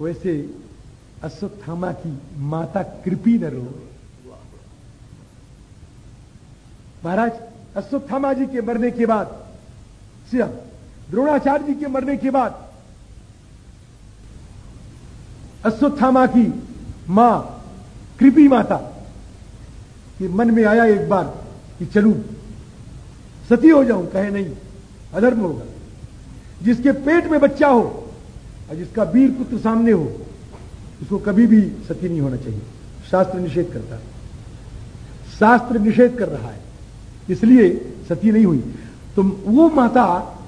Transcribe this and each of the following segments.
वैसे अश्वत्थामा की माता कृपी न रो महाराज, अश्वत्थामा जी के मरने के बाद सिर्फ़ द्रोणाचार्य जी के मरने के बाद, अश्वत्थामा की माँ, कृपी माता, के मन में आया एक बार कि चलू, सती हो जाऊँ, कहे नहीं, अधर्म होगा। जिसके पेट में बच्चा हो और जिसका वीर पुत्र सामने हो, उसको कभी भी सती नहीं होना चाहिए। शास्त्र निषेध करता है। शास्त्र निषेध कर रहा है। इसलिए सती नहीं हुई। तो वो माता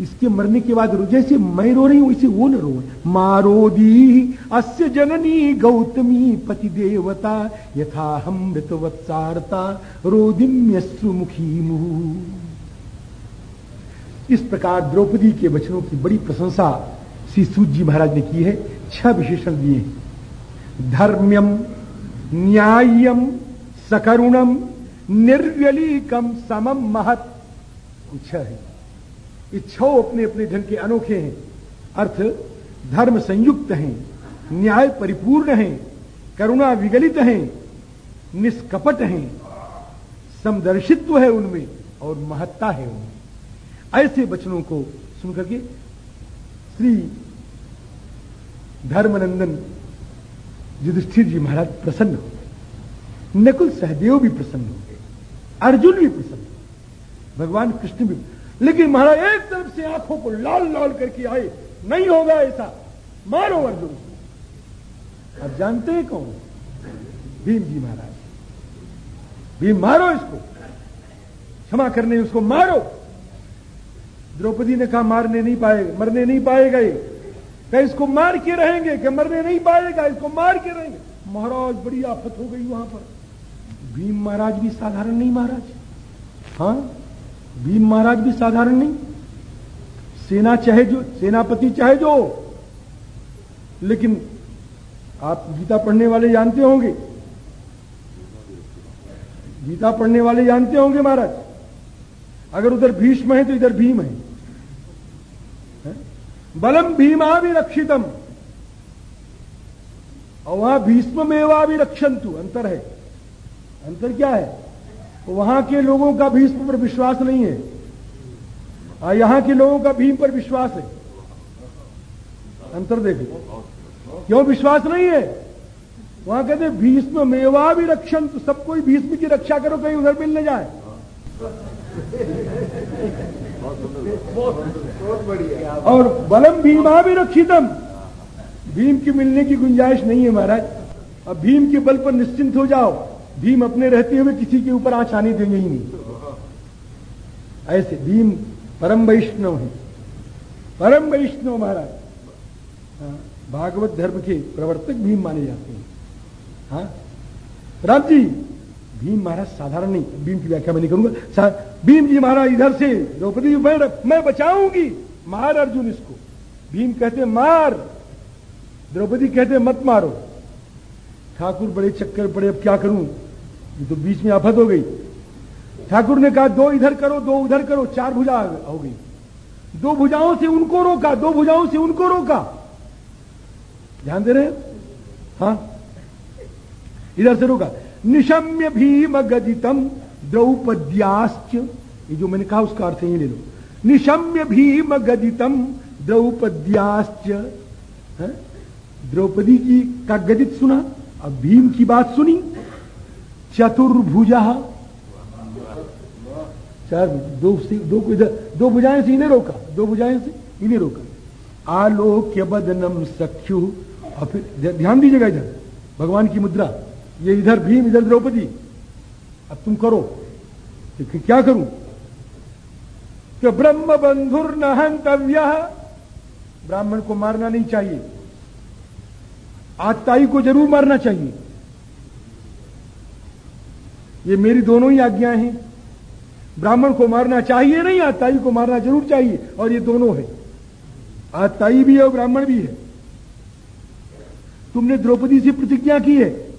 इसके मरने के बाद जैसे मैं रो रही हूँ, वैसे वो न रो। मारोदी अस्य जननी गौतमी पति देवता, यथा हम मृतवत्सारता रोदिम्यश्रु मुखी मुहु। इस प्रकार द्रौपदी के वचनों की बड़ी प्रशंसा श्री सूत जी महाराज ने की है, छह विशेषण दिए हैं। धर्म्यम, न्याय्यम, सकरुणम, निर्व्यलीकम, समम महत। छह है। इच्छाओ अपने अपने ढंग के अनोखे हैं। अर्थ, धर्म संयुक्त हैं, न्याय परिपूर्ण हैं, करुणा विगलित हैं, निष्कपट हैं, समदर्शित्व है उनमें और महत्ता है उनमें। ऐसे वचनों को सुनकर के श्री धर्मनंदन युधिष्ठिर जी महाराज प्रसन्न हो गए। नकुल सहदेव भी प्रसन्न हो गए। अर्जुन भी प्रसन्न हो भगवान कृष्ण भी। लेकिन महाराज, एक तरफ़ से आँखों को लाल लाल करके आए, नहीं होगा ऐसा। मारो अर्जुन अब जानते हैं कौन? भीम जी महाराज। भीम, मारो इसको। क्षमा करने उसको मारो। द्रौपदी ने कहा, मारने नहीं पाएगा मरने नहीं पाएगा ये क्या इसको मार के रहेंगे क्या मरने नहीं पाएगा, इसको मार के रहेंगे। महाराज, बड़ी आफत हो गई वहाँ पर। भीम महाराज भी साधारण नहीं, महाराज। हाँ? भीम महाराज भी साधारण नहीं। सेना चाहे जो, सेनापति चाहे जो लेकिन आप गीता पढ़ने वाले जानते होंगे। गीता पढ़ने वाले जानते होंगे, महाराज। अगर उधर भीष्म है तो इधर भीम है? बलम भीमा भी रक्षितम और वहाँ भीष्म मेवा भी रक्षंतु अंतर है। अंतर क्या है? वहाँ के लोगों का भीष्म पर विश्वास नहीं है। और यहाँ के लोगों का भीम पर विश्वास है। अंतर देखो। क्यों विश्वास नहीं है? वहाँ कहते भीष्म मेवा भी रक्षण तो सब कोई भीष्म की रक्षा करो, कहीं उधर मिल न जाए। और बलम भीमा भी रक्षितम भीम की मिलने की गुंजाइश नहीं है महाराज। अब भीम के बल पर निश्चिंत हो जाओ। भीम अपने रहते हुए किसी के ऊपर आँच आने देंगे ही नहीं। ऐसे भीम परम वैष्णव है। परम वैष्णव महाराज। हाँ, भागवत धर्म के प्रवर्तक भीम माने जाते हैं। हाँ? राम जी भीम महाराज साधारण नहीं, भीम की व्याख्या मैं नहीं करूँगा। भीम जी महाराज इधर से, द्रौपदी मैं मैं बचाऊँगी। मार अर्जुन इसको। भीम कहते, मार। द्रौपदी कहते, मत मारो। ठाकुर बड़े चक्कर पड़े, अब क्या करूँ? ये तो बीच में आफत हो गई। ठाकुर ने कहा, दो इधर करो, दो उधर करो, चार भुजा हो गई। दो भुजाओं से उनको रोका, दो भुजाओं से उनको रोका। ध्यान दे रहे हाँ? इधर से रोका। निशम्य भीम गदितम द्रौपद्याश्च। ये जो मैंने कहा उसका अर्थ ये ले लो। निशम्य भीम गदितम द्रौपद्याश्च द्रौपदी की का गदित सुना? अब भीम की बात सुनी। चतुर्भुजा। चार दो दो दो भुजाएँ से इन्हें रोका। दो भुजाएँ से इन्हें रोका। आलोक्य बदनम सख्यु। और फिर ध्यान दीजिएगा इधर, भगवान की मुद्रा। ये इधर भीम, इधर द्रौपदी। अब तुम करो। तो क्या करूँ? कि ब्रह्म बंधुर न हंतव्य ब्राह्मण को मारना नहीं चाहिए। आताई को ज़रूर मारना चाहिए। ये मेरी दोनों ही आज्ञाएँ हैं। ब्राह्मण को मारना चाहिए नहीं आताई को मारना ज़रूर चाहिए, और ये दोनों है। आताई भी है और ब्राह्मण भी है। तुमने द्रौपदी से प्रतिज्ञा की है।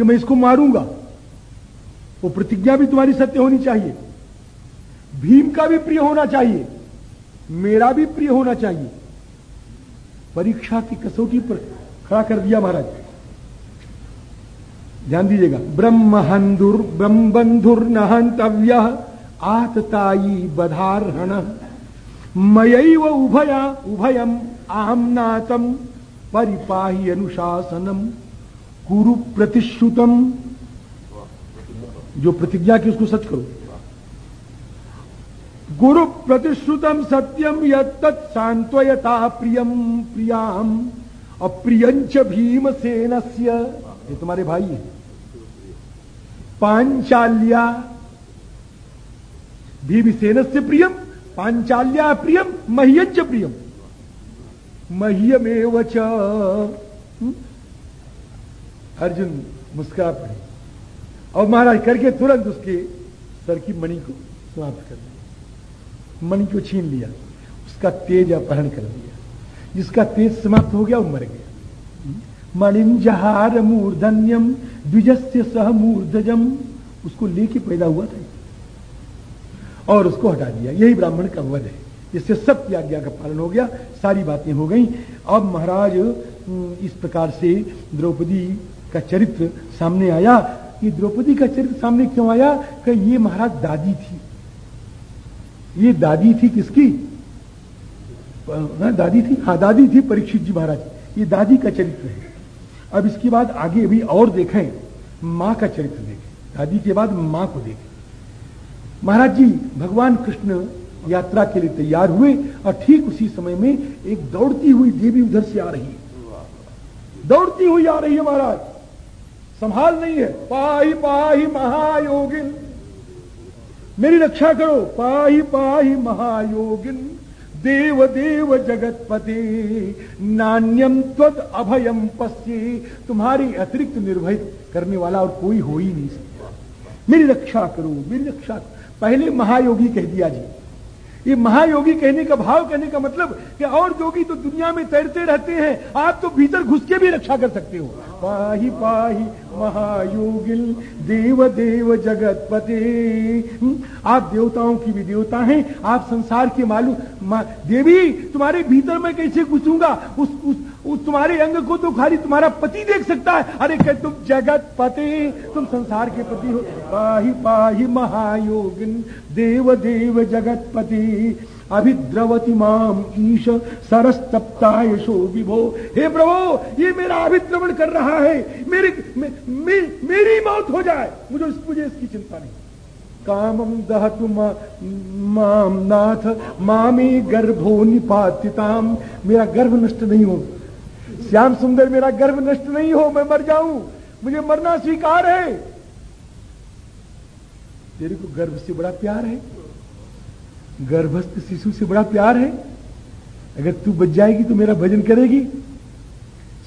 कि मैं इसको मारूँगा। वो प्रतिज्ञा भी तुम्हारी सत्य होनी चाहिए। भीम का भी प्रिय होना चाहिए। मेरा भी प्रिय होना चाहिए। परीक्षा की कसौटी पर खड़ा कर दिया महाराज। ध्यान दीजिएगा। ब्रह्म हंदुर ब्रह्म बंधुर नहंतव्य आतताई बधारहण मयी व उभया, उभयम आमनातम, परिपाही अनुशासनम। कुरु प्रतिश्रुतम। जो प्रतिज्ञा की उसको सच करो। गुरु प्रतिश्रुतम सत्यम यत्त प्रियम प्रियाम अप्रियंच भीमसेन ये तुम्हारे भाई है। पांचाल्या भीमसेन से प्रियम पांचाल्या प्रियम मह्यंच प्रियम मह्यमेव? अर्जुन मुस्कुरा पड़े। और महाराज करके तुरंत उसके सर की मणि को समाप्त कर दिया। मणि को छीन लिया। उसका तेज अपहरण कर दिया। जिसका तेज समाप्त हो गया, वो मर गया। मणिम जहार मूर्धन्यम, द्विजस्य सह मूर्धजम, उसको लेके पैदा हुआ था। और उसको हटा दिया। यही ब्राह्मण का वध है। जिससे सत्य आज्ञा का पालन हो गया। सारी बातें हो गई। अब महाराज इस प्रकार से द्रौपदी का चरित्र सामने आया। ये द्रौपदी का चरित्र सामने क्यों आया? कि ये महाराज दादी थी। ये दादी थी किसकी? हाँ, दादी थी? हाँ दादी थी परीक्षित जी महाराज। ये दादी का चरित्र है। अब इसके बाद आगे अभी और देखें। माँ का चरित्र देखें। दादी के बाद माँ को देखें। महाराज जी भगवान कृष्ण यात्रा के लिए तैयार हुए और ठीक उसी समय में एक दौड़ती हुई देवी उधर से आ रही है। दौड़ती हुई आ रही है महाराज। संभाल नहीं है। पाही पाही महायोगिन। मेरी रक्षा करो। पाही पाही महायोगिन। देव देव जगतपति नान्यम त्वद अभयम पश्ये। तुम्हारी अतिरिक्त निर्भय करने वाला और कोई हो ही नहीं सकता। मेरी रक्षा करो, मेरी रक्षा पहले महायोगी कह दिया जी। ये महायोगी कहने का भाव, कहने का मतलब कि और योगी तो दुनिया में तैरते रहते हैं। आप तो भीतर घुस के भी रक्षा कर सकते हो। पाही पाही महायोगिल देव देव जगत पते हम्म, आप देवताओं की भी देवता हैं आप संसार के मालूम मा, देवी तुम्हारे भीतर मैं कैसे घुसूँगा? उस, उस उस तुम्हारे अंग को तो खाली तुम्हारा पति देख सकता है। अरे क्या तुम जगत पति तुम संसार के पति हो। पाही पाही महायोगिन देव देव जगत पति अभिद्रवती माम ईश सरस्तप्ता यशो विभो। हे प्रभो ये मेरा अभिद्रवण कर रहा है। मेरी मे, मे, मेरी मौत हो जाए। मुझे मुझे इसकी चिंता नहीं। कामम दहतु माम नाथ मामी गर्भो निपातिताम। मेरा गर्भ नष्ट नहीं हो। श्याम सुंदर मेरा गर्भ नष्ट नहीं हो। मैं मर जाऊँ। मुझे मरना स्वीकार है। तेरे को गर्भ से बड़ा प्यार है। गर्भस्थ शिशु से बड़ा प्यार है। अगर तू बच जाएगी तो मेरा भजन करेगी।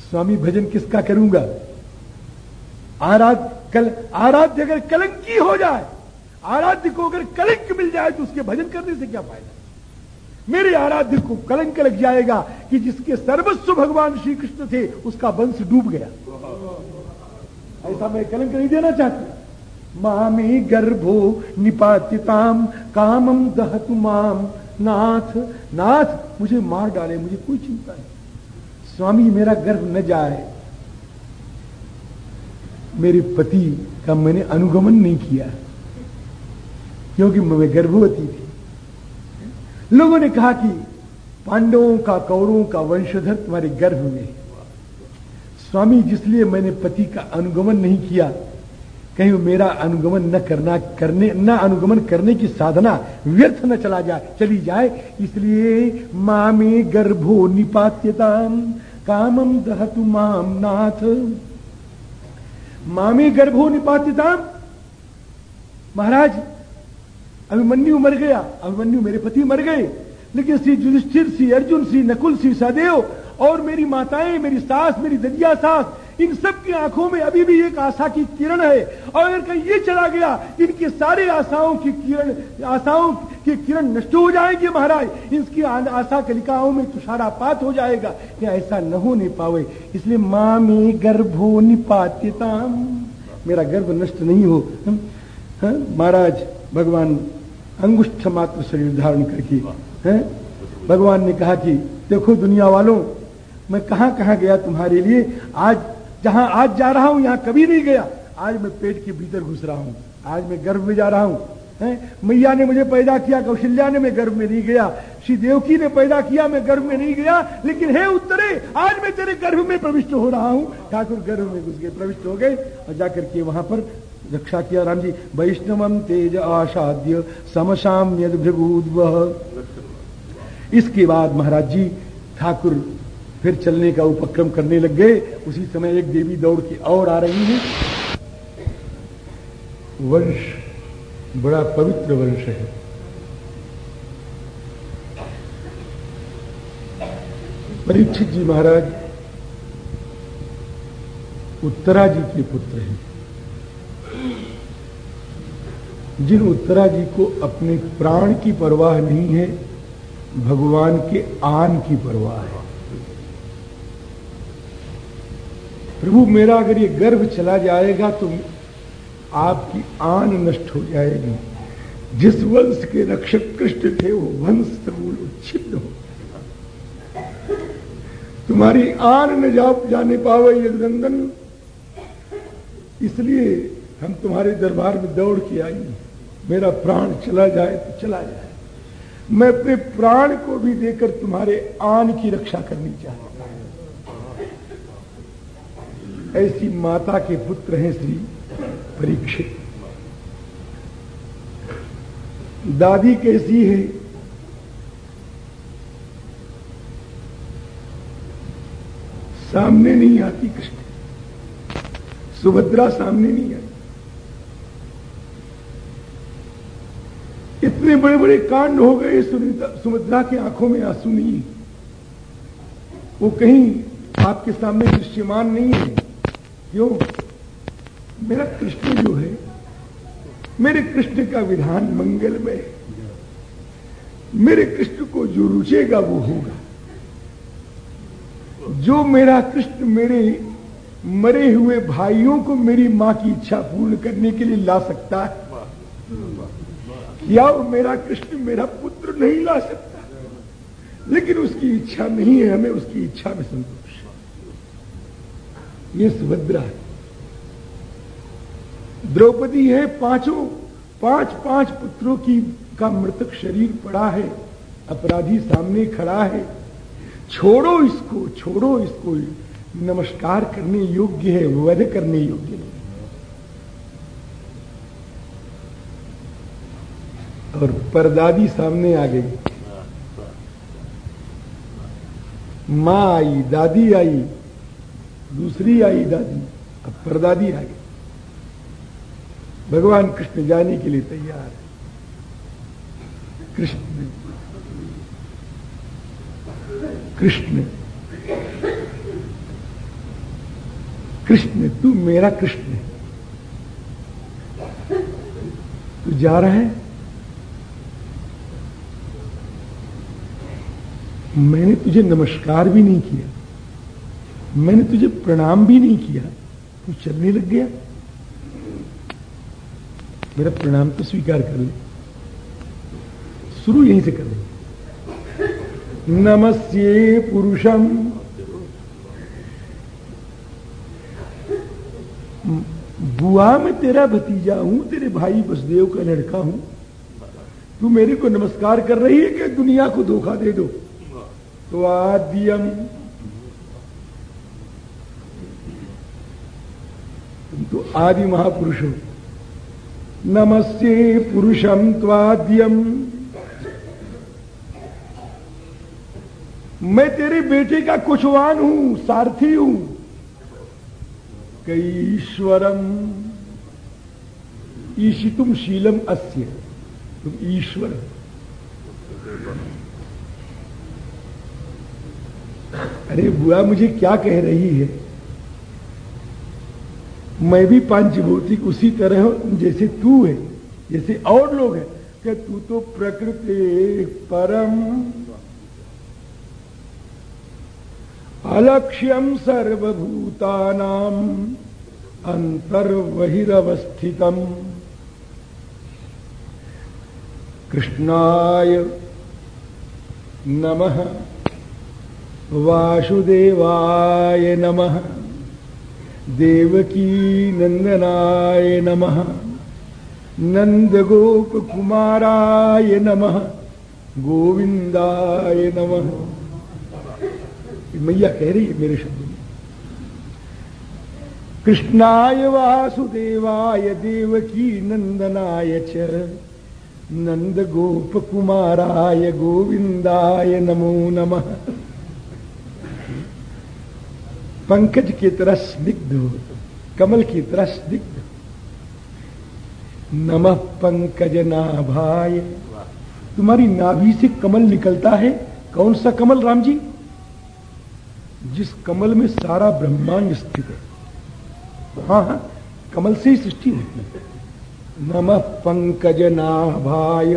स्वामी, भजन किसका करूँगा? आराध कल, आराध्य अगर कलंकी हो जाए, आराध्य को अगर कलंक मिल जाए तो उसके भजन करने से क्या फ़ायदा? मेरे आराध्य को कलंक लग जाएगा कि जिसके सर्वस्व भगवान श्री कृष्ण थे, उसका वंश डूब गया। ऐसा मैं कलंक नहीं देना चाहती। मामी गर्भो निपातिताम कामम दहतु माम। नाथ नाथ, मुझे मार डाले, मुझे कोई चिंता नहीं। स्वामी, मेरा गर्भ न जाए। मेरे पति का मैंने अनुगमन नहीं किया, क्योंकि मैं गर्भवती थी। लोगों ने कहा कि पांडवों का, कौरवों का वंशधर तुम्हारे गर्भ में स्वामी, जिसलिए मैंने पति का अनुगमन नहीं किया कहीं मेरा अनुगमन न करना, करने, न अनुगमन करने की साधना व्यर्थ न चला जाए, चली जाए, इसलिए मामे गर्भो निपात्यता कामम दहतु माम नाथ। मामे गर्भो निपात्यता महाराज, अभिमन्यु मर गया, अभिमन्यु मेरे पति मर गए, लेकिन श्री युधिष्ठिर, श्री अर्जुन, श्री नकुल, श्री सदैव और मेरी माताएँ, मेरी सास, मेरी ददिया सास इन सब की आँखों में अभी भी एक आशा की किरण है। और अगर कहीं ये चला गया, इनके सारे आशाओं की किरण, आशाओं की किरण नष्ट हो जाएगी महाराज। इसकी आशा कलिकाओं में तुषारापात हो जाएगा कि ऐसा न होने पावे। इसलिए माँ में गर्भो निपात्यता मेरा गर्भ नष्ट नहीं हो। महाराज, भगवान अंगुष्ठ मात्र शरीर धारण करके भगवान ने कहा कि, देखो दुनिया वालों, मैं कहाँ गया तुम्हारे लिए? आज जहाँ आज जा रहा हूँ, यहाँ कभी नहीं गया। आज मैं पेट के भीतर घुस रहा हूँ। आज मैं गर्भ में जा रहा हूँ मैया ने मुझे पैदा किया, कौशल्या ने मैं गर्भ में नहीं गया। श्री देवकी ने पैदा किया, मैं गर्भ में नहीं गया। लेकिन हे उत्तरे, आज मैं तेरे गर्भ में प्रविष्ट हो रहा हूँ। ठाकुर गर्भ में घुस गए, प्रविष्ट हो गए और जाकर के वहाँ पर रक्षा किया। राम जी वैष्णवम तेज आसाद्य समशाम्य भृगूद इसके बाद महाराज जी, ठाकुर फिर चलने का उपक्रम करने लग गए। उसी समय एक देवी दौड़ की और आ रही है। वंश बड़ा पवित्र वंश है। परीक्षित जी महाराज, उत्तरा जी के पुत्र हैं। जिन उत्तरा जी को अपने प्राण की परवाह नहीं है, भगवान के आन की परवाह है। प्रभु, मेरा अगर ये गर्भ चला जाएगा तो आपकी आन नष्ट हो जाएगी। जिस वंश के रक्षक कृष्ण थे, वो वंश समूल उच्छिन्न हो। तुम्हारी आन न जा, जाने पावे यदनंदन इसलिए हम तुम्हारे दरबार में दौड़ के आई। मेरा प्राण चला जाए तो चला जाए। मैं अपने प्राण को भी देकर तुम्हारे आन की रक्षा करनी चाहता ऐसी माता के पुत्र हैं श्री परीक्षित। दादी कैसी है? सामने नहीं आती कृष्ण। सुभद्रा सामने नहीं आती। इतने बड़े बड़े कांड हो गए सुभद्रा की आँखों में आँसू नहीं वो कहीं आपके सामने दृश्यमान नहीं है। क्यों? मेरा कृष्ण जो है, मेरे कृष्ण का विधान मंगलमय मेरे कृष्ण को जो रुचेगा, वो होगा। जो मेरा कृष्ण मेरे मरे हुए भाइयों को मेरी माँ की इच्छा पूर्ण करने के लिए ला सकता है, या वो मेरा कृष्ण मेरा पुत्र नहीं ला सकता? लेकिन उसकी इच्छा नहीं है, हमें उसकी इच्छा में संतोष ये सुभद्रा है। द्रौपदी है, पाँचों, पाँच पाँच पुत्रों की, का मृतक शरीर पड़ा है, अपराधी सामने खड़ा है। छोड़ो इसको छोड़ो इसको, नमस्कार करने योग्य है, वध करने योग्य नहीं। और परदादी सामने आ गई। माँ आई, दादी आई दूसरी आई दादी, अब परदादी आ गई। भगवान कृष्ण जाने के लिए तैयार है। कृष्ण कृष्ण कृष्ण तू मेरा कृष्ण है। तू जा रहा है? मैंने तुझे नमस्कार भी नहीं किया। मैंने तुझे प्रणाम भी नहीं किया, तू चलने लग गया। मेरा प्रणाम तो स्वीकार कर ले। शुरू यहीं से कर ले। नमस्ये पुरुषम। बुआ, मैं तेरा भतीजा हूँ, तेरे भाई बसदेव का लड़का हूँ। तू मेरे को नमस्कार कर रही है कि दुनिया को धोखा दे दो। तो आद्यम। तुम तो आदि महापुरुष हो नमस्ते पुरुषम त्वाद्यम। मैं तेरे बेटे का कुछवान हूँ, सारथी हूँ। कई ईश्वरम ईशितुम शीलम अस्य। तुम ईश्वर अरे बुआ, मुझे क्या कह रही है? मैं भी पंचभौतिक उसी तरह हूँ, जैसे तू है, जैसे और लोग हैं। क्या तू तो प्रकृति परम अलक्ष्यम सर्वभूतानाम अंतर्वहिरवस्थितम। कृष्णाय नमः। वासुदेवाय नमः। देवकी नंदनाय नमः। नंदगोपकुमाराय नमः। गोविंदाय नमः। मैया कह रही है मेरे शब्द में। कृष्णाय वासुदेवाय देवकी नंदनाय च। नंद गोप कुमाराय गोविंदाय नमो नमः। पंकज की तरह स्निग्ध हो कमल की तरह स्निग्ध नमः पंकज नाभाय। तुम्हारी नाभि से कमल निकलता है, कौन सा कमल राम जी? जिस कमल में सारा ब्रह्मांड स्थित है। हाँ हाँ कमल से ही सृष्टि होती है। नमः पंकज नाभाय।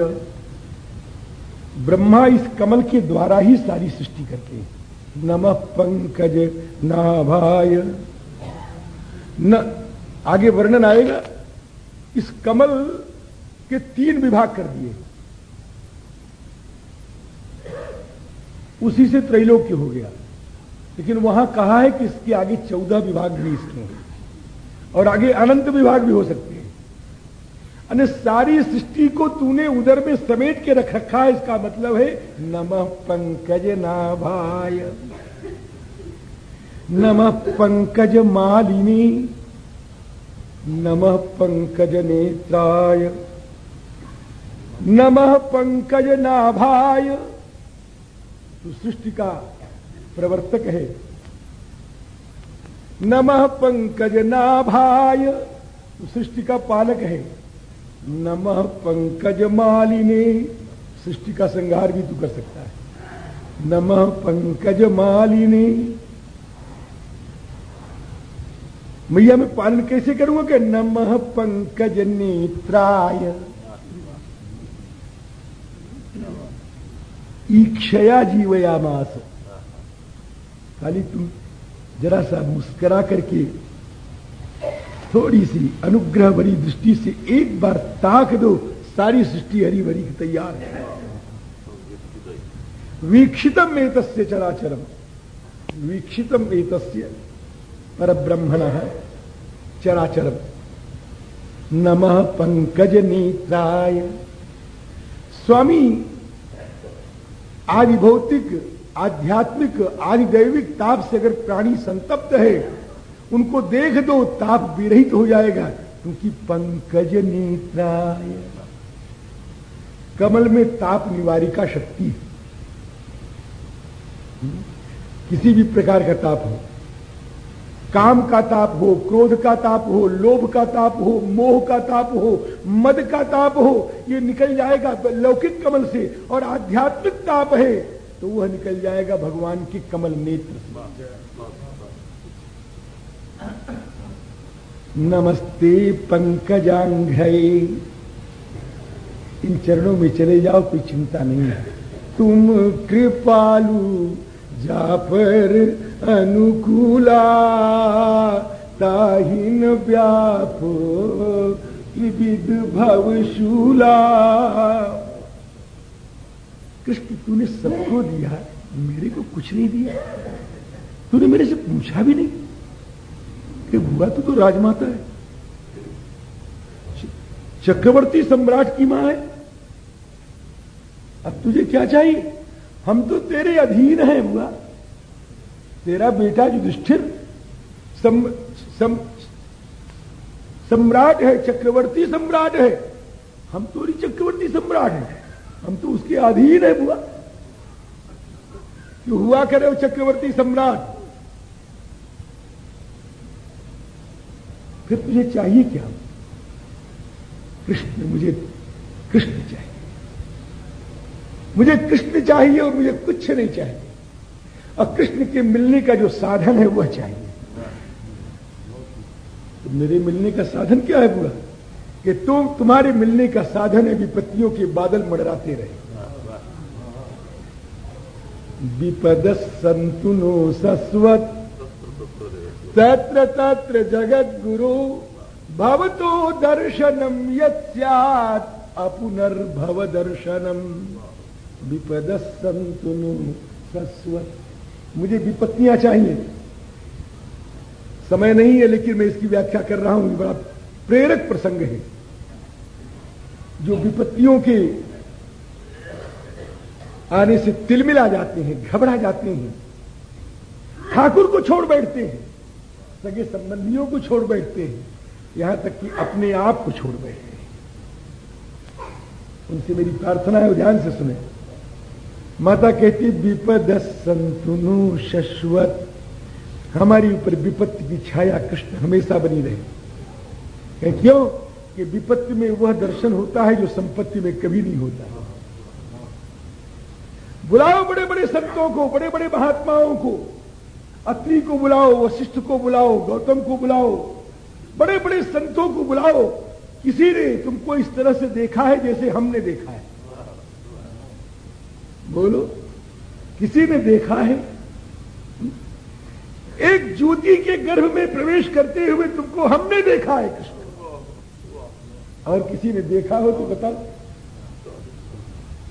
ब्रह्मा इस कमल के द्वारा ही सारी सृष्टि करते हैं। नमः पंकज नाभाय। न, आगे वर्णन आएगा, इस कमल के तीन विभाग कर दिए। उसी से त्रैलोक्य हो गया। लेकिन वहाँ कहा है कि इसके आगे चौदह विभाग भी इसके और आगे अनंत विभाग भी हो सकते हैं। अने सारी सृष्टि को तूने उधर में समेट के रख रखा है, इसका मतलब है नमः पंकज नाभाय नमः पंकज मालिनी नमः पंकज नेत्राय नमः पंकज नाभाय तो सृष्टि का प्रवर्तक है। नमः पंकज नाभाय तो सृष्टि का पालक है। नमः पंकज मालिने। सृष्टि का संहार भी तू कर सकता है। नमः पंकज मालिने। मैया, मैं पालन कैसे करूँगा कि नमः पंकज नेत्राय। ईक्षया जीवयामास। खाली तुम जरा सा मुस्करा करके थोड़ी सी अनुग्रह भरी दृष्टि से एक बार ताक दो, सारी सृष्टि हरी भरी तैयार है। वीक्षितम एतस्य चराचरम। वीक्षितम एतस्य पर ब्रह्मण चराचरम। नमः पंकज नेत्राय। स्वामी आदि भौतिक आध्यात्मिक आदि दैविक ताप से अगर प्राणी संतप्त है उनको देख दो, ताप विरहित हो जाएगा, क्योंकि पंकज नेत्राय। कमल में ताप निवारिका शक्ति है। किसी भी प्रकार का ताप हो। काम का ताप हो, क्रोध का ताप हो, लोभ का ताप हो, मोह का ताप हो, मद का ताप हो, ये निकल जाएगा लौकिक कमल से, और आध्यात्मिक ताप है तो वह निकल जाएगा भगवान की कमल नेत्र नमस्ते पंकजांग इन चरणों में चले जाओ, कोई चिंता नहीं है। तुम कृपालु, जाफ़र अनुकूला, ताहिन व्याप विविध भवशूला। कृष्ण, तूने सबको दिया, मेरे को कुछ नहीं दिया। तूने मेरे से पूछा भी नहीं। कि बुआ तो, तो राजमाता है। चक्रवर्ती सम्राट की माँ है। अब तुझे क्या चाहिए? हम तो तेरे अधीन हैं बुआ। तेरा बेटा युधिष्ठिर सम, सम, सम्राट है चक्रवर्ती सम्राट है। हम तो चक्रवर्ती सम्राट हैं। हम तो उसके अधीन है बुआ। जो हुआ करे वो चक्रवर्ती सम्राट? फिर तुझे चाहिए क्या? कृष्ण मुझे, कृष्ण चाहिए। मुझे कृष्ण चाहिए और मुझे कुछ नहीं चाहिए। और कृष्ण के मिलने का जो साधन है, वह चाहिए। तो मेरे मिलने का साधन क्या है पूरा? कि तुम तुम्हारे मिलने का साधन है, विपत्तियों के बादल मडराते रहे। विपद संतुनो सस्वत तत्र तत्र जगत गुरु भवतो दर्शनम यत् अपुनर्भव दर्शनम विपद संतुनु सस्वत मुझे विपत्तियाँ चाहिए। समय नहीं है, लेकिन मैं इसकी व्याख्या कर रहा हूँ। बड़ा प्रेरक प्रसंग है। जो विपत्तियों के आने से तिलमिला जाते हैं, घबरा जाते हैं। ठाकुर को छोड़ बैठते हैं। सगे संबंधियों को छोड़ बैठते हैं। यहाँ तक कि अपने आप को छोड़ बैठते हैं। उनसे मेरी प्रार्थना है ध्यान से सुने। माता कहती विपद संतुनु शश्वत। हमारी ऊपर विपत्ति की छाया कृष्ण हमेशा बनी रहे। क्यों? कि विपत्ति में वह दर्शन होता है जो संपत्ति में कभी नहीं होता। बुलाओ बड़े बड़े संतों को बड़े बड़े महात्माओं को। अत्रि को बुलाओ, वशिष्ठ को बुलाओ, गौतम को बुलाओ बड़े बड़े संतों को बुलाओ। किसी ने तुमको इस तरह से देखा है जैसे हमने देखा है। बोलो, किसी ने देखा है? एक ज्योति के गर्भ में प्रवेश करते हुए तुमको हमने देखा है, कृष्ण। और किसी ने देखा हो तो बताओ।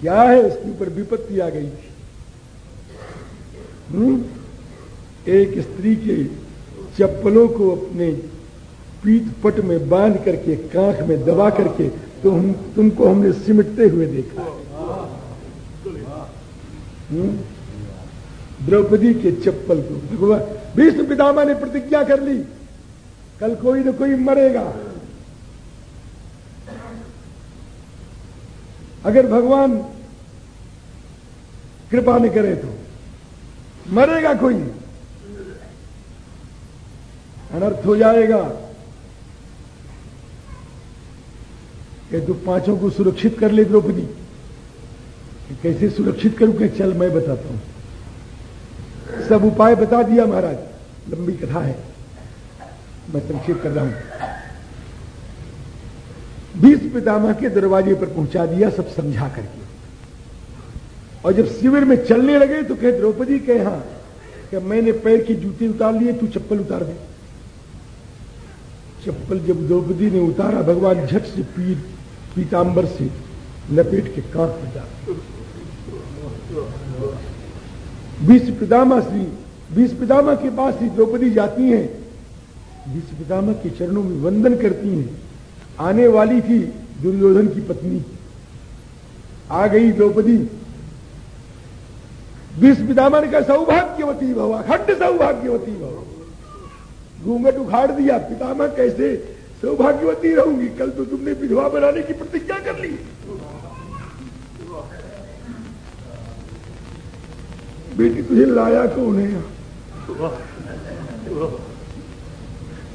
क्या है उसके ऊपर विपत्ति आ गई थी? हुँ? एक स्त्री के चप्पलों को अपने पीठ पट में बाँध करके, कांख में दबा करके तो हम तुमको हमने सिमटते हुए देखा। द्रौपदी के चप्पल को, भगवान, भीष्म पितामा ने प्रतिज्ञा कर ली, कल कोई न कोई मरेगा। अगर भगवान कृपा न करे तो मरेगा कोई? अनर्थ हो जाएगा। कि तू पाँचों को सुरक्षित कर ले द्रौपदी। कैसे सुरक्षित करूँ कि चल, मैं बताता हूँ। सब उपाय बता दिया महाराज। लंबी कथा है। मैं संक्षेप कर रहा हूँ। बीस पितामह के दरवाजे पर पहुँचा दिया, सब समझा करके। और जब शिविर में चलने लगे तो कहे द्रौपदी के यहाँ, कि मैंने पैर की जूती उतार लिए तू चप्पल उतार दे। चप्पल जब द्रौपदी ने उतारा, भगवान झट से पीर, पीतांबर से लपेट के काँप में डाल बीस पितामह श्री बीस पितामह के पास ही द्रौपदी जाती हैं। बीस पितामह के चरणों में वंदन करती हैं। आने वाली थी दुर्योधन की पत्नी। आ गई द्रौपदी। बीस पितामह ने कहा, सौभाग्यवती भवा खंड सौभाग्यवती भवा। घूंघट उखाड़ दिया। पितामह कैसे सौभाग्यवती रहूँगी? कल तो तुमने विधवा बनाने की प्रतिज्ञा कर ली। बेटी, तुझे लाया कौन है यहाँ?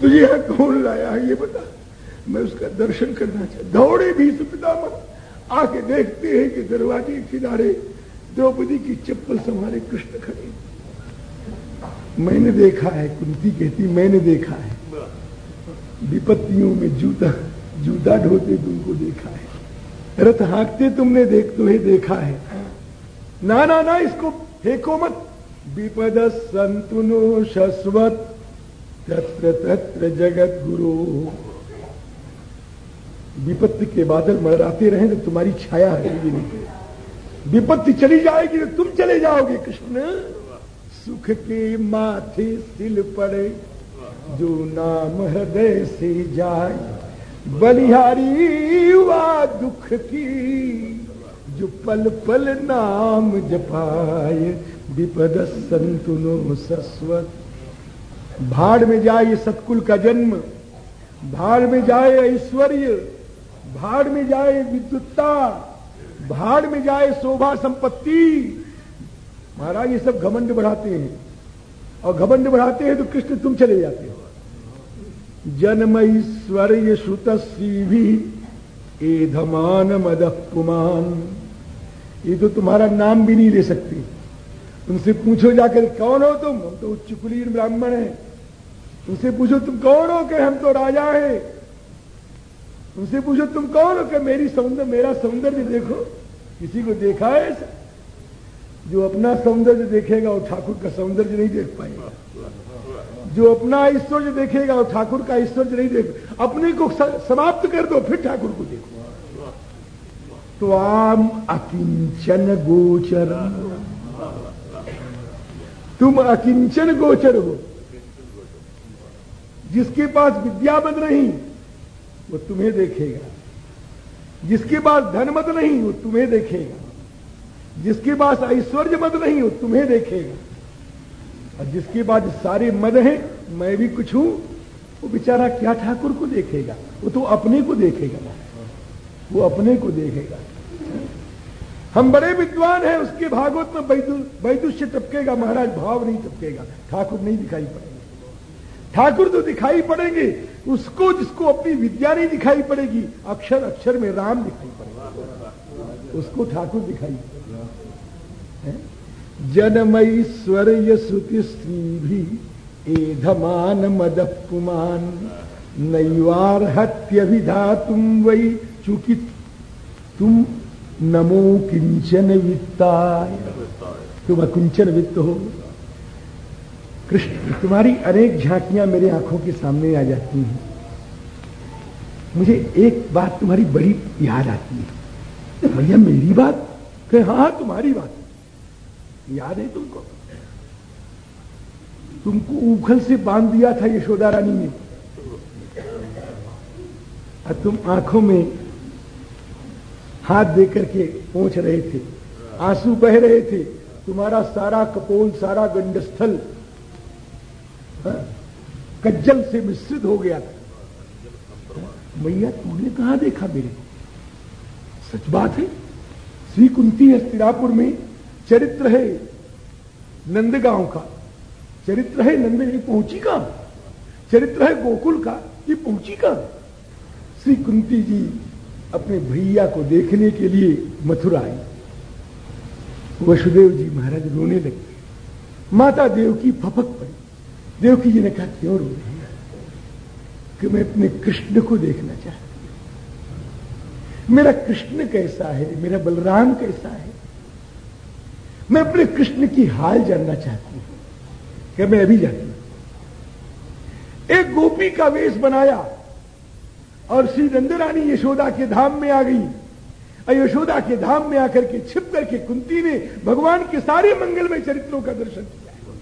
तुझे यहाँ कौन लाया है, ये बता। मैं उसका दर्शन करना चाहता दौड़े भी पितामह। आके देखते हैं कि दरवाजे किनारे द्रौपदी की चप्पल संभाले कृष्ण खड़े मैंने देखा है, कुंती कहती, मैंने देखा है। विपत्तियों में जूता जूता ढोते तुमको देखा है। रथ हाँकते तुमने देख, तुम्हें देखा है। ना ना ना, इसको फेंको मत। विपद संतुनो शस्वत तत्र तत्र जगत गुरु। विपत्ति के बादल मरराते रहे तो तुम्हारी छाया है विपत्ति चली जाएगी तो तुम चले जाओगे, कृष्ण। सुख के माथे सिल पड़े, जो नाम हृदय से जाए। बलिहारी, हुआ दुख की, जो पल पल नाम जपाए। विपद संतुनो सस्वत। भाड़ में जाए सतकुल का जन्म, भाड़ में जाए ऐश्वर्य, भाड़ में जाए विद्युत्ता, भाड़ में जाए शोभा संपत्ति। महाराज, ये सब घमंड बढ़ाते हैं। और घमंड बढ़ाते हैं तो कृष्ण तुम चले जाते हो। जन्म ईश्वर्य श्रुत भी एधमान मद पुमान ये तो तुम्हारा नाम भी नहीं ले सकते। उनसे पूछो जाकर, कौन हो तुम? हम तो उच्च कुलीर ब्राह्मण है। उनसे पूछो, तुम कौन हो? कि हम तो राजा हैं। उनसे पूछो, तुम कौन हो? कि मेरी सौंदर्य मेरा सौंदर्य देखो। किसी को देखा है ऐसा? जो अपना सौंदर्य देखेगा वो ठाकुर का सौंदर्य नहीं देख पाएगा। जो अपना ऐश्वर्य देखेगा वो ठाकुर का ऐश्वर्य नहीं देख अपने को समाप्त कर दो, फिर ठाकुर को देखो। तो आम अकिंचन गोचर। तुम अकिंचन गोचर हो। जिसके पास विद्या मत नहीं, वो तुम्हें देखेगा। जिसके पास धन मत नहीं, वो तुम्हें देखेगा। जिसके पास ऐश्वर्य मत नहीं हो, तुम्हें देखेगा। और जिसके पास सारे मद हैं, मैं भी कुछ हूँ, वो बेचारा क्या ठाकुर को देखेगा? वो तो अपने को देखेगा। वो अपने को देखेगा। हम बड़े विद्वान हैं, उसके भागवत में वैदुष्य टपकेगा, महाराज भाव नहीं टपकेगा। ठाकुर नहीं दिखाई पड़ेगा। ठाकुर तो दिखाई पड़ेंगे, उसको जिसको अपनी विद्या नहीं दिखाई पड़ेगी, अक्षर अक्षर में राम दिखाई पड़ेगा। उसको ठाकुर दिखाई पड़ेगा जनमईश्वर्य श्रुति स्त्री भी एधमान मद पुमान। नैवार हत्यभिधा तुम वही चूँकि तुम नमो किंचन वित्ताय तुम अकुंचन वित्त हो कृष्ण, तुम्हारी अनेक झांकियाँ मेरे आँखों के सामने आ जाती हैं। मुझे एक बात तुम्हारी बड़ी याद आती है। भैया, मेरी बात? कहे हाँ तुम्हारी बात। याद है तुमको? तुमको उखल से बाँध दिया था यशोदा रानी ने। और तुम आँखों में हाथ दे करके पहुँच रहे थे, आँसू बह रहे थे, तुम्हारा सारा कपोल, सारा गंडस्थल हाँ? कज्जल से मिश्रित हो गया था। मैया, तुमने कहा देखा मेरे? सच बात है, श्री कुंती हस्तिनापुर में चरित्र है नंदगांव का, चरित्र है नंद ये पहुँची का, चरित्र है गोकुल का ये पहुँची का। श्री कुंती जी अपने भैया को देखने के लिए मथुरा आई। वसुदेव जी महाराज रोने लगे। माता देव की फपक पड़ी। देवकी जी ने कहा, क्यों रो रही है? कि मैं अपने कृष्ण को देखना चाहती मेरा कृष्ण कैसा है? मेरा बलराम कैसा है? मैं अपने कृष्ण की हाल जानना चाहती हूँ। क्या मैं अभी जाती हूँ? एक गोपी का वेश बनाया और श्री नंदरानी यशोदा के धाम में आ गई। यशोदा के धाम में आकर के छिप करके कुंती ने भगवान के सारे मंगलमय चरित्रों का दर्शन किया।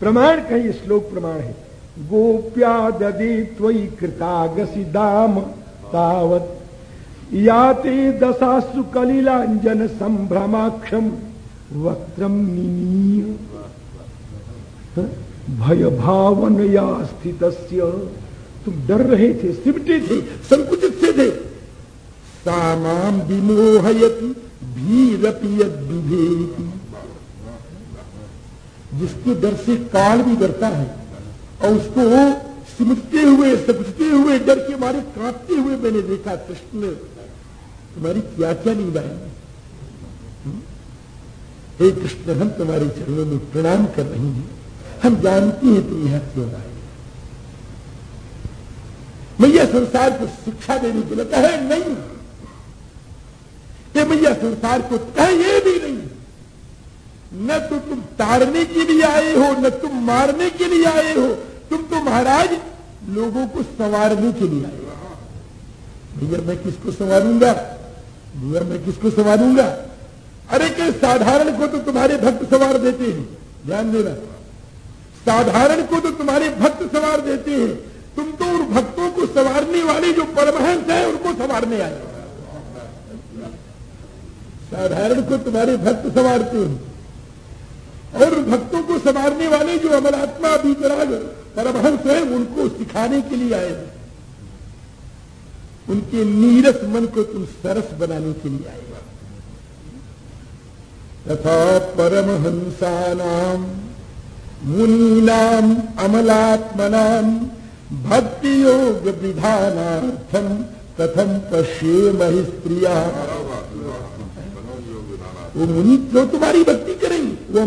प्रमाण का ये श्लोक प्रमाण है। गोप्या ददे त्वयि कृतागसी दाम तावत। याते दशासु कलिलांजन संभ्रमाक्षम। वक्त्रम निनीय? भय भावन या स्थित तुम डर रहे थे, सिमटे थे, संकुचित से थे सामाम विमोहयति भीरपियत विभेति जिसके डर से काल भी डरता है, और उसको सिमटते हुए सबते हुए, डर के मारे कांपते हुए मैंने देखा, कृष्ण, तुम्हारी क्या क्या लीलाएँ हम्म? हे कृष्ण हम तुम्हारे चरणों में प्रणाम कर रहे हैं। हम जानते हैं तुम यहाँ क्यों आए मैया संसार को शिक्षा देने के लिए कहे नहीं। ये मैया संसार को कहे भी नहीं। न तो तुम ताड़ने के लिए आए हो, न तुम मारने के लिए आए हो। तुम तो महाराज लोगों को संवारने के लिए आए हो। भैया मैं किसको संवारूँगा? भैया मैं किसको संवारूँगा? अरे के साधारण को तो तुम्हारे भक्त सवार देते हैं। ध्यान देना। साधारण को तो तुम्हारे भक्त सवार देते हैं। तुम तो उन भक्तों को संवारने वाले जो परमहंस है, उनको संवारने आए साधारण को तुम्हारे भक्त संवारते हैं। और भक्तों को संवारने वाले जो अमरात्मा बीतराग परमहंस है, उनको सिखाने के लिए आए उनके नीरस मन को तुम सरस बनाने के लिए आए तथा परमहंसानाम मुनीनाम अमलात्मनाम भक्ति योग विधानार्थम कथम पश्ये मही स्त्रिया। वो मुनि क्यों तुम्हारी भक्ति करेंगे? वो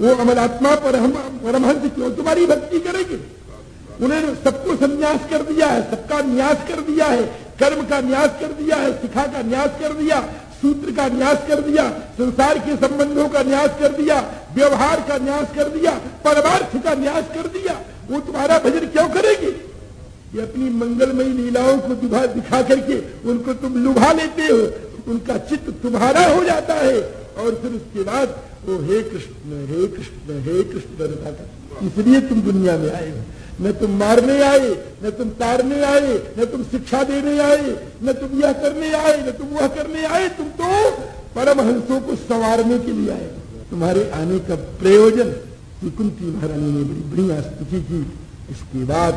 वो अमलात्मा पर हम परमहंस क्यों तुम्हारी भक्ति करेंगे? उन्होंने सबको संन्यास कर दिया है, सबका न्यास कर दिया है, कर्म का न्यास कर दिया है, शिखा का न्यास कर दिया सूत्र का न्यास कर दिया, संसार के संबंधों का न्यास कर दिया, व्यवहार का न्यास कर दिया, परमार्थ का न्यास कर दिया, वो तुम्हारा भजन क्यों करेगी? ये अपनी मंगलमयी लीलाओं को दुभा दिखा करके उनको तुम लुभा लेते हो, उनका चित्त तुम्हारा हो जाता है, और फिर उसके बाद वो हे कृष्ण हे कृष्ण हे कृष्ण इसलिए तुम दुनिया में आए न तुम मारने आए, न तुम तारने आए, न तुम शिक्षा देने आए, न तुम यह करने आए, न तुम वह करने आए, तुम तो परमहंसों को संवारने के लिए आए। तुम्हारे आने का प्रयोजन कुंती महारानी ने बड़ी बढ़िया स्तुति की। इसके बाद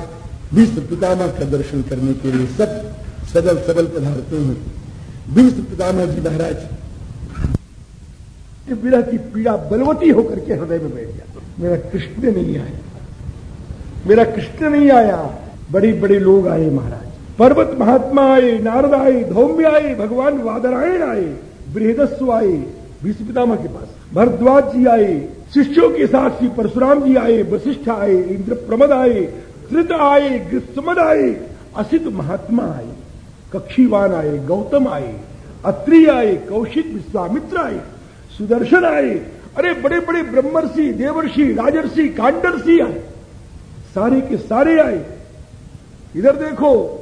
विश्व पितामह का दर्शन करने के लिए सब सदल सबल पधारते हैं। विश्व पितामह जी महाराज विरह की पीड़ा बलवती होकर के हृदय में बैठ गया मेरा कृष्ण नहीं आया। मेरा कृष्ण नहीं आया। बड़े बड़े लोग आए महाराज। पर्वत महात्मा आए, नारद आए, धौम्य आए, भगवान वादरायण आए बृहदस्व आए विश्व पितामह के पास। भरद्वाज जी आए, शिष्यों के साथ श्री परशुराम जी आए, वशिष्ठ आए इंद्र प्रमद आए कृत आए, ग्रीष्मद आए, असित महात्मा आए, कक्षीवान आए, गौतम आए, अत्रि आए, कौशिक विश्वामित्र आए, सुदर्शन आए। अरे बड़े बड़े ब्रह्मर्षि, देवर्षि, राजर्षि, कांडर्षि आए। सारे के सारे आए। इधर देखो,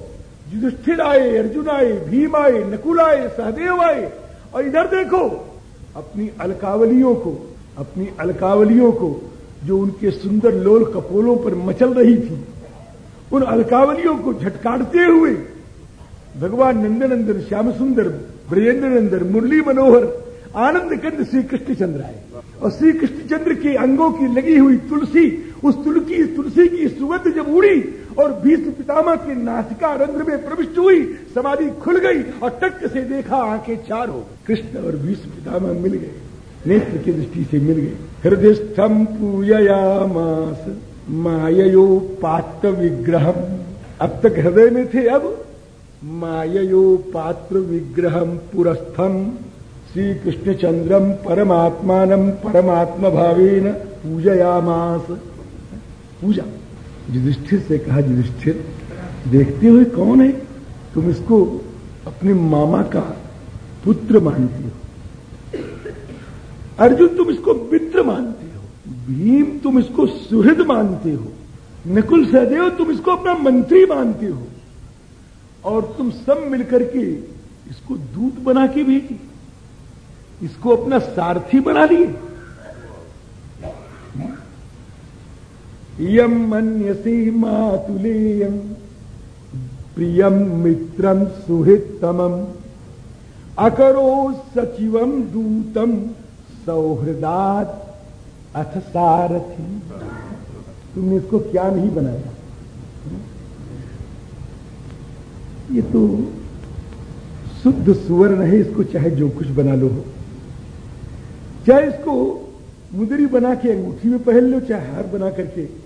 युधिष्ठिर आए, अर्जुन आए, भीम आए, नकुल आए, सहदेव आए। और इधर देखो, अपनी अलकावलियों को, अपनी अलकावलियों को, जो उनके सुंदर लोल कपोलों पर मचल रही थी, उन अलकावलियों को झटकारते हुए, भगवान नंदनंदन श्याम सुंदर ब्रजेंद्र नंदन मुरली मनोहर आनंद कंद श्री कृष्णचंद्र आए। और श्री कृष्णचंद्र के अंगों की लगी हुई तुलसी उस तुलसी तुलसी की सुगंध जब उड़ी और भीष्म पितामह के नासिका रंध्र में प्रविष्ट हुई, समाधि खुल गई और टक से देखा आँखें चार हो कृष्ण और भीष्म पितामह मिल गए, नेत्र की दृष्टि से मिल गए। हृदय स्थम पूजयामास मायो पात्र विग्रह अब तक हृदय में थे अब मायो पात्र विग्रह पुरस्थम। श्री कृष्णचंद्रम परमात्मान परमात्मा भावेन पूजयामास। पूजा। युधिष्ठिर से कहा, युधिष्ठिर, देखते हुए कौन है? तुम इसको अपने मामा का पुत्र मानती हो। अर्जुन, तुम इसको मित्र मानते हो। भीम, तुम इसको सुहृद मानते हो। नकुल सहदेव, तुम इसको अपना मंत्री मानते हो। और तुम सब मिलकर के इसको दूत बना के भेजी। इसको अपना सारथी बना लिए। यम मन्यसी मातुलेयम प्रियम मित्रम सुहृतम अकरो सचिवम दूतम सौहृदात अथ सारथी। तुमने इसको क्या नहीं बनाया? ये तो शुद्ध सुवर्ण है, इसको चाहे जो कुछ बना लो हो। चाहे इसको मुदरी बना के, अंगूठी में पहन लो, चाहे हार बना करके।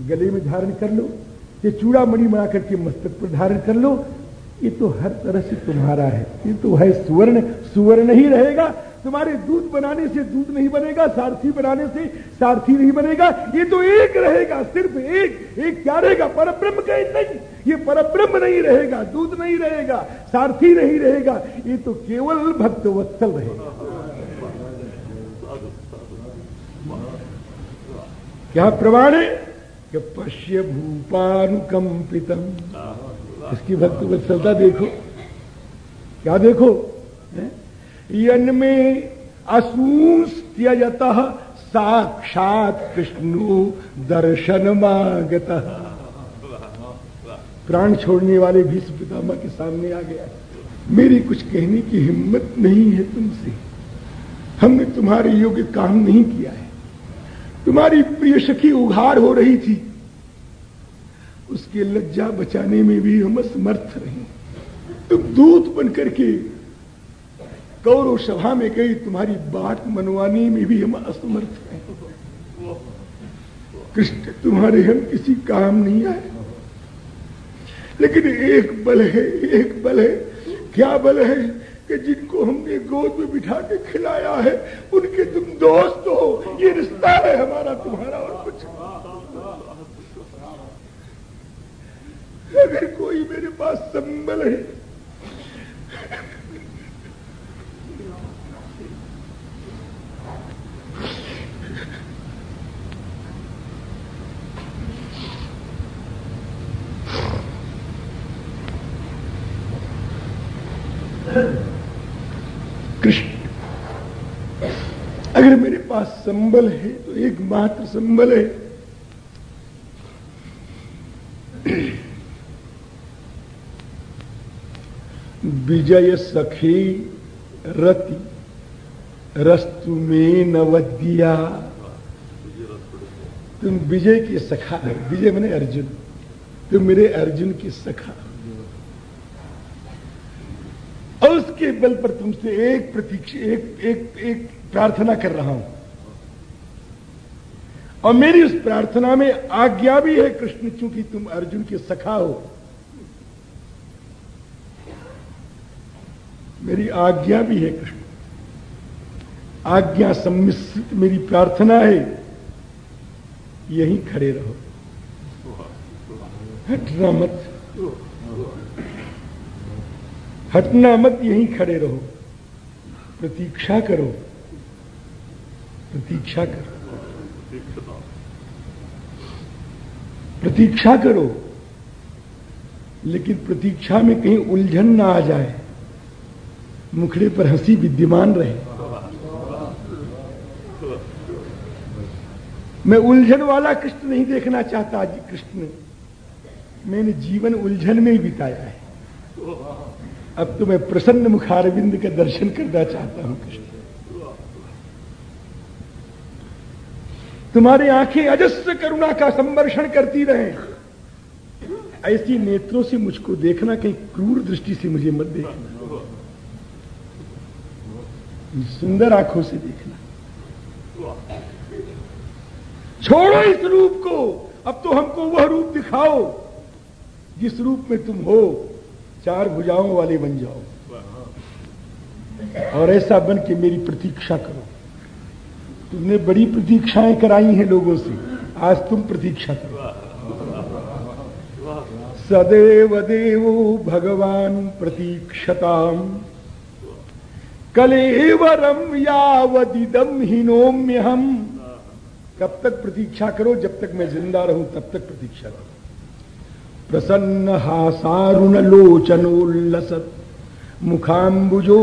गले में धारण कर लो, ये चूड़ा मणि बना करके मस्तक पर धारण कर लो, ये तो हर तरह से तुम्हारा है, ये तो है सुवर्ण सुवर्ण ही रहेगा। तुम्हारे दूध बनाने से दूध नहीं बनेगा, सारथी बनाने से सारथी नहीं बनेगा, ये तो एक रहेगा, सिर्फ़ एक एक क्या रहेगा? पर ब्रह्म कहीं नहीं, ये पर ब्रह्म नहीं रहेगा दूध नहीं रहेगा, सारथी नहीं रहेगा, ये तो केवल भक्त वत्सल रहेगा। क्या प्रमाण है? कि पश्य भूपानुकंपितम इसकी भक्त वत्सलता देखो। क्या देखो? यन में असूस्त्यजत साक्षात कृष्णु दर्शन मागत प्राण छोड़ने वाले भीष्म पितामह के सामने आ गया। मेरी कुछ कहने की हिम्मत नहीं है तुमसे। हमने तुम्हारे योग्य काम नहीं किया है। तुम्हारी प्रिय सखी उघार हो रही थी। उसके लज्जा बचाने में भी हम असमर्थ रहे। तुम दूत बनकर के गौरव सभा में गई, तुम्हारी बात मनवाने में भी हम असमर्थ रहे। कृष्ण, तुम्हारे हम किसी काम नहीं आए। लेकिन एक बल है, एक बल है। क्या बल है? कि जिनको हमने गोद में बिठा के खिलाया है, उनके तुम दोस्त हो। ये रिश्ता है हमारा, तुम्हारा और कुछ अगर कोई मेरे पास संबल है कृष्ण, अगर मेरे पास संबल है तो एकमात्र संबल है। विजय सखी रति, रस्तु में नवदिया। तुम विजय के सखा, विजय मैंने अर्जुन, तुम मेरे अर्जुन की सखा। उसके बल पर तुमसे एक प्रतीक्षा, एक एक एक प्रार्थना कर रहा हूँ। और मेरी उस प्रार्थना में आज्ञा भी है, कृष्ण, चूँकि तुम अर्जुन के सखा हो। मेरी आज्ञा भी है, कृष्ण। आज्ञा सम्मिश्रित मेरी प्रार्थना है। यहीं खड़े रहो। हटना मत। हटना मत, यहीं खड़े रहो। प्रतीक्षा करो। प्रतीक्षा करो। प्रतीक्षा करो। लेकिन प्रतीक्षा में कहीं उलझन ना आ जाए। मुखड़े पर हँसी विद्यमान रहे। मैं उलझन वाला कृष्ण नहीं देखना चाहता कृष्ण। मैंने जीवन उलझन में ही बिताया है। अब तो मैं प्रसन्न मुखारविंद का दर्शन करना चाहता हूँ, कृष्ण। तुम्हारी आँखें अजस्र करुणा का संवर्षण करती रहे। ऐसी नेत्रों से मुझको देखना कहीं क्रूर दृष्टि से मुझे मत देखना। सुंदर आँखों से देखना। छोड़ो इस रूप को। अब तो हमको वह रूप दिखाओ, जिस रूप में तुम हो। चार भुजाओं वाले बन जाओ। और ऐसा बन के मेरी प्रतीक्षा करो। तुमने बड़ी प्रतीक्षाएँ कराई हैं लोगों से। आज तुम प्रतीक्षा करो। सदैव देवो भगवान प्रतीक्षताम। कलेवरम यावदिदम हिनोम्य हम कब तक प्रतीक्षा करो? जब तक मैं ज़िंदा रहूँ, तब तक प्रतीक्षा करो। प्रसन्न हासारुण लोचनोल्लसत मुखाम्बुजो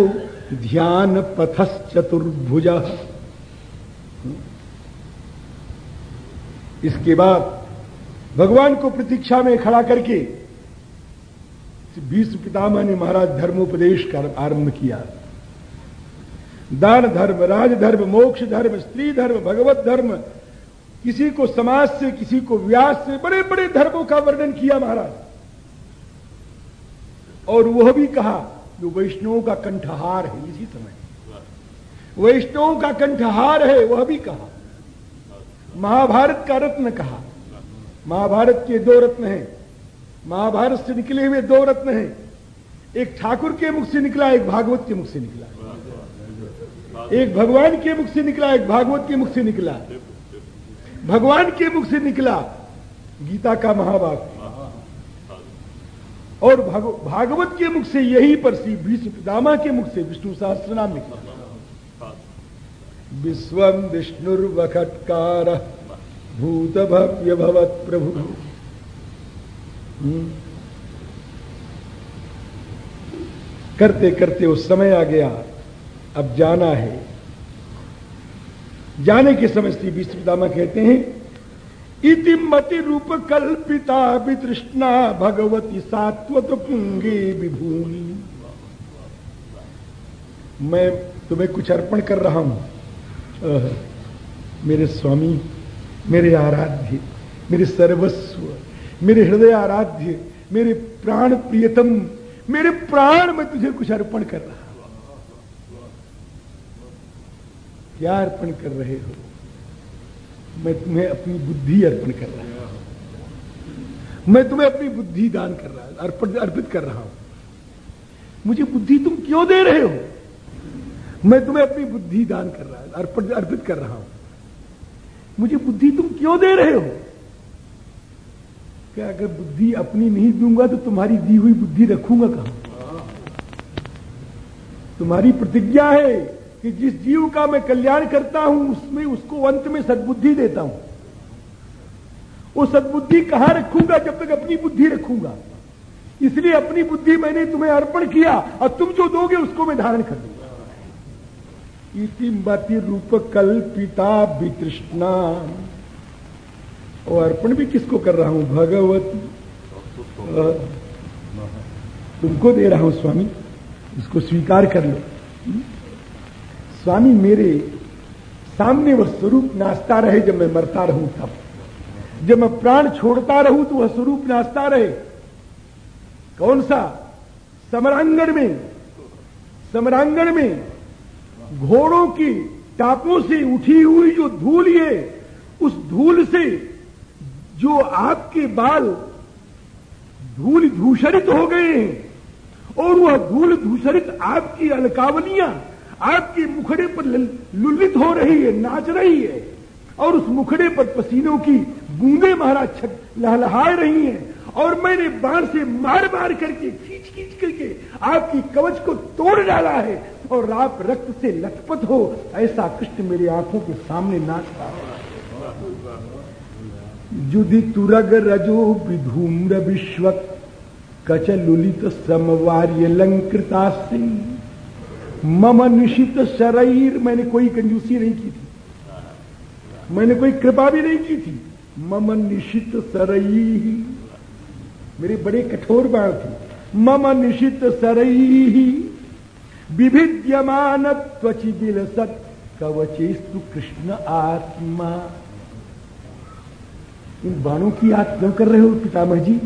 ध्यान पथश्चतुर्भुज इसके बाद भगवान को प्रतीक्षा में खड़ा करके भीष्म पितामह ने महाराज धर्मोपदेश कर आरंभ किया। दान धर्म राज धर्म मोक्ष धर्म, स्त्री धर्म, भगवत धर्म किसी को समाज से, किसी को व्यास से बड़े बड़े धर्मों का वर्णन किया महाराज। और वह भी कहा जो वैष्णवों का कंठहार है, इसी समय। वैष्णवों का कंठहार है, वह भी कहा। महाभारत का रत्न कहा। महाभारत के दो रत्न हैं। महाभारत से निकले हुए दो रत्न हैं। एक ठाकुर के मुख से निकला, एक भागवत के मुख से निकला। एक भगवान के मुख से निकला, एक भागवत के मुख से निकला। भगवान के मुख से निकला गीता का महावाक्य और भागवत के मुख से यही पर श्री भीष्म पितामह के मुख से विष्णु सहस्त्र नाम निकला। विश्वम विष्णुर्वखटकार भूत भव्य भवत प्रभु। हम्म। करते करते उस समय आ गया। अब जाना है। जाने के समय श्री विष्णुदामा कहते हैं, इति मति रूप कल्पिता वितृष्णा भगवती सात्वत पुंगे विभूमि मैं तुम्हें कुछ अर्पण कर रहा हूँ। मेरे स्वामी, मेरे आराध्य, मेरे सर्वस्व, मेरे हृदय आराध्य, मेरे प्राण प्रियतम, मेरे प्राण में तुझे कुछ अर्पण कर रहा क्या अर्पण कर रहे हो। मैं तुम्हें अपनी बुद्धि अर्पण कर रहा हूँ। मैं तुम्हें अपनी बुद्धि दान कर रहा हूँ, अर्पण, अर्पित कर रहा हूँ। मुझे बुद्धि तुम क्यों दे रहे हो? मैं तुम्हें अपनी बुद्धि दान कर रहा हूँ, अर्पण, अर्पित कर रहा हूँ। मुझे बुद्धि तुम क्यों दे रहे हो? क्या अगर बुद्धि अपनी नहीं दूँगा तो तुम्हारी दी हुई बुद्धि रखूँगा कहाँ? तुम्हारी प्रतिज्ञा है। कि जिस जीव का मैं कल्याण करता हूँ, उसमें उसको अंत में सद्बुद्धि देता हूँ। वो सद्बुद्धि कहाँ रखूँगा? जब तक अपनी बुद्धि रखूँगा। इसलिए अपनी बुद्धि मैंने तुम्हें अर्पण किया, और तुम जो दोगे, उसको मैं धारण कर दूँगा। इति मति रूप कल्पिता वितृष्णा। और अर्पण भी किसको कर रहा हूँ? भगवती। तुमको दे रहा हूँ, स्वामी। इसको स्वीकार कर लो। स्वामी मेरे सामने वह स्वरूप नाचता रहे जब मैं मरता रहूँ तब। जब मैं प्राण छोड़ता रहूँ तो वह स्वरूप नाचता रहे। कौन सा? समरांगण में। समरांगण में घोड़ों की टापों से उठी हुई जो धूल है उस धूल से जो आपके बाल धूल धूषरित हो गए हैं, और वह धूल धूषरित आपकी अलकावलियाँ आपके मुखड़े पर लुलित हो रही है, नाच रही है, और उस मुखड़े पर पसीनों की बूंदे महाराज लहलहा रही हैं, और मैंने बाण से मार मार करके, खींच खींच करके आपकी कवच को तोड़ डाला है, और आप रक्त से लथपथ हो, ऐसा कृष्ण मेरी आँखों के सामने नाच रहा है। जुदि तुरग रजो विधूम्र विश्व कच लुलित समवार्य लंकृता मम निशित शरीर, मैंने कोई कंजूसी नहीं की थी। मैंने कोई कृपा भी नहीं की थी। मम निशित सरई मेरे बड़े कठोर बाण थे। मम निशित सरई विभिद्यमान त्वचि बिलसत कवचेस्तु कृष्ण आत्मा। इन बाणों की याद क्यों कर रहे हो पितामह जी?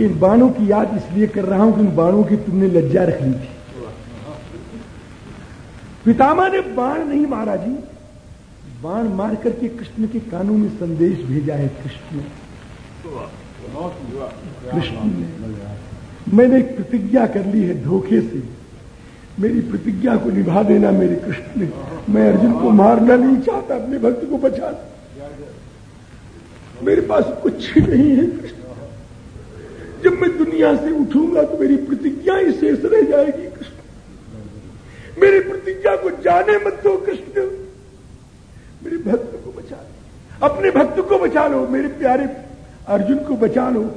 इन बाणों की याद इसलिए कर रहा हूँ कि इन बाणों की तुमने लज्जा रख ली थी। पितामह ने बाण नहीं मारा जी। बाण मार करके कृष्ण के कानों में संदेश भेजा है कृष्ण कृष्ण ने। मैंने प्रतिज्ञा कर ली है धोखे से। मेरी प्रतिज्ञा को निभा देना मेरे कृष्ण ने। मैं अर्जुन को मारना नहीं चाहता, अपने भक्त को बचा मेरे पास कुछ नहीं है कृष्ण। जब मैं दुनिया से उठूँगा तो मेरी प्रतिज्ञा ही शेष रह जाएगी कृष्ण। मेरी प्रतिज्ञा को जाने मत दो, कृष्ण मेरे भक्त को बचा लो। अपने भक्त को बचा लो, मेरे प्यारे अर्जुन को बचा लो।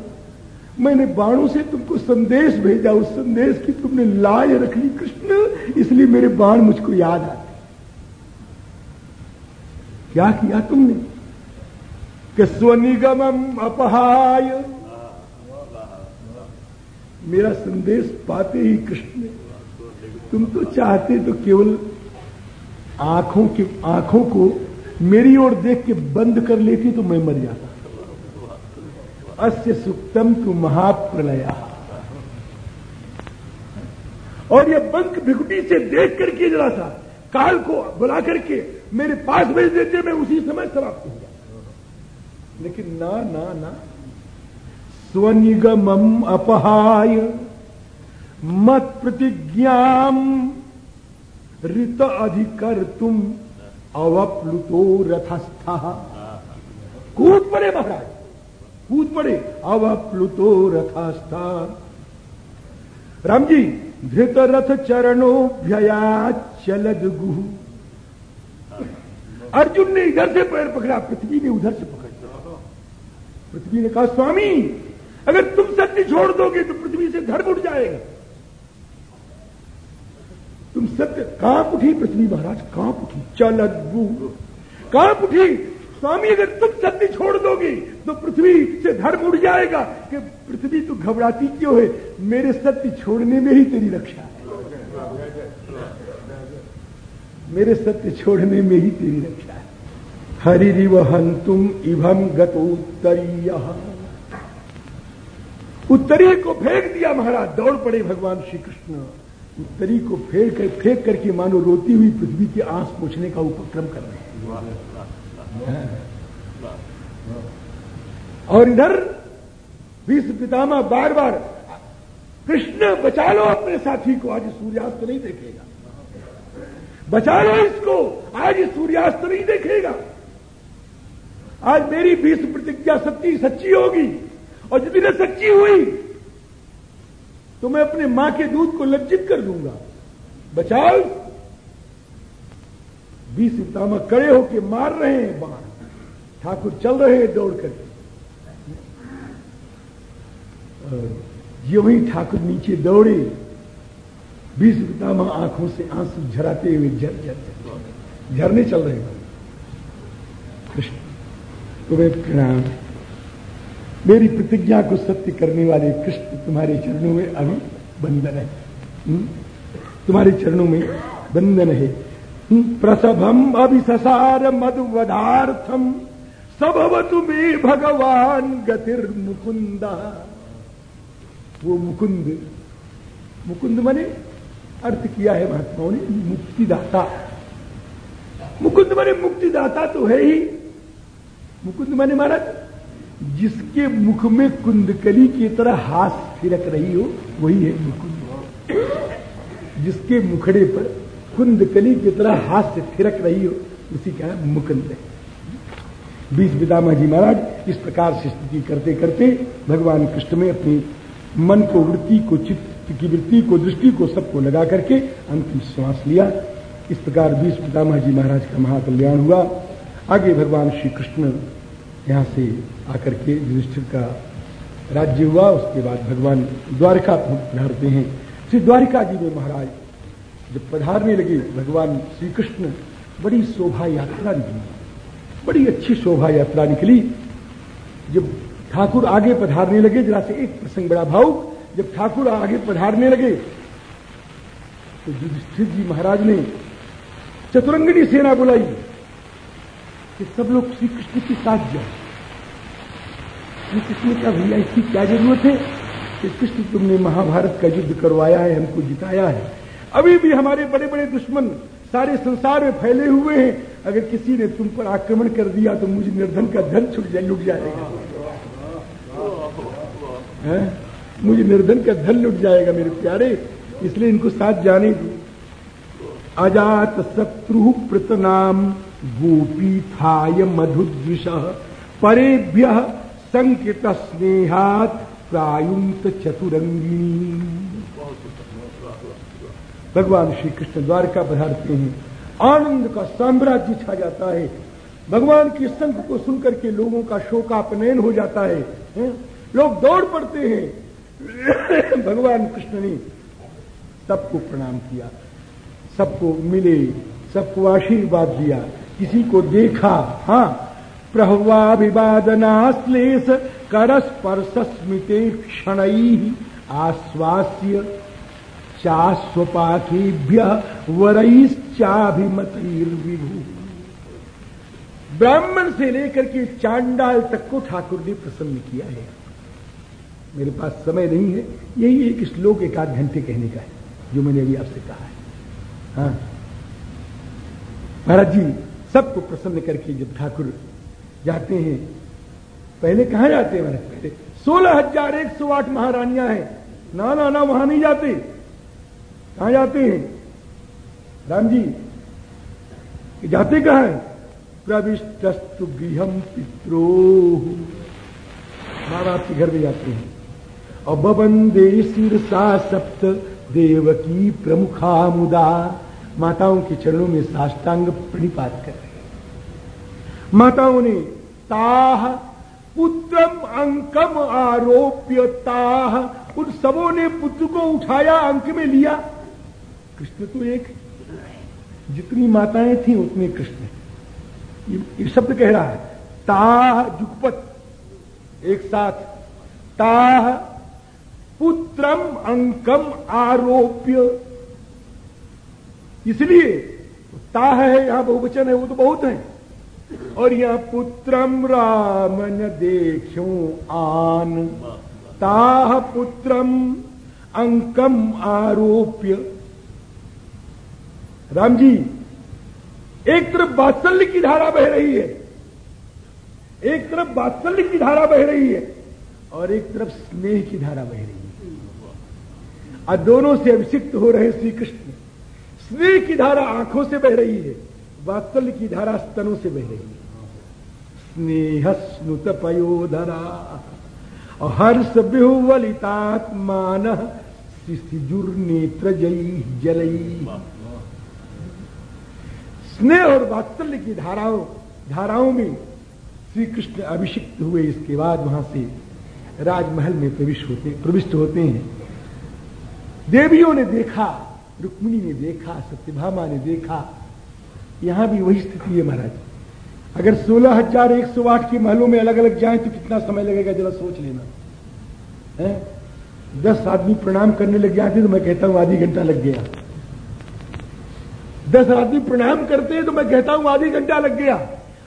मैंने बाणों से तुमको संदेश भेजा, उस संदेश की तुमने लाज रख ली, कृष्ण। इसलिए मेरे बाण मुझको याद आते क्या किया तुमने? कि स्वनिगम अपहाय। मेरा संदेश पाते ही कृष्ण तुम तो चाहते तो केवल आँखों की, आँखों को मेरी ओर देख के बंद कर लेती तो मैं मर जाता। अस्य सुक्तम तु महाप्रलया। और ये बंक भिकुटी से देख करके जरा सा, काल को बुला करके मेरे पास भेज देते, मैं उसी समय समाप्त हो लेकिन ना ना ना। स्वनिगम अपहाय। मत प्रतिज्ञा ऋत अधिकर तुम अवप्लुतो रथस्था। कूद पड़े महाराज कूद पड़े, अवप्लुतो रथस्था। राम जी, धृत रथ चरणों भया चलद गुह। अर्जुन ने इधर से पैर पकड़ा, पृथ्वी ने उधर से पकड़ा। पृथ्वी ने कहा, स्वामी, अगर तुम सत्य छोड़ दोगे तो पृथ्वी से धर्म उठ जाएगा। तुम सत्य काँप उठी, पृथ्वी महाराज, काँप उठी चल काँप उठी, स्वामी, अगर तुम सत्य छोड़ दोगे तो पृथ्वी से धर्म उड़ जाएगा कि पृथ्वी तो घबराती क्यों है? मेरे सत्य छोड़ने में ही तेरी रक्षा है। मेरे सत्य छोड़ने में ही तेरी रक्षा है। हरिव हंतुम इभम गतोत्तरीय उत्तरी को फेंक दिया महाराज, दौड़ पड़े भगवान श्री कृष्ण उत्तरी को फेर कर फेंक करके मानो रोती हुई पृथ्वी की आंस पूछने का उपक्रम कर रहे हैं। और इधर विश्व पितामह बार बार कृष्ण बचा लो अपने साथी को आज सूर्यास्त नहीं देखेगा। बचा लो इसको आज सूर्यास्त नहीं देखेगा। आज मेरी बीस प्रतिज्ञा सच्ची सच्ची होगी और जितनी सच्ची हुई तो मैं अपने माँ के दूध को लज्जित कर दूँगा। बचाओ। बीस पितामह कड़े होके मार रहे हैं बाण। ठाकुर चल रहे हैं दौड़ कर। यो ही ठाकुर नीचे दौड़े। बीस पितामह आँखों से आँसू झराते हुए झर झर झरने चल रहे हैं। कृष्ण, तुम्हें प्रणाम। मेरी प्रतिज्ञा को सत्य करने वाले कृष्ण तुम्हारे चरणों में अभी बंधन है। हम्म? तुम्हारे चरणों में बंधन है। हम्म? प्रसभम अभिससार मधुवधार्थम सबवतु में भगवान गतिर मुकुंदा। वो मुकुंद मुकुंद मने अर्थ किया है महात्माओं ने, मुक्तिदाता। मुकुंद मने मुक्तिदाता तो है ही। मुकुंद मने महाराज जिसके मुख में कुंदकली की तरह हाथ फिरक रही हो, वही है मुकुंद। जिसके मुखड़े पर कुंदकली की तरह हाथ से फिरक रही हो, उसी का मुकुंद। है बीस पितामह जी महाराज, इस प्रकार से स्थिति करते करते भगवान कृष्ण में अपनी मन को, वृत्ति को, चित्त की वृत्ति को, दृष्टि को सबको लगा करके अंतिम श्वास लिया। इस प्रकार बीस पितामह जी महाराज का महाकल्याण हुआ। आगे भगवान श्री कृष्ण यहाँ से आकर के युधिष्ठिर का राज्य हुआ, उसके बाद भगवान द्वारिका पधारते हैं। श्री द्वारिका जी में महाराज, जब पधारने लगे, भगवान श्री कृष्ण बड़ी शोभा यात्रा निकली। बड़ी अच्छी शोभा यात्रा निकली। जब ठाकुर आगे पधारने लगे, जरा से एक प्रसंग बड़ा भाव जब ठाकुर आगे पधारने लगे तो युधिष्ठिर जी महाराज ने चतुरंगनी सेना बुलाई। कि सब लोग श्री कृष्ण के साथ जाए। श्री कृष्ण का भैया इसकी क्या ज़रूरत है? कि कृष्ण तुमने महाभारत का युद्ध करवाया है, हमको जिताया है। अभी भी हमारे बड़े बड़े दुश्मन सारे संसार में फैले हुए हैं। अगर किसी ने तुम पर आक्रमण कर दिया तो मुझे निर्धन का धन छुट जाए, लुट जाएगा। है? मुझे निर्धन का धन लुट जाएगा, मेरे प्यारे। इसलिए इनको साथ जाने दो। अजात शत्रु प्रतनाम गोपी थाय मधुद्विष परेभ्य संकित स्नेहात प्रायुंत चतुरंगिनी भगवान श्री कृष्ण द्वारका पधारते हैं। आनंद का साम्राज्य छा जाता है। भगवान के संख को सुनकर के लोगों का शोकापनयन हो जाता है, है? लोग दौड़ पड़ते हैं। भगवान कृष्ण ने सबको प्रणाम किया सबको मिले सबको आशीर्वाद दिया। किसी को देखा हाँ प्रहवाभिवादनाश्लेष करस्पर्श स्मिते क्षण आश्वास्य चास्वपाकेभ्य वरईश्चाभिमतिर्विभु ब्राह्मण से लेकर के चांडाल तक को ठाकुर ने प्रसन्न किया है। मेरे पास समय नहीं है, यही एक श्लोक एक आध घंटे कहने का है, जो मैंने अभी आपसे कहा है। हाँ। महाराज जी सबको प्रसन्न करके जब ठाकुर जाते हैं। पहले कहा जाते हैं? महाराज पहले सोलह हज़ार एक सौ आठ महारानियाँ हैं। ना ना ना वहाँ नहीं जाते। कहा जाते हैं? राम जी जाते कहा है? प्रविष्टस्तु गृहम पित्रो माँ बाप के घर में जाते हैं। और बबंदे शीर्षा सप्त देवकी प्रमुखा मुदा। माताओं के चरणों में साष्टांग प्रणिपात कर। माताओं ने ताह पुत्रम अंकम आरोप्य ताह उन सबों ने पुत्र को उठाया अंक में लिया। कृष्ण तो एक जितनी माताएँ थी उतने कृष्ण। ये, ये शब्द कह रहा है ताह जुगपत एक साथ ताह पुत्रम अंकम आरोप्य। इसलिए ताह है यहाँ बहुवचन है वो तो बहुत है। और यहाँ पुत्रम रामन देखो आन। ताह पुत्रम अंकम आरोप्य। राम जी, एक तरफ़ बात्सल्य की धारा बह रही है, एक तरफ़ बात्सल्य की धारा बह रही है और एक तरफ़ स्नेह की धारा बह रही है। और दोनों से अभिषिक्त हो रहे श्री कृष्ण स्नेह की धारा आँखों से बह रही है। वात्सल्य की धारा स्तनों से बह रही स्नेह स्नुत पयोधरा और हर्ष बिहुवलितात्मान शिशुजुर नेत्र जयी जलई स्नेह और वात्सल्य की धाराओं धाराओं में श्री कृष्ण अभिषिक्त हुए, इसके बाद वहाँ से राजमहल में प्रविष्ट होते प्रविष्ट होते हैं। देवियों ने देखा, रुक्मिणी ने देखा, सत्यभामा ने देखा यहाँ भी वही स्थिति है महाराज। अगर सोलह हज़ार एक सौ आठ के महलों में अलग अलग जाए तो कितना समय लगेगा, जरा सोच लेना। है? दस आदमी प्रणाम करने लग जाते तो मैं कहता हूँ आधी घंटा लग गया। दस आदमी प्रणाम करते हैं तो मैं कहता हूँ आधी घंटा लग गया।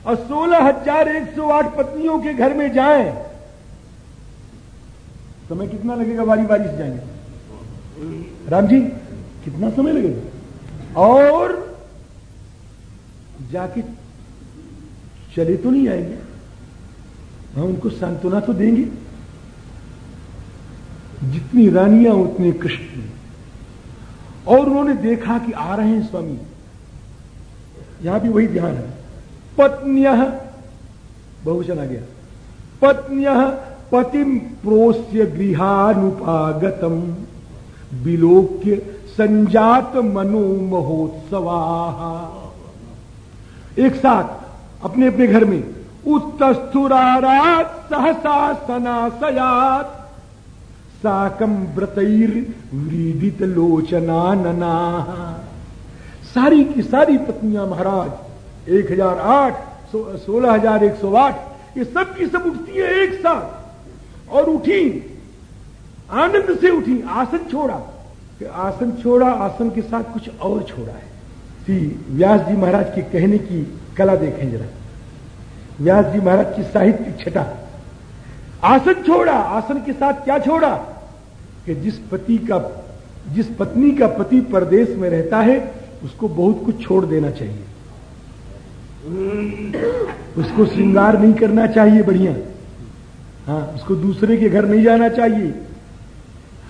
और सोलह हज़ार एक सौ आठ पत्नियों के घर में जाए समय कितना लगेगा बारी बारी से जाएँगे? राम जी, कितना समय लगेगा? और जाके चले तो नहीं आएँगे। हम उनको सांत्वना तो देंगे। जितनी रानियाँ, उतने कृष्ण। और उन्होंने देखा कि आ रहे हैं स्वामी। यहाँ भी वही ध्यान है। पत्न्य बहुचन आ गया। पत्न्य पतिम प्रोस्य गृहानुपागतम। विलोक्य संजात मनो महोत्सवा। एक साथ अपने अपने घर में। उत्तस्थुरारात सहसा सनासयात। साकम व्रतैर व्रीडित लोचना नना। सारी की सारी पत्नियाँ महाराज, एक हज़ार आठ सोलह हज़ार एक सौ आठ, ये सब की सब उठती है एक साथ। और उठी, आनंद से उठी, आसन छोड़ा। आसन छोड़ा, आसन के साथ कुछ और छोड़ा है। सी व्यास जी महाराज के कहने की कला देखें जरा। व्यास जी महाराज की साहित्य छटा। आसन छोड़ा, आसन के साथ क्या छोड़ा? कि जिस पति का, जिस पत्नी का पति परदेश में रहता है, उसको बहुत कुछ छोड़ देना चाहिए। उसको श्रृंगार नहीं करना चाहिए बढ़िया। हाँ उसको दूसरे के घर नहीं जाना चाहिए।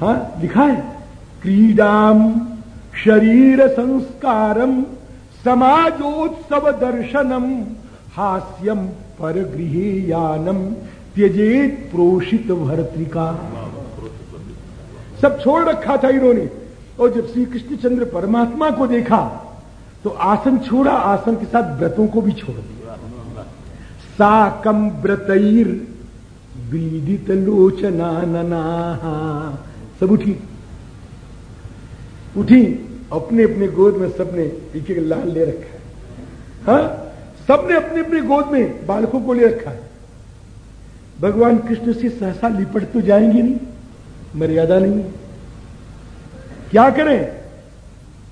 हाँ लिखा है, क्रीडाम शरीर संस्कारम समाजोत्सव दर्शनम हास्यम पर गृह यानम त्यजेत प्रोषित भर्तिका। सब छोड़ रखा था इन्होंने। और जब श्री कृष्णचंद्र परमात्मा को देखा तो आसन छोड़ा, आसन के साथ व्रतों को भी छोड़ दिया। साकम व्रतर, बीदित लोचना नना सब उठी। उठी, अपने अपने गोद में सबने एक एक लाल ले रखा है। हा? सबने अपने अपने गोद में बालकों को ले रखा है। भगवान कृष्ण से सहसा लिपट तो जाएँगे नहीं, मर्यादा नहीं क्या करें?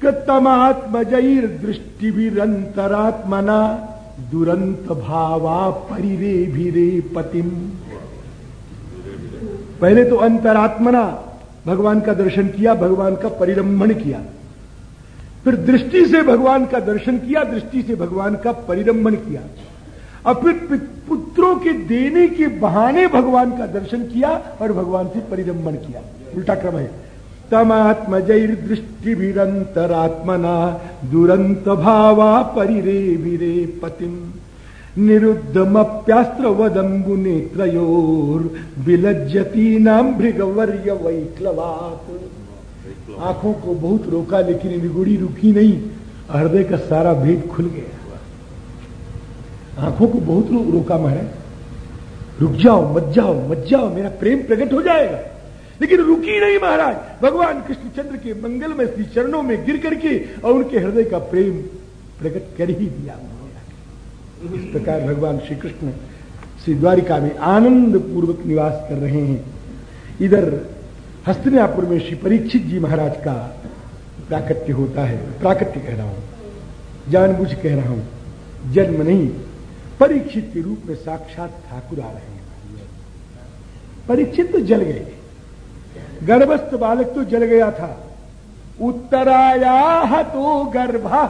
कृतमात्मजर दृष्टि भी अंतरात्मना दुरंत भावा परिरे रे पतिम। पहले तो अंतरात्मना भगवान का दर्शन किया, भगवान का परिरंभण किया। फिर दृष्टि से भगवान का दर्शन किया, दृष्टि से भगवान का परिरंभण किया। और फिर पुत्रों के देने के बहाने भगवान का दर्शन किया और भगवान से परिरंभण किया। उल्टा क्रम है। तमात्मजैर्दृष्टिभिरन्तरात्मना, दुरंत भावा परिरे भिरे पतिम। निरुद्धमप्यास्त्रवदम्बु नेत्रयोर विलज्जती नाम भृगवर्य वैक्लवात आँखों को बहुत रोका, लेकिन निगुड़ी रुकी नहीं। हृदय का सारा भेद खुल गया। आँखों को बहुत लोग रोका महाराज रुक जाओ, मत जाओ मत जाओ, मेरा प्रेम प्रकट हो जाएगा। लेकिन रुकी नहीं महाराज। भगवान कृष्णचंद्र के मंगल में श्री चरणों में गिर करके और उनके हृदय का प्रेम प्रकट कर ही दिया। इस प्रकार भगवान श्री कृष्ण श्री द्वारिका में आनंद पूर्वक निवास कर रहे हैं। इधर हस्तिनापुर में श्री परीक्षित जी महाराज का प्राकट्य होता है। प्राकट्य कह रहा हूँ, जानबूझ कह रहा हूँ, जन्म नहीं, परीक्षित के रूप में साक्षात ठाकुर आ रहे हैं। परीक्षित तो जल गए, गर्भस्थ बालक तो जल गया था। उत्तराया तो गर्भा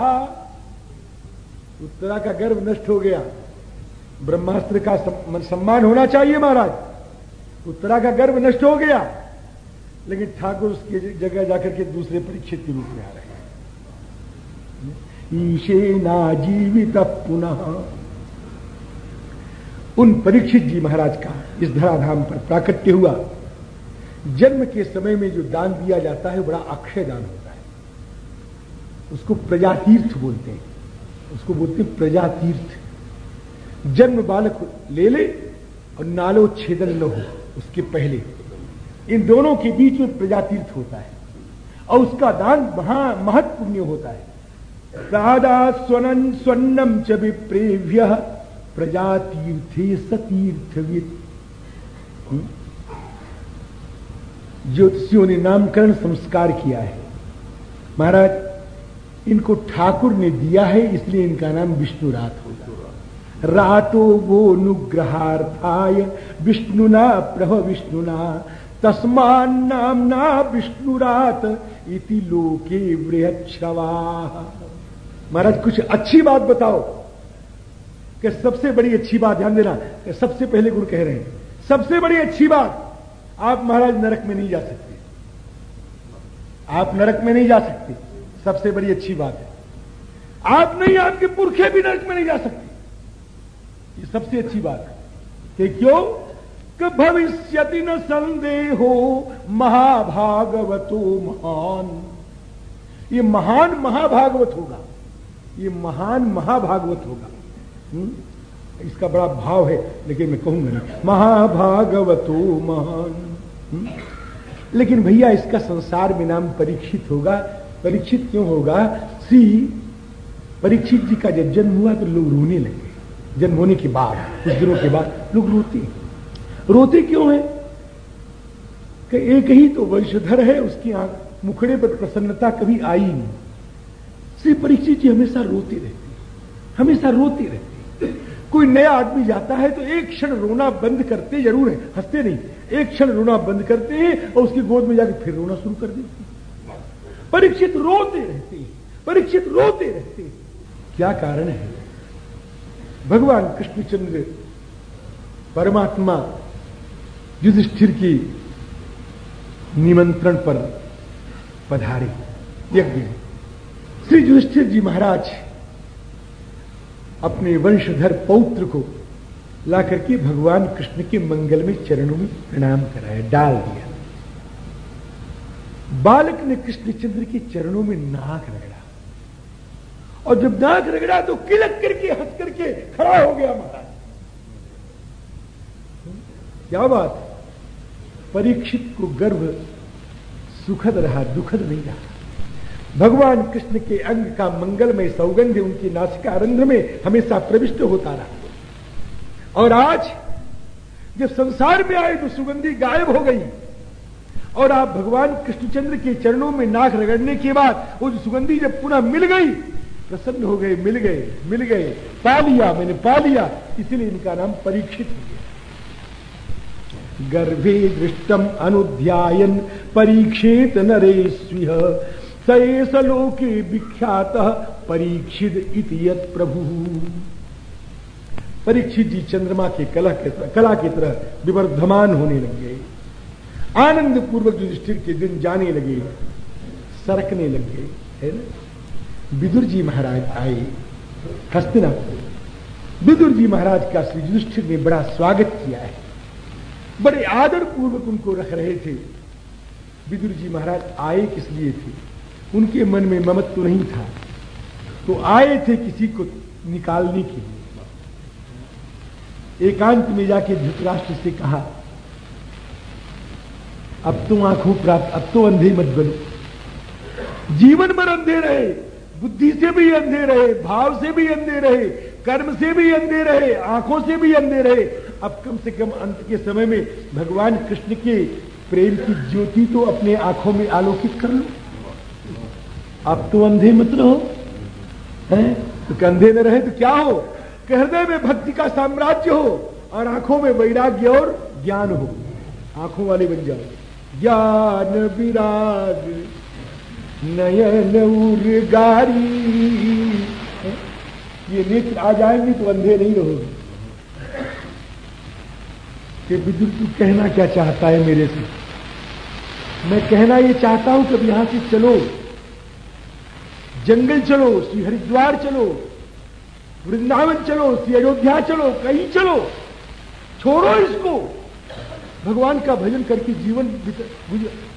उत्तरा का गर्भ नष्ट हो गया। ब्रह्मास्त्र का सम्मान होना चाहिए महाराज। उत्तरा का गर्भ नष्ट हो गया। लेकिन ठाकुर उसकी जगह जाकर के दूसरे परीक्षित के रूप में आ रहे हैं। ईशे ना जीवित पुनः। उन परीक्षित जी महाराज का इस धराधाम पर प्राकट्य हुआ। जन्म के समय में जो दान दिया जाता है, बड़ा अक्षय दान होता है। उसको प्रजातीर्थ बोलते हैं। उसको बोलते हैं प्रजातीर्थ। जन्म बालक ले ले और नालो छेदन न हो, उसके पहले। इन दोनों के बीच में प्रजातीर्थ होता है और उसका दान महा महत्वपूर्ण होता है। प्रादा स्वनन स्वर्णम च विप्रेव्य प्रजा तीर्थे सतीर्थविद हम्म? ज्योतिषियों ने नामकरण संस्कार किया है। महाराज इनको ठाकुर ने दिया है, इसलिए इनका नाम विष्णु रात होगा। रातो वो अनुग्रहार्थाय विष्णुना प्रभ विष्णुना तस्मान नामना विष्णुरात इति लोके बृहच्छवा महाराज, कुछ अच्छी बात बताओ। कि सबसे बड़ी अच्छी बात, ध्यान देना सबसे पहले गुरु कह रहे हैं, सबसे बड़ी अच्छी बात, आप महाराज नरक में नहीं जा सकते। आप नरक में नहीं जा सकते। सबसे बड़ी अच्छी बात है। आप नहीं, आपके पुरखे भी नरक में नहीं जा सकते। ये सबसे अच्छी बात है कि क्यों? भविष्य न संदेहो महाभागवतो महान। ये महान महाभागवत होगा। ये महान महाभागवत होगा। हुँ? हम्म? इसका बड़ा भाव है, लेकिन मैं कहूँगा नहीं। महाभागवतो महान। हम्म? लेकिन भैया, इसका संसार में नाम परीक्षित होगा परीक्षित क्यों होगा? सी, परीक्षित जी का जब जन्म हुआ तो लोग रोने लगे। जन्म होने के बाद, कुछ दिनों के बाद लोग रोते रोते क्यों है? कि एक ही तो वंशधर है, उसकी आँख मुखड़े पर प्रसन्नता कभी आई नहीं। श्री परीक्षित जी हमेशा रोते रहते हमेशा रोते रहते कोई नया आदमी जाता है तो एक क्षण रोना बंद करते ज़रूर है। हँसते नहीं। एक क्षण रोना बंद करते हैं और उसकी गोद में जाकर फिर रोना शुरू कर देते परीक्षित रोते रहते हैं, परीक्षित रोते रहते हैं। क्या कारण है? भगवान कृष्णचंद्र, परमात्मा, युधिष्ठिर की निमंत्रण पर पधारे। यज्ञ श्री युधिष्ठिर जी महाराज अपने वंशधर पौत्र को लाकर के भगवान कृष्ण के मंगल में चरणों में प्रणाम कराया डाल दिया। बालक ने कृष्णचंद्र के चरणों में नाक रगड़ा। और जब नाक रगड़ा तो किलक करके, हंस करके खड़ा हो गया महाराज। क्या बात परीक्षित को गर्भ सुखद रहा, दुखद नहीं रहा। भगवान कृष्ण के अंग का मंगलमय सौगंध उनकी नासिका रंध्र में हमेशा प्रविष्ट होता रहा। और आज, जब संसार में आए तो सुगंधी गायब हो गई। और आप भगवान कृष्णचंद्र के चरणों में नाक रगड़ने के बाद जो सुगंधी जब पुनः मिल गई, प्रसन्न हो गए, मिल गए मिल गए, पा लिया मैंने, पा लिया, इसीलिए इनका नाम परीक्षित हो गया। गर्भे दृष्टम अनुध्यायन, परीक्षित नरेश्वी सएस लोके विख्यात परीक्षित इतियत प्रभु। परीक्षित जी चंद्रमा के कला के कला की तरह विवर्धमान होने लगे आनंद पूर्वक युधिष्ठिर के दिन जाने लगे, सरकने लगे है ना? विदुर जी महाराज आए, हस्तिनापुर। विदुर जी महाराज का श्री युधिष्ठिर ने बड़ा स्वागत किया है। बड़े आदर पूर्वक उनको रख रहे थे। विदुर जी महाराज आए किस लिए थे? उनके मन में ममत्व तो नहीं था। तो आए थे किसी को निकालने के लिए। एकांत में जाके धृतराष्ट्र से कहा अब तुम आँखों प्राप्त, अब तो अंधे मत बनो। जीवन भर अंधे रहे, बुद्धि से भी अंधे रहे, भाव से भी अंधे रहे, कर्म से भी अंधे रहे, आँखों से भी अंधे रहे। अब कम से कम अंत के समय में भगवान कृष्ण के प्रेम की ज्योति तो अपने आँखों में आलोकित कर लो। अब तो अंधे मत रहो, हैं? तो कंधे में रहे तो क्या हो? हृदय में भक्ति का साम्राज्य हो और आँखों में वैराग्य और ज्ञान हो। आँखों वाले बन जाओ। ज्ञान विराग नयन उर्गारी ये नेत्र आ जाएँगे तो अंधे नहीं रहोगे। कि विद्युत तू कहना क्या चाहता है मेरे से? मैं कहना ये चाहता हूँ कि अब यहाँ से चलो। जंगल चलो, श्री हरिद्वार चलो, वृंदावन चलो, श्री अयोध्या चलो, कहीं चलो। छोड़ो इसको। भगवान का भजन करके जीवन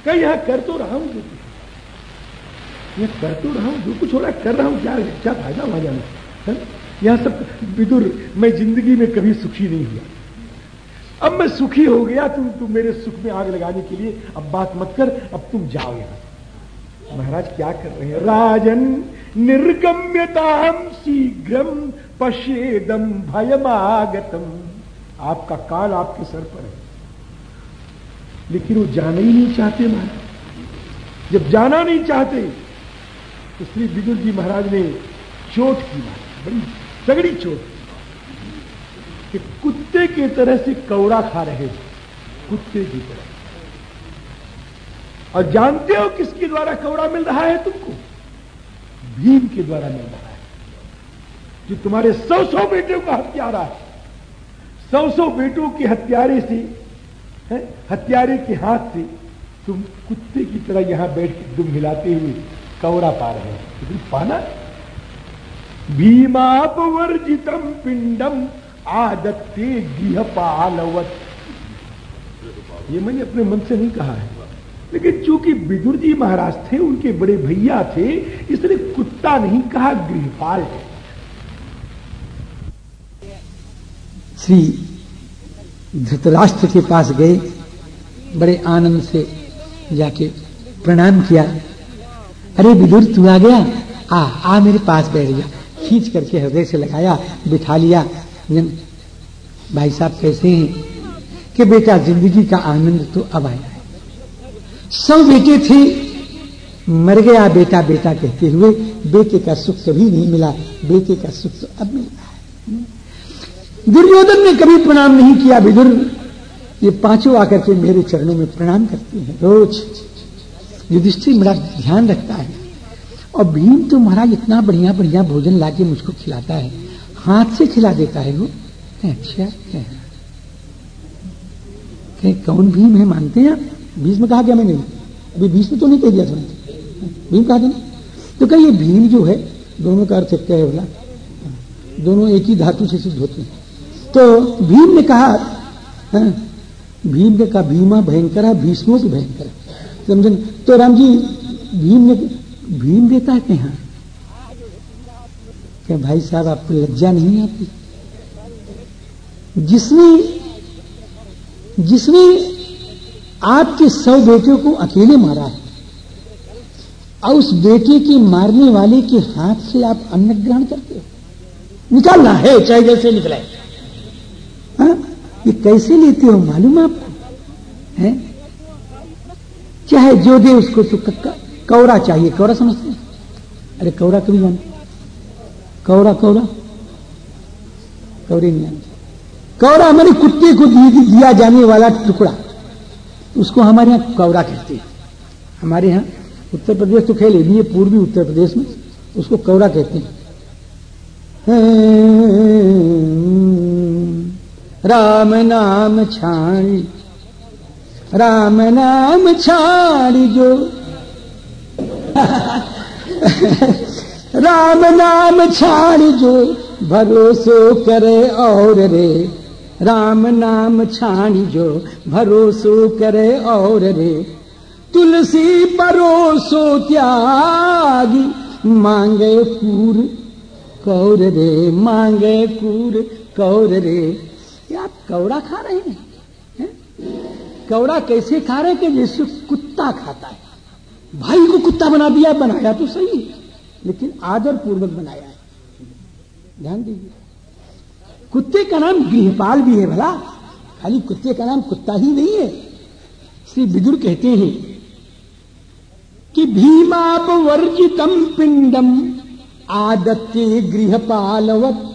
कहीं यहाँ कर तो रहा हूँ यह कर तो रहा हूँ, जो कुछ हो रहा है, कर रहा हूँ, क्या क्या फ़ायदा वहाँ जाना यहाँ सब विदुर, मैं ज़िंदगी में कभी सुखी नहीं हुआ। अब मैं सुखी हो गया, तुम तुम मेरे सुख में आग लगाने के लिए अब बात मत कर, अब तुम जाओ यहाँ। महाराज, क्या कर रहे हैं? राजन निर्गम्यता निर्गम्यताम शीघ्रम पश्येदम भयमागतम। आपका काल आपके सर पर है। लेकिन वो जाना ही नहीं चाहते महाराज। जब जाना नहीं चाहते तो श्री विदुर जी महाराज ने चोट की बात, बड़ी तगड़ी चोट कि कुत्ते की तरह से कौड़ा खा रहे थे कुत्ते की तरह। और जानते हो किसके द्वारा कौड़ा मिल रहा है तुमको? भीम के द्वारा मिल रहा है। जो तुम्हारे सौ सौ बेटों का हत्यारा है। सौ सौ बेटों के हत्यारे से है? हत्यारे के हाथ से तुम कुत्ते की तरह यहाँ बैठ के दुम हिलाते हुए कौड़ा पा रहे हो। तुम पाना? भीमापवर्जितम पिंडम आदत्ते गृह पालवत ये मैंने अपने मन से नहीं कहा है। लेकिन चूँकि बिदुर जी महाराज थे, उनके बड़े भैया थे, इसलिए कुत्ता नहीं कहा गृहपाल श्री धृतराष्ट्र के पास गए, बड़े आनंद से जाके प्रणाम किया। अरे विदुर, तू आ गया? आ आ मेरे पास बैठ गया। खींच करके हृदय से लगाया, बिठा लिया। भाई साहब कैसे हैं कि बेटा, ज़िंदगी का आनंद तो अब आया है। सब बेटे थे, मर गया बेटा बेटा कहते हुए, बेटे का सुख कभी नहीं मिला, बेटे का सुख तो अब मिल रहा है। दुर्योधन ने कभी प्रणाम नहीं किया, विदुर। ये पाँचों आकर के मेरे चरणों में प्रणाम करते हैं। रोज। युधिष्ठिर बड़ा ध्यान रखता है। और भीम तो महाराज इतना बढ़िया बढ़िया भोजन लाके मुझको खिलाता है। हाथ से खिला देता है वो। अच्छा क्या कौन भीम है, मानते हैं बीच में कहा क्या मैंने। अभी बीच में तो नहीं कह दिया था। भीम कहा था तो क्या ये भीम जो है, दोनों का अर्थ क्या है, बोला। दोनों एक ही धातु से सिद्ध होते हैं। तो भीम ने कहा हाँ, भीम ने कहा भीमा भयंकर है भीष्मो की भयंकर समझे? तो राम जी भीम ने भीम देता है कहा? क्या भाई साहब आपको लज्जा नहीं आती जिसने जिसने आपके सौ बेटियों को अकेले मारा है और उस बेटे के मारने वाले के हाथ से आप अन्न ग्रहण करते हो। निकालना है चाहे जैसे निकले हाँ? ये कैसे लेते हो मालूम आपको? है? चाहे जो दे उसको तो कौरा चाहिए। कौरा समझते हैं? अरे कौरा कभी जानते कौरा कौरा? कौरे नहीं जानते कौरा हमारे कुत्ते को दिया जाने वाला टुकड़ा। उसको हमारे यहाँ कौरा कहते हैं। हमारे यहाँ उत्तर प्रदेश तो खेल भी है पूर्वी उत्तर प्रदेश में उसको कौरा कहते हैं। राम नाम छाणी, राम नाम छाणी जो। राम नाम छाणी जो, भरोसो करे और रे। राम नाम छाणी जो, भरोसो करे और रे। तुलसी परोसो त्यागी, मांगे कूर कौर रे, मांगे कूर कौर रे। आप कौड़ा खा रहे हैं? कौड़ा कैसे खा रहे कि जैसे कुत्ता खाता है? भाई को कुत्ता बना दिया, बनाया तो सही लेकिन आदर पूर्वक बनाया है। ध्यान दीजिए। कुत्ते का नाम गृहपाल भी है भला। खाली कुत्ते का नाम कुत्ता ही नहीं है। श्री विदुर कहते हैं कि भीमाप वर्जितम पिंडम आदत्ते गृहपालवत।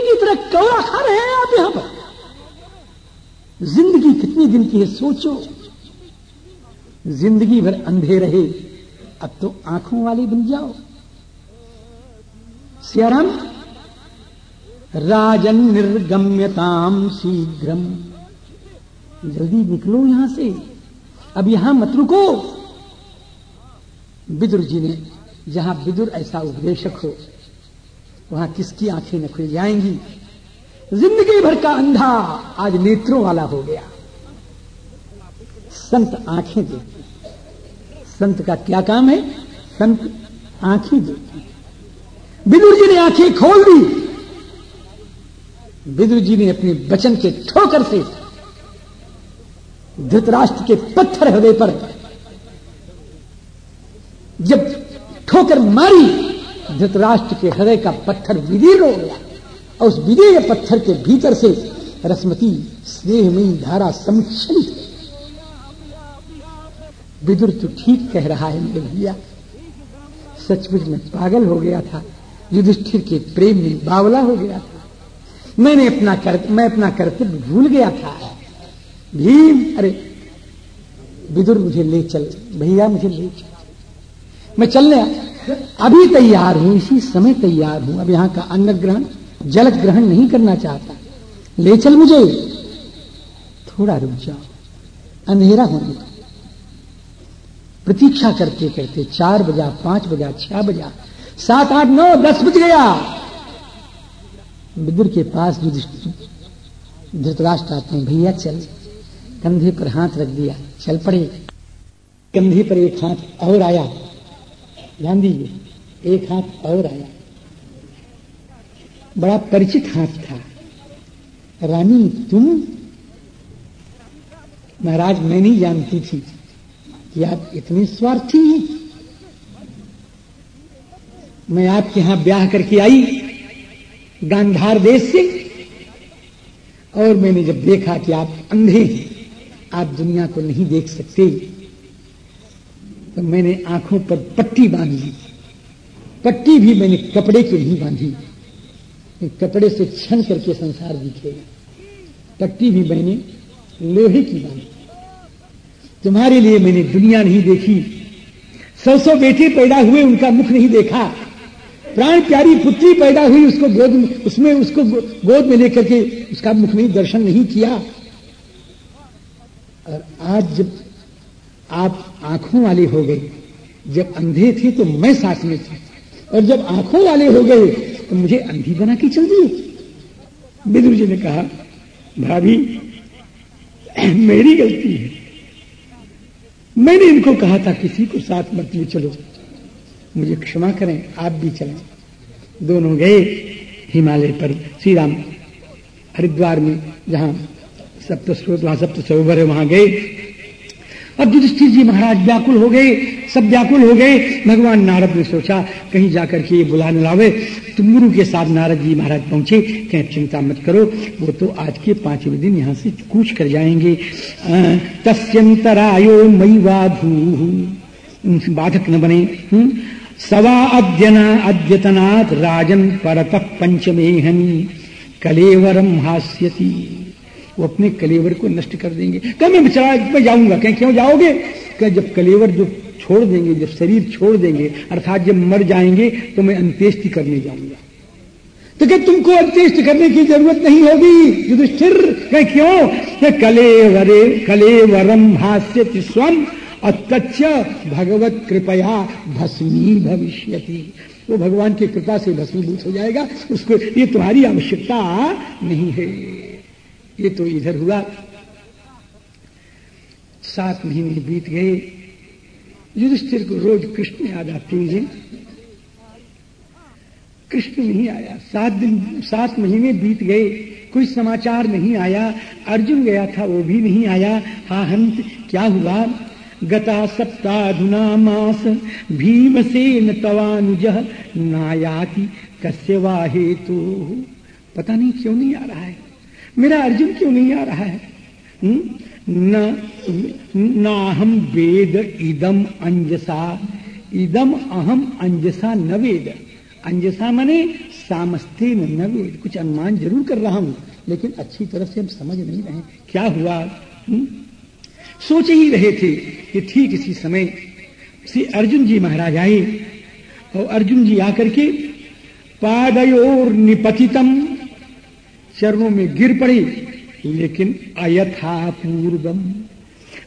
की तरह कौड़ा खा रहे हैं आप यहाँ पर। ज़िंदगी कितनी दिन की है सोचो। ज़िंदगी भर अंधे रहे अब तो आँखों वाले बन जाओ। सियाराम, राजन निर्गम्यताम शीघ्रम। जल्दी निकलो यहाँ से। अब यहाँ मत रुको। विदुर जी ने, जहाँ विदुर ऐसा उपदेशक हो वहाँ किसकी आँखें न खुल जाएँगी? ज़िंदगी भर का अंधा आज नेत्रों वाला हो गया। संत आँखें देखते। संत का क्या काम है? संत आँखें देखते। बिदुर जी ने आँखें खोल दी। विदुर जी ने अपने वचन के ठोकर से धृतराष्ट्र के पत्थर हृदय पर जब ठोकर मारी धृतराष्ट्र के हृदय का पत्थर विदीर्ण हो गया और उस विदीर्ण पत्थर के भीतर से रसमती स्नेहमयी धारा संक्षिप्त विदुर तो ठीक कह रहा है मेरे भैया। सचमुच में पागल हो गया था। युधिष्ठिर के प्रेम में बावला हो गया था। मैंने अपना कर, मैं अपना कर्तव्य भूल गया था। भीम अरे विदुर मुझे ले चल भैया मुझे ले चल। मैं चलने अभी तैयार हूँ, इसी समय तैयार हूँ। अब यहाँ का अन्न ग्रहण, जल ग्रहण नहीं करना चाहता। ले चल मुझे। थोड़ा रुक जाओ। अंधेरा होने दो। प्रतीक्षा करते करते चार बजा, पाँच बजा, छह बजा, सात, आठ, नौ, दस बज गया। विदुर के पास धृतराष्ट्र आते हैं, भैया, चल। कंधे पर हाथ रख दिया। चल पड़े। कंधे पर एक हाथ और आया। ध्यान दीजिए एक हाथ और आया। बड़ा परिचित हाथ था। रानी, तुम? महाराज, मैं नहीं जानती थी कि आप इतनी स्वार्थी हैं। मैं आपके यहाँ ब्याह करके आई, गांधार देश से, और मैंने जब देखा कि आप अंधे हैं, आप दुनिया को नहीं देख सकते। तो मैंने आँखों पर पट्टी बाँध ली। पट्टी भी मैंने कपड़े की नहीं बांधी। कपड़े से छन करके संसार दिखेगा पट्टी भी मैंने लोहे की बांधी। तुम्हारे लिए मैंने दुनिया नहीं देखी। सौ सौ बेटे पैदा हुए उनका मुख नहीं देखा। प्राण प्यारी पुत्री पैदा हुई उसको गोद में उसमें उसको गोद में लेकर के उसका मुख नहीं दर्शन नहीं किया। और आज जब आप आँखों वाले हो गए जब अंधे थे तो मैं साथ में था। और जब आँखों वाले हो गए तो मुझे अंधी बना के चल दिए। बिदुर जी ने कहा, भाभी, मेरी गलती है। मैंने इनको कहा था, किसी को साथ मत ले चलो। मुझे क्षमा करें, आप भी चलें। दोनों गए हिमालय पर श्री राम हरिद्वार में, जहाँ सप्त स्रोत वहाँ सप्त सरोवर है, वहाँ गए। अब युधिष्ठिर जी महाराज व्याकुल हो गए, सब व्याकुल हो गए। भगवान नारद ने सोचा, कहीं जाकर के ये बुलाने लावे। तुम गुरु के साथ नारद जी महाराज पहुँचे, कहें, चिंता मत करो, वो तो आज के पाँचवें दिन यहाँ से कूच कर जाएँगे। तस्यंतरायो मई वाधू बाधक न बने। हम्म? सवा अद्यना अद्यतनाथ राजन परत पंचमेहनी। कलेवरम हास्यती। वो अपने कलेवर को नष्ट कर देंगे। कह मैं चला मैं जाऊँगा, कहीं क्यों जाओगे? कह जब कलेवर जो छोड़ देंगे, जब शरीर छोड़ देंगे, अर्थात जब मर जाएँगे तो मैं अंत्येष्टि करने जाऊँगा। तो क्या तुमको अंत्येष्ट करने की ज़रूरत नहीं होगी? युधिष्ठिर, कह क्यों? कलेवरे, कलेवरम भाष्य स्वम अत्यच्छ भगवत कृपया भस्मी भविष्य वो भगवान की कृपा से भस्मीभूत हो जाएगा, उसको ये तुम्हारी आवश्यकता नहीं है। ये तो इधर हुआ। सात महीने बीत गए। युधिष्ठिर को रोज कृष्ण याद आते है। कृष्ण नहीं आया। सात दिन, सात महीने बीत गए। कोई समाचार नहीं आया। अर्जुन गया था, वो भी नहीं आया। हा, हंत, क्या हुआ? गता सप्ताधुना मास, भीमसेन तवानुज, नायाति, कस्य वाहे तो पता नहीं क्यों नहीं आ रहा है। मेरा अर्जुन क्यों नहीं आ रहा है? हम्म? न हम वेद इदम अंजसा। इदम अहम अंजसा न वेद। अंजसा मने सामस्ते न वेद। कुछ अनुमान ज़रूर कर रहा हूँ, लेकिन अच्छी तरह से हम समझ नहीं रहे क्या हुआ? हुँ? सोच ही रहे थे कि ठीक इसी समय श्री अर्जुन जी महाराज आए, और अर्जुन जी आकर के पादयोर निपतितम चरणों में गिर पड़ी, लेकिन अयथा पूर्वम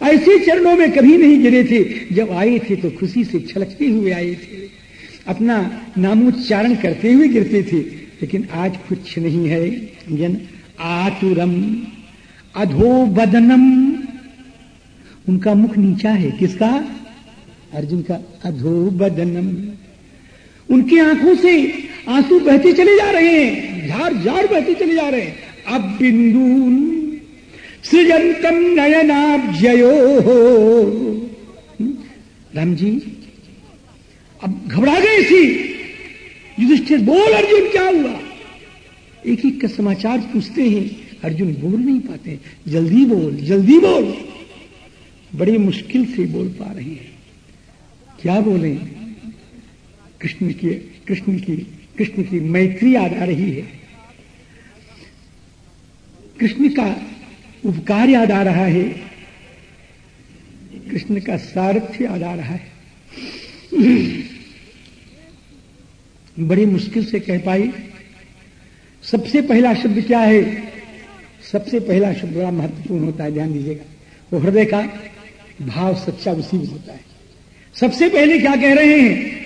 ऐसे चरणों में कभी नहीं गिरे थे। जब आए थे तो खुशी से छलकते हुए आए थे। अपना नामोच्चारण करते हुए गिरते थे, लेकिन आज कुछ नहीं है। जन आतुरम अधोबदनम उनका मुख नीचा है। किसका? अर्जुन का अधोबदनम उनकी आँखों से आँसू बहते चले जा रहे हैं। झार झार बहते चले जा रहे हैं। अब बिंदु सृजंतम नयनाब्जयो राम जी अब घबरा गए सी युधिष्ठिर बोल, अर्जुन, क्या हुआ? एक एक का समाचार पूछते हैं। अर्जुन बोल नहीं पाते। जल्दी बोल जल्दी बोल। बड़ी मुश्किल से बोल पा रहे हैं। क्या बोले? कृष्ण की कृष्ण की कृष्ण की मैत्री याद आ रही है। कृष्ण का उपकार याद आ रहा है। कृष्ण का सारथ्य याद आ रहा है। बड़ी मुश्किल से कह पाई। सबसे पहला शब्द क्या है? सबसे पहला शब्द बड़ा महत्वपूर्ण होता है, ध्यान दीजिएगा। वो हृदय का भाव सच्चा उसी में होता है। सबसे पहले क्या कह रहे हैं?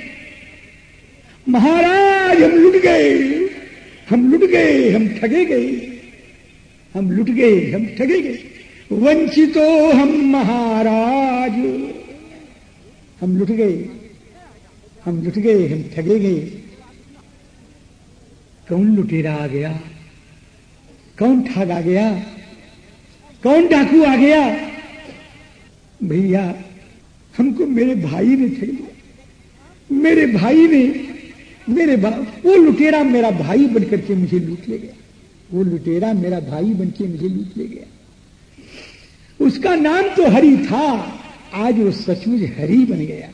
महाराज, हम लुट गए। हम लुट गए, हम ठगे गए। हम लुट गए, हम ठगे गए। वंचितो हम महाराज। हम लुट गए, हम लुट गए, हम ठगे गए। कौन लुटेरा आ गया? कौन ठग आ गया? कौन डाकू आ गया? भैया, हमको मेरे भाई ने ठग लिया। मेरे भाई ने मेरे वो लुटेरा मेरा भाई बनकर के मुझे लूट ले गया। वो लुटेरा मेरा भाई बन के मुझे लूट ले गया। उसका नाम तो हरि था, आज वो सचमुच हरि बन गया।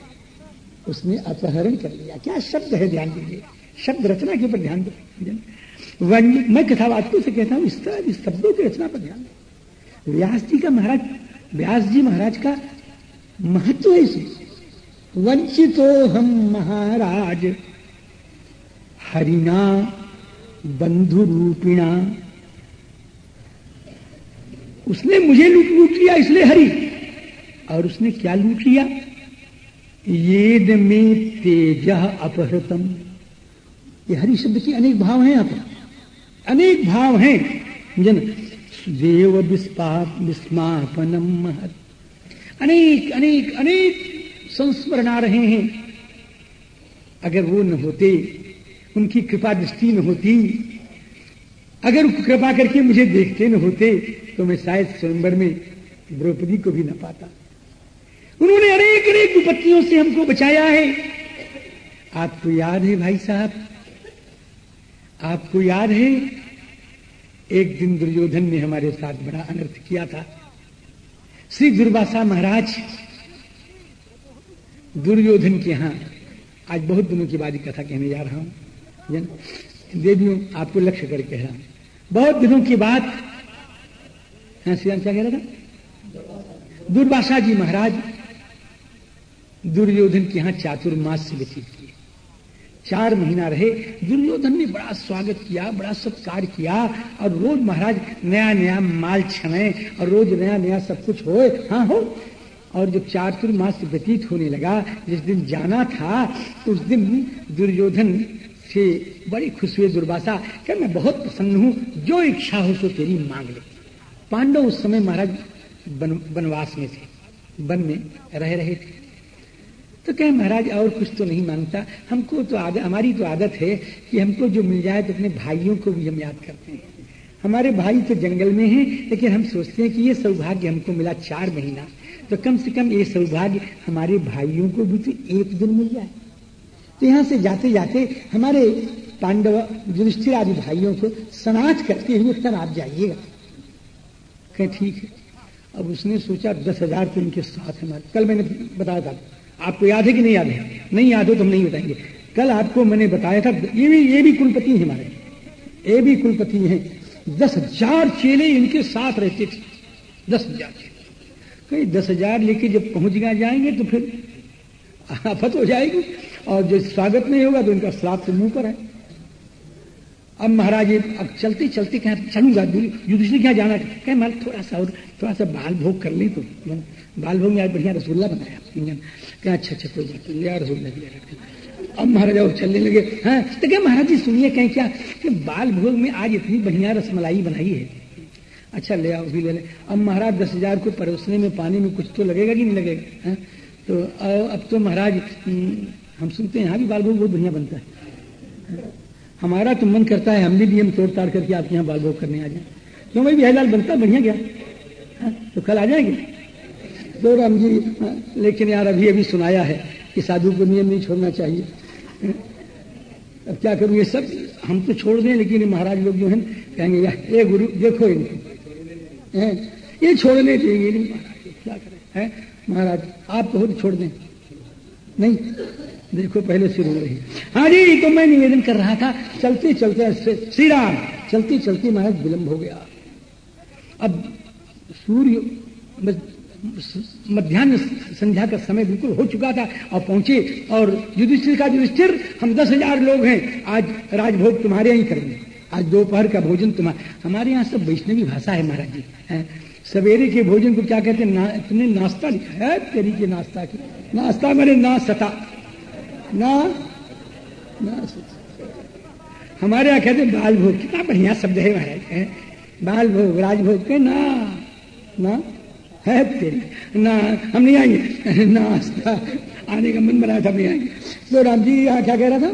उसने अपहरण कर लिया। क्या शब्द है ध्यान दीजिए। शब्द रचना के ऊपर ध्यान दो। मैं कथावाचकों से कहता हूँ, इस तरह इस शब्दों की रचना पर ध्यान दो। व्यास जी का महाराज, व्यास जी महाराज का महत्व है इसमें वंचितो हम महाराज। हरिना बंधु रूपिणा उसने मुझे लूट लूट लिया इसलिए हरि। और उसने क्या लूट लिया येद में तेज अपहृतम। ये हरि शब्द के अनेक भाव हैं यहाँ पर अनेक भाव हैं। जन देव विस्मापनम महत। अनेक अनेक अनेक संस्मरण आ रहे हैं। अगर वो न होते उनकी कृपा दृष्टि न होती। अगर कृपा करके मुझे देखते न होते तो मैं शायद स्वयंवर में द्रौपदी को भी न पाता। उन्होंने अनेक अनेक विपत्तियों से हमको बचाया है। आपको याद है भाई साहब? आपको याद है? एक दिन दुर्योधन ने हमारे साथ बड़ा अनर्थ किया था। श्री दुर्वासा महाराज, दुर्योधन के यहाँ आज बहुत दिनों की बाद कथा कहने जा रहा हूँ। देवियों आपको लक्ष्य करके है। बहुत दिनों की बात। हाँ क्या कह रहा था? दुर्वासा जी महाराज दुर्योधन के यहाँ चातुर्मास से व्यतीत किए। चार महीना रहे, दुर्योधन ने बड़ा स्वागत किया, बड़ा सत्कार किया और रोज महाराज नया नया माल छने और रोज नया नया सब कुछ हो हाँ हो। और जब चातुर्मास व्यतीत होने लगा, जिस दिन जाना था, उस दिन दुर्योधन से बड़ी खुश हुए दुर्वासा क्या मैं बहुत प्रसन्न हूँ जो इच्छा हो सो तेरी मांग ले। पांडव उस समय महाराज वनवास बन, में थे वन में रह रहे थे। तो कहे महाराज और कुछ तो नहीं माँगता हमको तो आदत हमारी तो आदत है कि हमको जो मिल जाए तो अपने भाइयों को भी हम याद करते हैं। हमारे भाई तो जंगल में हैं लेकिन हम सोचते हैं कि ये सौभाग्य हमको मिला चार महीना। तो कम से कम ये सौभाग्य हमारे भाइयों को भी तो एक दिन मिल जाए। तो यहाँ से जाते जाते हमारे पांडव युधिष्ठिर आदि भाइयों को समाज करते हुए तब आप जाइएगा। कहें, ठीक है। अब उसने सोचा, दस हज़ार तो इनके साथ हमारे। कल मैंने बताया था, आपको याद है कि नहीं याद है? नहीं याद हो तो हम नहीं बताएँगे। कल आपको मैंने बताया था, ये भी ये भी कुलपति है हमारे। ये भी कुलपति हैं। दस हज़ार चेले इनके साथ रहते थे। दस हज़ार चेले। कहीं दस हज़ार लेके जब पहुँच गया जाएँगे तो फिर आफत हो जाएगी। और जो स्वागत नहीं होगा तो उनका श्राप तो मुँह पर है। अब महाराज अब चलते चलते कहें चलूँगा युधिष्ठिर क्या जाना कहें, माल, थोड़ा सा और थोड़ा सा बाल भोग कर ली तो। बाल भोग में आज बढ़िया रसगुल्ला बनाया। क्या अच्छा अच्छा कोई बात नहीं रसगुल्ला अब महाराज और चलने लगे। हाँ तो क्या महाराज जी, सुनिए कहें क्या? कि बाल भोग में आज इतनी बढ़िया रसमलाई बनाई है। अच्छा ले आओ, भी ले ले। अब महाराज, दस हज़ार को परोसने में, पानी में कुछ तो लगेगा कि नहीं लगेगा? है? तो अब तो महाराज हम सुनते हैं यहाँ भी बाल भोग बहुत बढ़िया बनता है। हमारा तो मन करता है हम भी हम तोड़ ताड़ करके आपके यहाँ बाल भोग करने आ जाए। क्यों भाई बिहार बनता बढ़िया हाँ, तो कल आ जाएँगे? तो राम जी लेकिन यार अभी अभी सुनाया है कि साधु को नियम नहीं छोड़ना चाहिए। अब क्या करूँ ये सब हम तो छोड़ दें लेकिन महाराज लोग जो है कहेंगे ये गुरु देखो इनको। ये छोड़ने चाहिए नहीं। क्या करें? है? महाराज आप तो खुद छोड़ दें। नहीं? देखो पहले शुरू हो रही हाँ। जी तो मैं निवेदन कर रहा था चलते चलते श्री राम चलते चलते महाराज विलंब हो गया। अब सूर्य मध्यान्ह संध्या का समय बिल्कुल हो चुका था। और पहुँचे और युधिष्ठिर का युधिष्ठिर हम दस हज़ार लोग हैं। आज राजभोग तुम्हारे यहाँ यहीं करेंगे आज दोपहर का भोजन तुम्हारे हमारे यहाँ सब वैष्णवी भाषा है महाराज जी है? सवेरे के भोजन को क्या कहते हैं? ना, तुमने नाश्ता लिखा है? तेरी के नाश्ता की। नाश्ता मैंने ना सता। ना ना, हमारे यहाँ कहते बाल भोग कितना बढ़िया शब्द है महाराज बाल भोग राजभोग के ना ना, है तेरी, ना, हम नहीं आएँगे नाश्ता आने का मन बनाया था नहीं आएँगे। तो राम जी यहाँ क्या कह रहा था?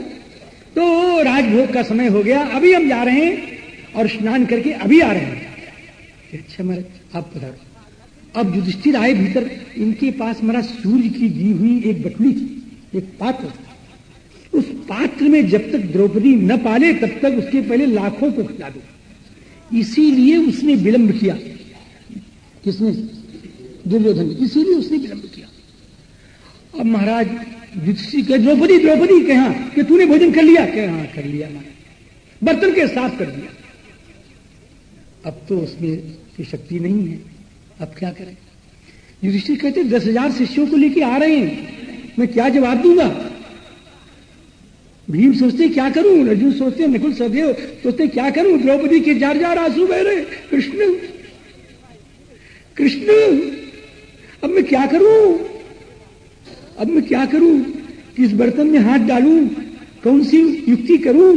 तो राजभोग का समय हो गया, अभी हम जा रहे हैं और स्नान करके अभी आ रहे हैं। अच्छा महाराज, आप पधारो अब युधिष्ठिर आए भीतर इनके पास मेरा सूर्य की दी हुई एक बटली थी, एक पात्र उस पात्र में जब तक द्रौपदी न पाले, तब तक उसके पहले लाखों को खिला दो। इसीलिए उसने विलंब किया। किसने? दुर्योधन इसीलिए उसने विलंब किया। अब महाराज, युधिष्ठिर कहे, द्रौपदी द्रौपदी, कहा कि तूने भोजन कर लिया? कह हाँ कर लिया महाराज। बर्तन के साफ़ कर दिया। अब तो उसमें शक्ति नहीं है। अब क्या करें? युधिष्ठिर कहते, दस हज़ार शिष्यों को लेके आ रहे हैं। मैं क्या जवाब दूँगा? भीम सोचते, क्या करूँ? अर्जुन सोचते, नकुल सदैव सोचते, क्या करूँ? द्रौपदी के जार जार आँसू बह रहे कृष्ण कृष्ण, अब मैं क्या करूँ? अब मैं क्या करूँ? किस बर्तन में हाथ डालूं? कौन सी युक्ति करूँ?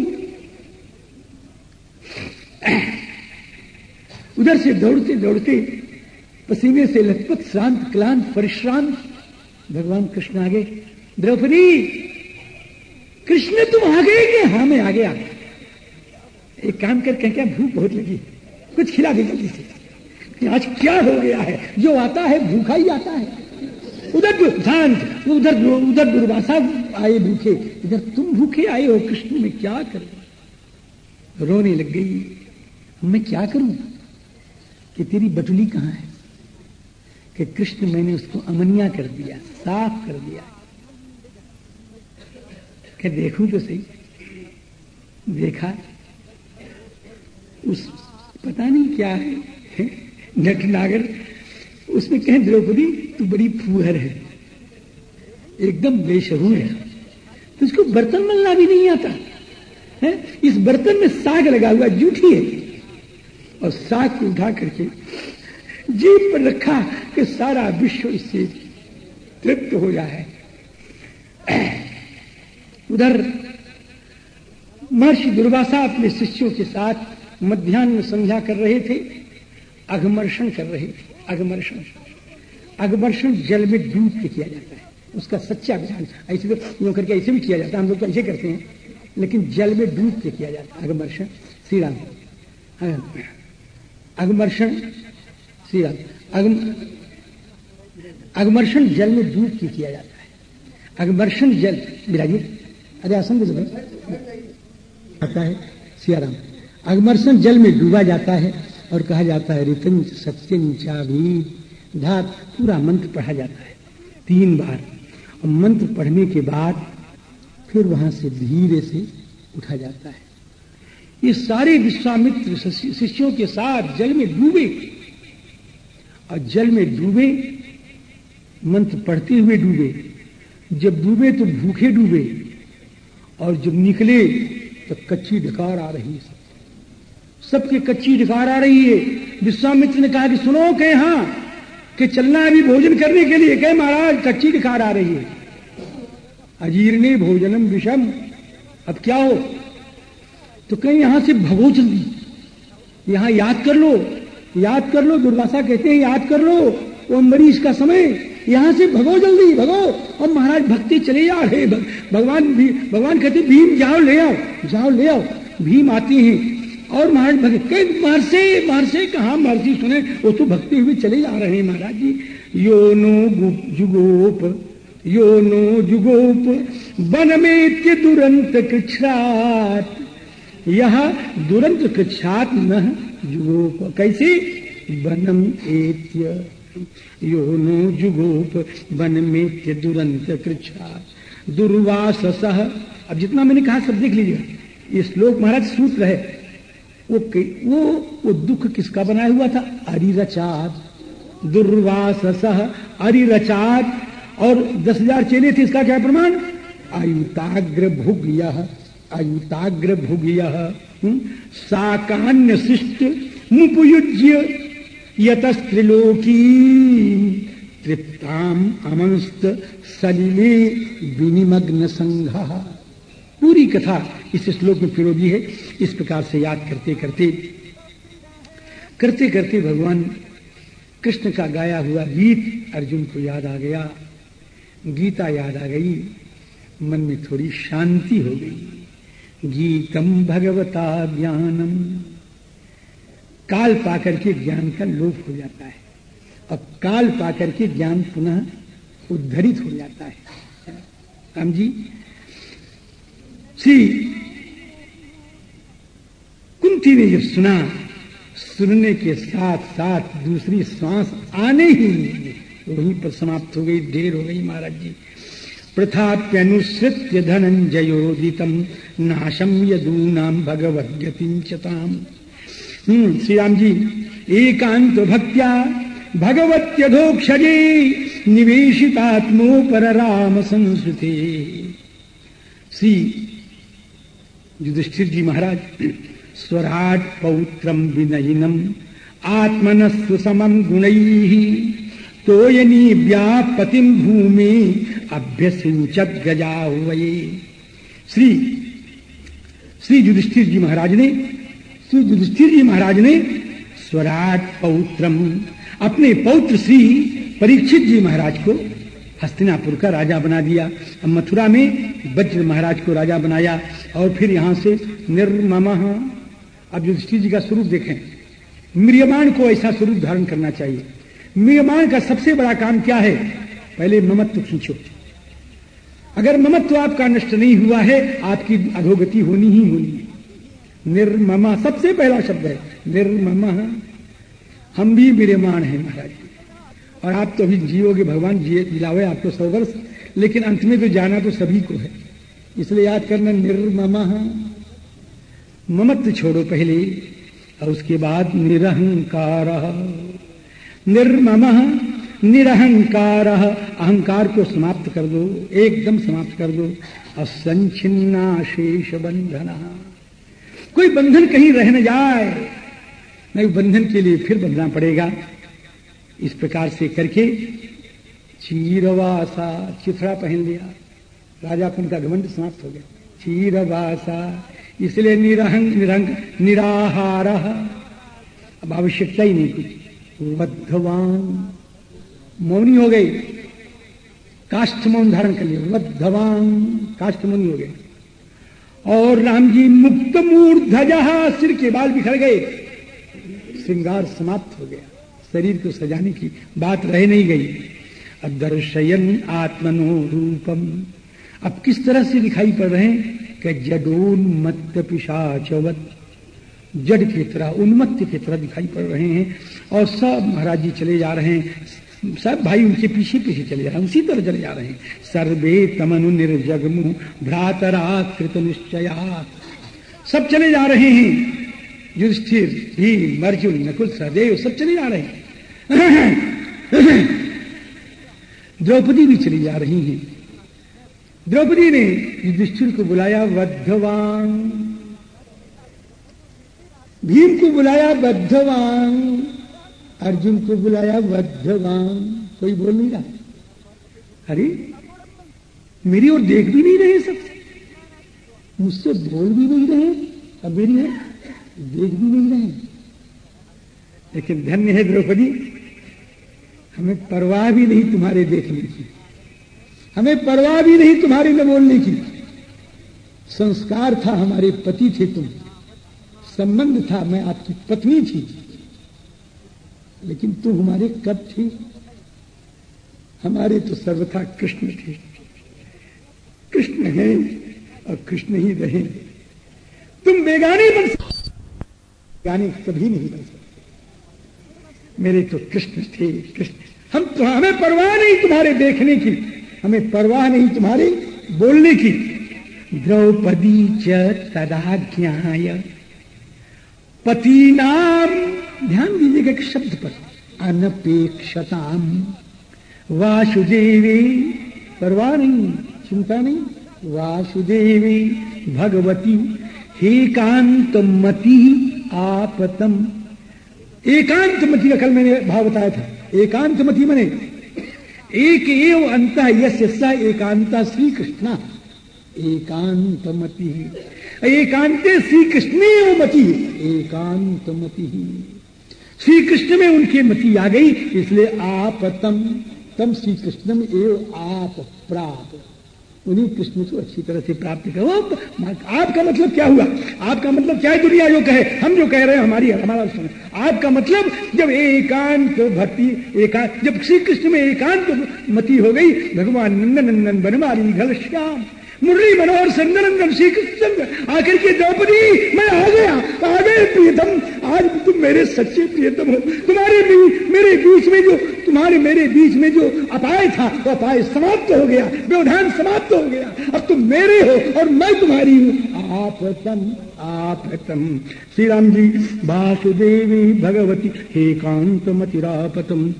उधर से दौड़ते दौड़ते, पसीने से लथपथ श्रांत क्लांत, परिश्रांत, भगवान कृष्ण आगे, द्रौपदी कृष्ण, तुम आ गए क्या? हाँ मैं आ गया एक काम कर, कह क्या भूख बहुत लगी? कुछ खिला दे जल्दी से। आज क्या हो गया है? जो आता है, भूखा ही आता है। उधर शांत उधर उधर दुर्वासा आए भूखे। इधर तुम भूखे आए हो, कृष्ण, में क्या करूँ? रोने लग गई। मैं क्या करूँ? कि तेरी बटुली कहाँ है? कि कृष्ण, मैंने उसको अमनिया कर दिया, साफ़ कर दिया। कि देखूँ तो सही। देखा। उस, पता नहीं क्या है। नटनागर उसमें कहें, द्रौपदी, तू बड़ी फूहर है। एकदम बेशहूर है। तो उसको बर्तन मलना भी नहीं आता। है? इस बर्तन में साग लगा हुआ जूठी है। और साग को उठा करके जीप पर रखा कि सारा विश्व इससे तृप्त हो जाए। उधर महर्षि दुर्वासा अपने शिष्यों के साथ मध्यान्ह संध्या कर रहे थे, अघमर्षण कर रहे थे, अघमर्षण। अघमर्षण जल में डूब के किया जाता है। उसका सच्चा विधान ऐसे तो यूँ करके ऐसे भी किया जाता है। हम लोग तो ऐसे करते हैं। लेकिन जल में डूब के किया जाता है। अघमर्षण श्री राम अगमर्षण श्री राम अगम अगमर्षण जल में डूब के किया जाता है। अगमर्षण जल विराजी अरे आसन दे आता है सियाराम। अगमर्षण जल में डूबा जाता है और कहा जाता है, रितन सत्यम चाभी। धात पूरा मंत्र पढ़ा जाता है तीन बार। और मंत्र पढ़ने के बाद फिर वहाँ से धीरे से उठा जाता है। ये सारे विश्वामित्र शिष्यों के साथ जल में डूबे। और जल में डूबे, मंत्र पढ़ते हुए डूबे। जब डूबे तो भूखे डूबे। और जब निकले तो कच्ची डकार आ रही है सबके कच्ची डकार आ रही है। विश्वामित्र ने कहा कि सुनो, कहे हाँ कि चलना अभी भोजन करने के लिए, कहे, महाराज, कच्ची डकार आ रही है। अजीर्णे भोजनम विषम, अब क्या हो? तो कहीं, यहाँ से भगो जल्दी। यहाँ याद कर लो। याद कर लो, दुर्वासा कहते हैं, याद कर लो, वो मरीज़ का समय यहाँ से भगो जल्दी, भगो। और महाराज भक्ति चले जा रहे भगवान भी, भगवान कहते, भीम, जाओ, ले आओ, जाओ, ले आओ, भीम आते हैं। और महाराज भक्त महर्षि महर्षि कहा महर्षि सुने, वो तो भक्ति हुए चले जा रहे हैं महाराज जी। यो नो जुगोप यो नो जुगोप वन में दुरंत कृच्छात यह दुरंत कृच्छात न, जुगोप। कैसे? वनम एत्य यो नो जुगोप वन में दुरंत कृच्छात दुर्वास अब जितना मैंने कहा सब देख लीजिए ये श्लोक महाराज सूत्र है। वो वो वो दुख किसका बनाया हुआ था? अरिरचात दुर्वास अरिरचात और दस हज़ार चेले थे, इसका क्या प्रमाण? आयुताग्र भुग यह आयुताग्र भुग यह हम्म? साकान्य शिष्ट मुपयुज्य। यतस्त्रिलोकी तृप्ताम अमंस्त सलिले विनिमग्न संघ पूरी कथा इस श्लोक में फिरोगी है। इस प्रकार से याद करते करते करते करते भगवान कृष्ण का गाया हुआ गीत अर्जुन को याद आ गया। गीता याद आ गई। मन में थोड़ी शांति हो गई। गीतम भगवता ज्ञानम। काल पाकर के ज्ञान का लोप हो जाता है। अब काल पाकर के ज्ञान पुनः उद्धरित हो जाता है। राम जी, श्री कुंती ने जब सुना, सुनने के साथ साथ दूसरी श्वास आने ही वहीं पर समाप्त हो गई ढेर हो गई महाराज जी। प्रथाप्यनुसृत्य धनंजयोदितम नाशम यदूनाम भगवद्गतिम चताम हम्म श्री राम जी एकांत भक्त्या भगवत्यधोक्षजे निवेशितात्मो पर राम संस्कृति श्री युधिष्ठिर जी महाराज, स्वराट पौत्रम विनयिनम आत्मनस्व समम गुण तोयनी व्यापतिम भूमि अभ्यसिंचत गजा श्री श्री युधिष्ठिर जी महाराज ने श्री युधिष्ठिर जी महाराज ने, स्वराज पौत्रम, अपने पौत्र श्री परीक्षित जी महाराज को हस्तिनापुर का राजा बना दिया। मथुरा में वज्र महाराज को राजा बनाया और फिर यहाँ से निर्मम। अब युधिष्ठिर जी का स्वरूप देखें। मियमान को ऐसा स्वरूप धारण करना चाहिए। मियमान का सबसे बड़ा काम क्या है? पहले ममत्व खींचो। अगर ममत्व आपका नष्ट नहीं हुआ है, आपकी अधोगति होनी ही होनी है। निर्ममा, सबसे पहला शब्द है, निर्मम। हम भी विरमान है महाराज। और आप तो अभी जियोगे भगवान जिए दिलावे आपको सौ वर्ष, लेकिन अंत में तो जाना तो सभी को है। इसलिए याद करना, निर्मम। ममत्व छोड़ो पहले, और उसके बाद निरहंकार। निर्मम, निरहंकार। अहंकार को समाप्त कर दो, एकदम समाप्त कर दो। असंचिन्ना शेष बंधन। कोई बंधन कहीं रह न जाए। नहीं, बंधन के लिए फिर बंधना पड़ेगा। इस प्रकार से करके चीरवासा चिथड़ा पहन लिया। राजापन का घमंड समाप्त हो गया। चीरवासा इसलिए निरहंग निरंग, निराहार। अब आवश्यकता ही नहीं कुछ। बद्धवान मौनी हो गई। काष्ठ मौन धारण कर लिया बद्धवान काष्ठ मौनी हो गए। और राम जी मुक्त मूर्धजा सिर के बाल बिखर गए। श्रृंगार समाप्त हो गया। शरीर को सजाने की बात रह नहीं गई। अब दर्शयन आत्मनो रूपम अब किस तरह से दिखाई पड़ रहे हैं कि जडोन्मत्त पिशाचवत, जड की तरह, उन्मत्त की तरह दिखाई पड़ रहे हैं और सब महाराज जी चले जा रहे हैं। सब भाई उनके पीछे पीछे चले जा रहे हैं, उसी तरह चले जा रहे हैं। सर्वे तमनु निर्जगमु भ्रातरा कृत निश्चया। सब चले जा रहे हैं। युधिष्ठिर भीम अर्जुन नकुल, सहदेव, सब चले जा रहे हैं। द्रौपदी भी चली जा रही हैं। द्रौपदी ने युधिष्ठिर को बुलाया बद्धवान भीम को बुलाया बद्धवान अर्जुन को बुलाया बद्धवान कोई बोल नहीं रहा? अरे, मेरी ओर देख भी नहीं रहे सब। मुझसे बोल भी नहीं रहे, अब मेरी है देख भी नहीं रहे। लेकिन धन्य है द्रौपदी, हमें परवाह भी नहीं तुम्हारे देखने की। हमें परवाह भी नहीं तुम्हारे न बोलने की। संस्कार था हमारे पति थे तुम, संबंध था मैं आपकी पत्नी थी। लेकिन तुम हमारे कब थे? हमारे तो सर्वथा कृष्ण थे। कृष्ण हैं और कृष्ण ही रहे। तुम बेगाने बन सकते बेगाने कभी नहीं बन सकते मेरे तो कृष्ण थे, कृष्ण। हम तो हमें परवाह नहीं तुम्हारे देखने की, हमें परवाह नहीं तुम्हारे बोलने की। द्रौपदी च तदाज्ञाय पति नाम। ध्यान दीजिएगा एक शब्द पर। अनपेक्षताम। वासुदेवी। परवाह नहीं, चिंता नहीं। वासुदेवी, भगवती। एकांत मति, आपतम। एकांत मति का कल मैंने भाव बताया था। एकांत मति मने। एक एव अंत यश एकांता श्री कृष्ण एकांत मति एकांत श्री कृष्ण मति एकांत मति श्री कृष्ण में उनकी मति आ गई, इसलिए आपतम, तम तम श्री कृष्ण में एव आप प्राप्त उन्हीं कृष्ण को अच्छी तरह से प्राप्त करो। आपका मतलब क्या हुआ? आपका मतलब क्या है? दुनिया जो कहे, हम जो कह रहे हैं, हमारी हमारा सुन। आपका मतलब जब एकांत भक्ति एकांत जब श्री कृष्ण में एकांत मति हो गई, भगवान नंदन नंदन बनवारी घल श्याम। मुरली मनोहर संगनंदन श्री कृष्ण आखिर के द्रौपदी, मैं आ गया, आ गए प्रियतम। आज तुम मेरे सच्चे प्रियतम हो। तुम्हारे बीच मेरे बीच में जो, तुम्हारे मेरे बीच में जो अपाय था, वो अपाय समाप्त हो गया, व्यवधान समाप्त हो गया। अब तुम मेरे हो और मैं तुम्हारी हूँ। आपतम आपतम श्री राम जी, वासुदेवी भगवती, हे कांत मतिरापतम।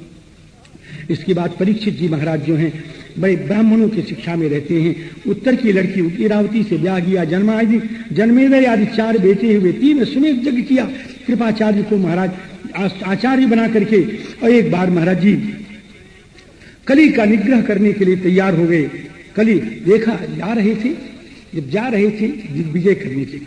इसके बाद परीक्षित जी महाराज जो हैं बड़े ब्राह्मणों की शिक्षा में रहते हैं। उत्तर की लड़की इरावती से ब्याह किया, जन्मादि, जन्मेदय आदि चार बेटे हुए, तीन सुमेध जग किया। कृपाचार्य को महाराज आचार्य बना करके और एक बार महाराज जी, कली का निग्रह करने के लिए तैयार हो गए। कली देखा, जा रहे थे। जब जा रहे थे, दिग्विजय करने के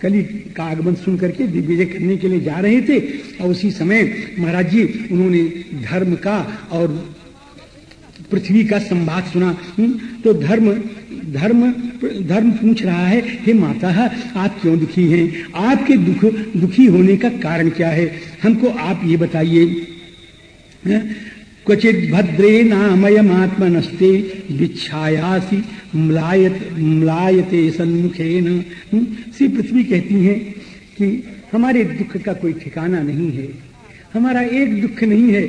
कली का आगमन सुन करके दिग्विजय करने के लिए जा रहे थे। और उसी समय महाराज जी, उन्होंने धर्म का और पृथ्वी का संवाद सुना। हम्म, तो धर्म धर्म धर्म पूछ रहा है हे माता आप क्यों दुखी हैं? आपके दुख दुखी होने का कारण क्या है? हमको आप ये बताइए। क्वचित भद्रे नामयमात्मनस्ते विच्छायासी म्लायत म्लायते सन्मुखे न हम्म, श्री पृथ्वी कहती है कि हमारे दुख का कोई ठिकाना नहीं है। हमारा एक दुख नहीं है।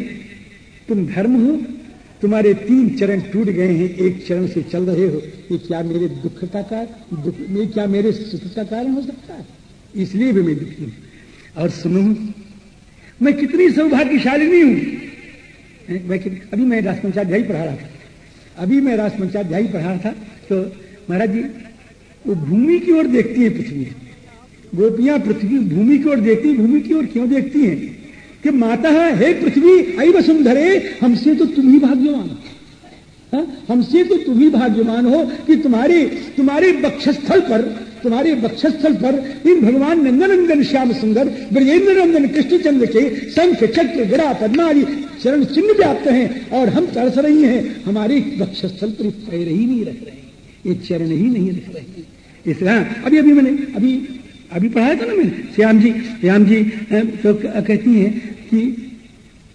तुम धर्म हो तुम्हारे तीन चरण टूट गए हैं, एक चरण से चल रहे हो। ये क्या मेरे दुख का कारण क्या मेरे सुख का कारण हो सकता है? इसलिए भी मैं दुखी हूँ। और सुनो, मैं कितनी सौभाग्यशालिनी हूँ। मैं अभी मैं राजपंचाध्यायी पढ़ा रहा था। अभी मैं राजपंचाध्यायी पढ़ा रहा था तो महाराज जी, वो भूमि की ओर देखती है पृथ्वी। गोपियाँ पृथ्वी, भूमि की ओर देखती भूमि की ओर क्यों देखती हैं? कि माता है, हे पृथ्वी आई वसुंधरे हमसे तो तुम ही भाग्यवान हो। हमसे तो तुम ही भाग्यवान हो कि तुम्हारे तुम्हारे बक्षस्थल पर, तुम्हारे बक्षस्थल पर इन भगवान नंदनंदन, श्याम सुंदर ब्रजेंद्र नंदन कृष्णचंद्र के शंख, चक्र गरा पद्मारी चरण चिन्ह व्याप्त हैं और हम तरस रही हैं। हमारे बक्षस्थल पर पैर ही नहीं रख रहे। ये चरण ही नहीं रख रहे। इसलिए अभी अभी मैंने, अभी अभी पढ़ाया था ना मैंने? श्याम जी श्याम जी तो कहती हैं कि,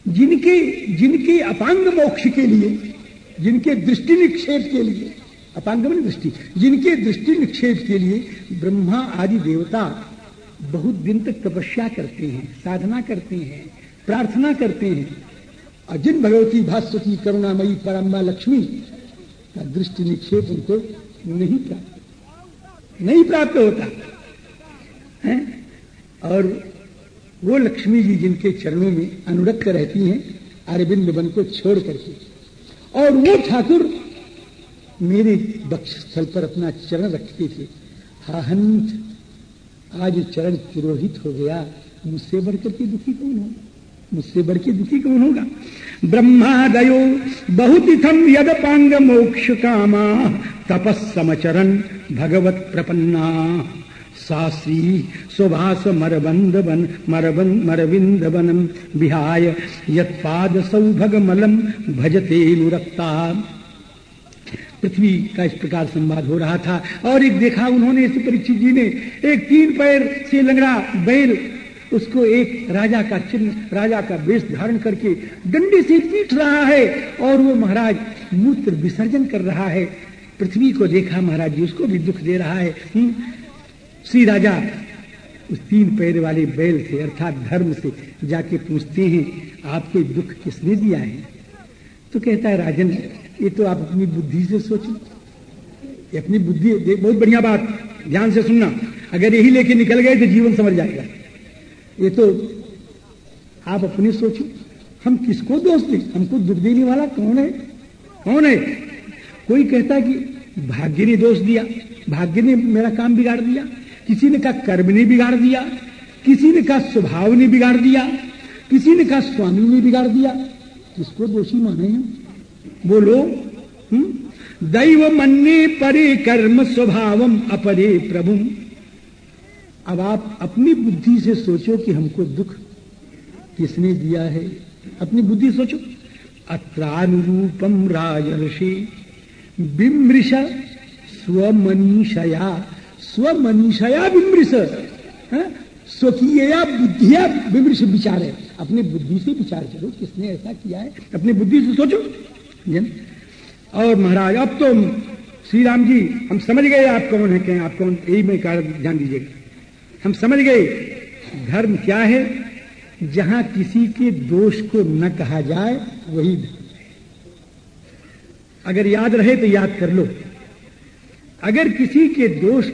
जिनके जिनके अपांग मोक्ष के लिए, जिनके दृष्टि निक्षेप के लिए, अपांग दृष्टि, जिनके दृष्टि निक्षेप के लिए ब्रह्मा आदि देवता बहुत दिन तक तपस्या करते हैं, साधना करते हैं, प्रार्थना करते हैं। और जिन भगवती भास्वती, करुणामयी, परम्बा, लक्ष्मी का दृष्टि निक्षेप उनको नहीं प्राप्त नहीं प्राप्त होता। है? और वो लक्ष्मी जी जिनके चरणों में अनुरक्त रहती हैं, अरविंद वन को छोड़ करके। और वो ठाकुर मेरे बक्ष स्थल पर अपना चरण रखते थे। हा, हंत, आज चरण तिरोहित हो गया। मुझसे बढ़कर के दुखी कौन होगा? मुझसे बढ़ के दुखी कौन होगा? ब्रह्मादयो बहुत इथम यद पांग मोक्ष कामा तपस्समचरण भगवत प्रपन्ना सासी सुभाष मरबंद बन मरबंद मरविंद बनम विहाय भजते नुरक्ता पृथ्वी का इस प्रकार संवाद हो रहा था और एक देखा उन्होंने इस परीक्षित जी ने, एक तीन पैर से लंगड़ा बैल, उसको एक राजा का चिन्ह, राजा का वेश धारण करके डंडे से पीट रहा है और वो महाराज मूत्र विसर्जन कर रहा है पृथ्वी को देखा महाराज जी, उसको भी दुख दे रहा है हम्म? श्री राजा, उस तीन पैर वाले बैल से, अर्थात धर्म से जाके पूछते हैं, आपको दुख किसने दिया है? तो कहता है, राजन, ये तो आप अपनी बुद्धि से सोचो। अपनी बुद्धि बहुत बढ़िया बात, ध्यान से सुनना। अगर यही लेके निकल गए तो जीवन समझ जाएगा। ये तो आप अपनी सोचो। हम किसको दोष दें? हमको दुख देने वाला कौन है? कौन है? कोई कहता है कि भाग्य ने दोष दिया, भाग्य ने मेरा काम बिगाड़ दिया। किसी ने कहा कर्म ने बिगाड़ दिया, किसी ने कहा स्वभाव ने बिगाड़ दिया, किसी ने कहा स्वामी ने बिगाड़ दिया। किसको दोषी माने हैं। बोलो हम्म? दैव मन्ने परे कर्म स्वभावम अपरे प्रभु अब आप अपनी बुद्धि से सोचो कि हमको दुख किसने दिया है। अपनी बुद्धि सोचो। अत्रानुरूपम राजर्षि। बिमृष स्वमनीषया स्वमनीषया विमृश। स्वकीय बुद्धिया विमृश विचार। है अपनी बुद्धि से विचार करो, किसने ऐसा किया है? अपनी बुद्धि से सोचो। और महाराज, अब तो श्री राम जी, हम समझ गए आप कौन है, कहें आप कौन? यही में ध्यान दीजिएगा हम समझ गए, धर्म क्या है? जहाँ किसी के दोष को न कहा जाए, वही अगर याद रहे तो याद कर लो। अगर किसी के दोष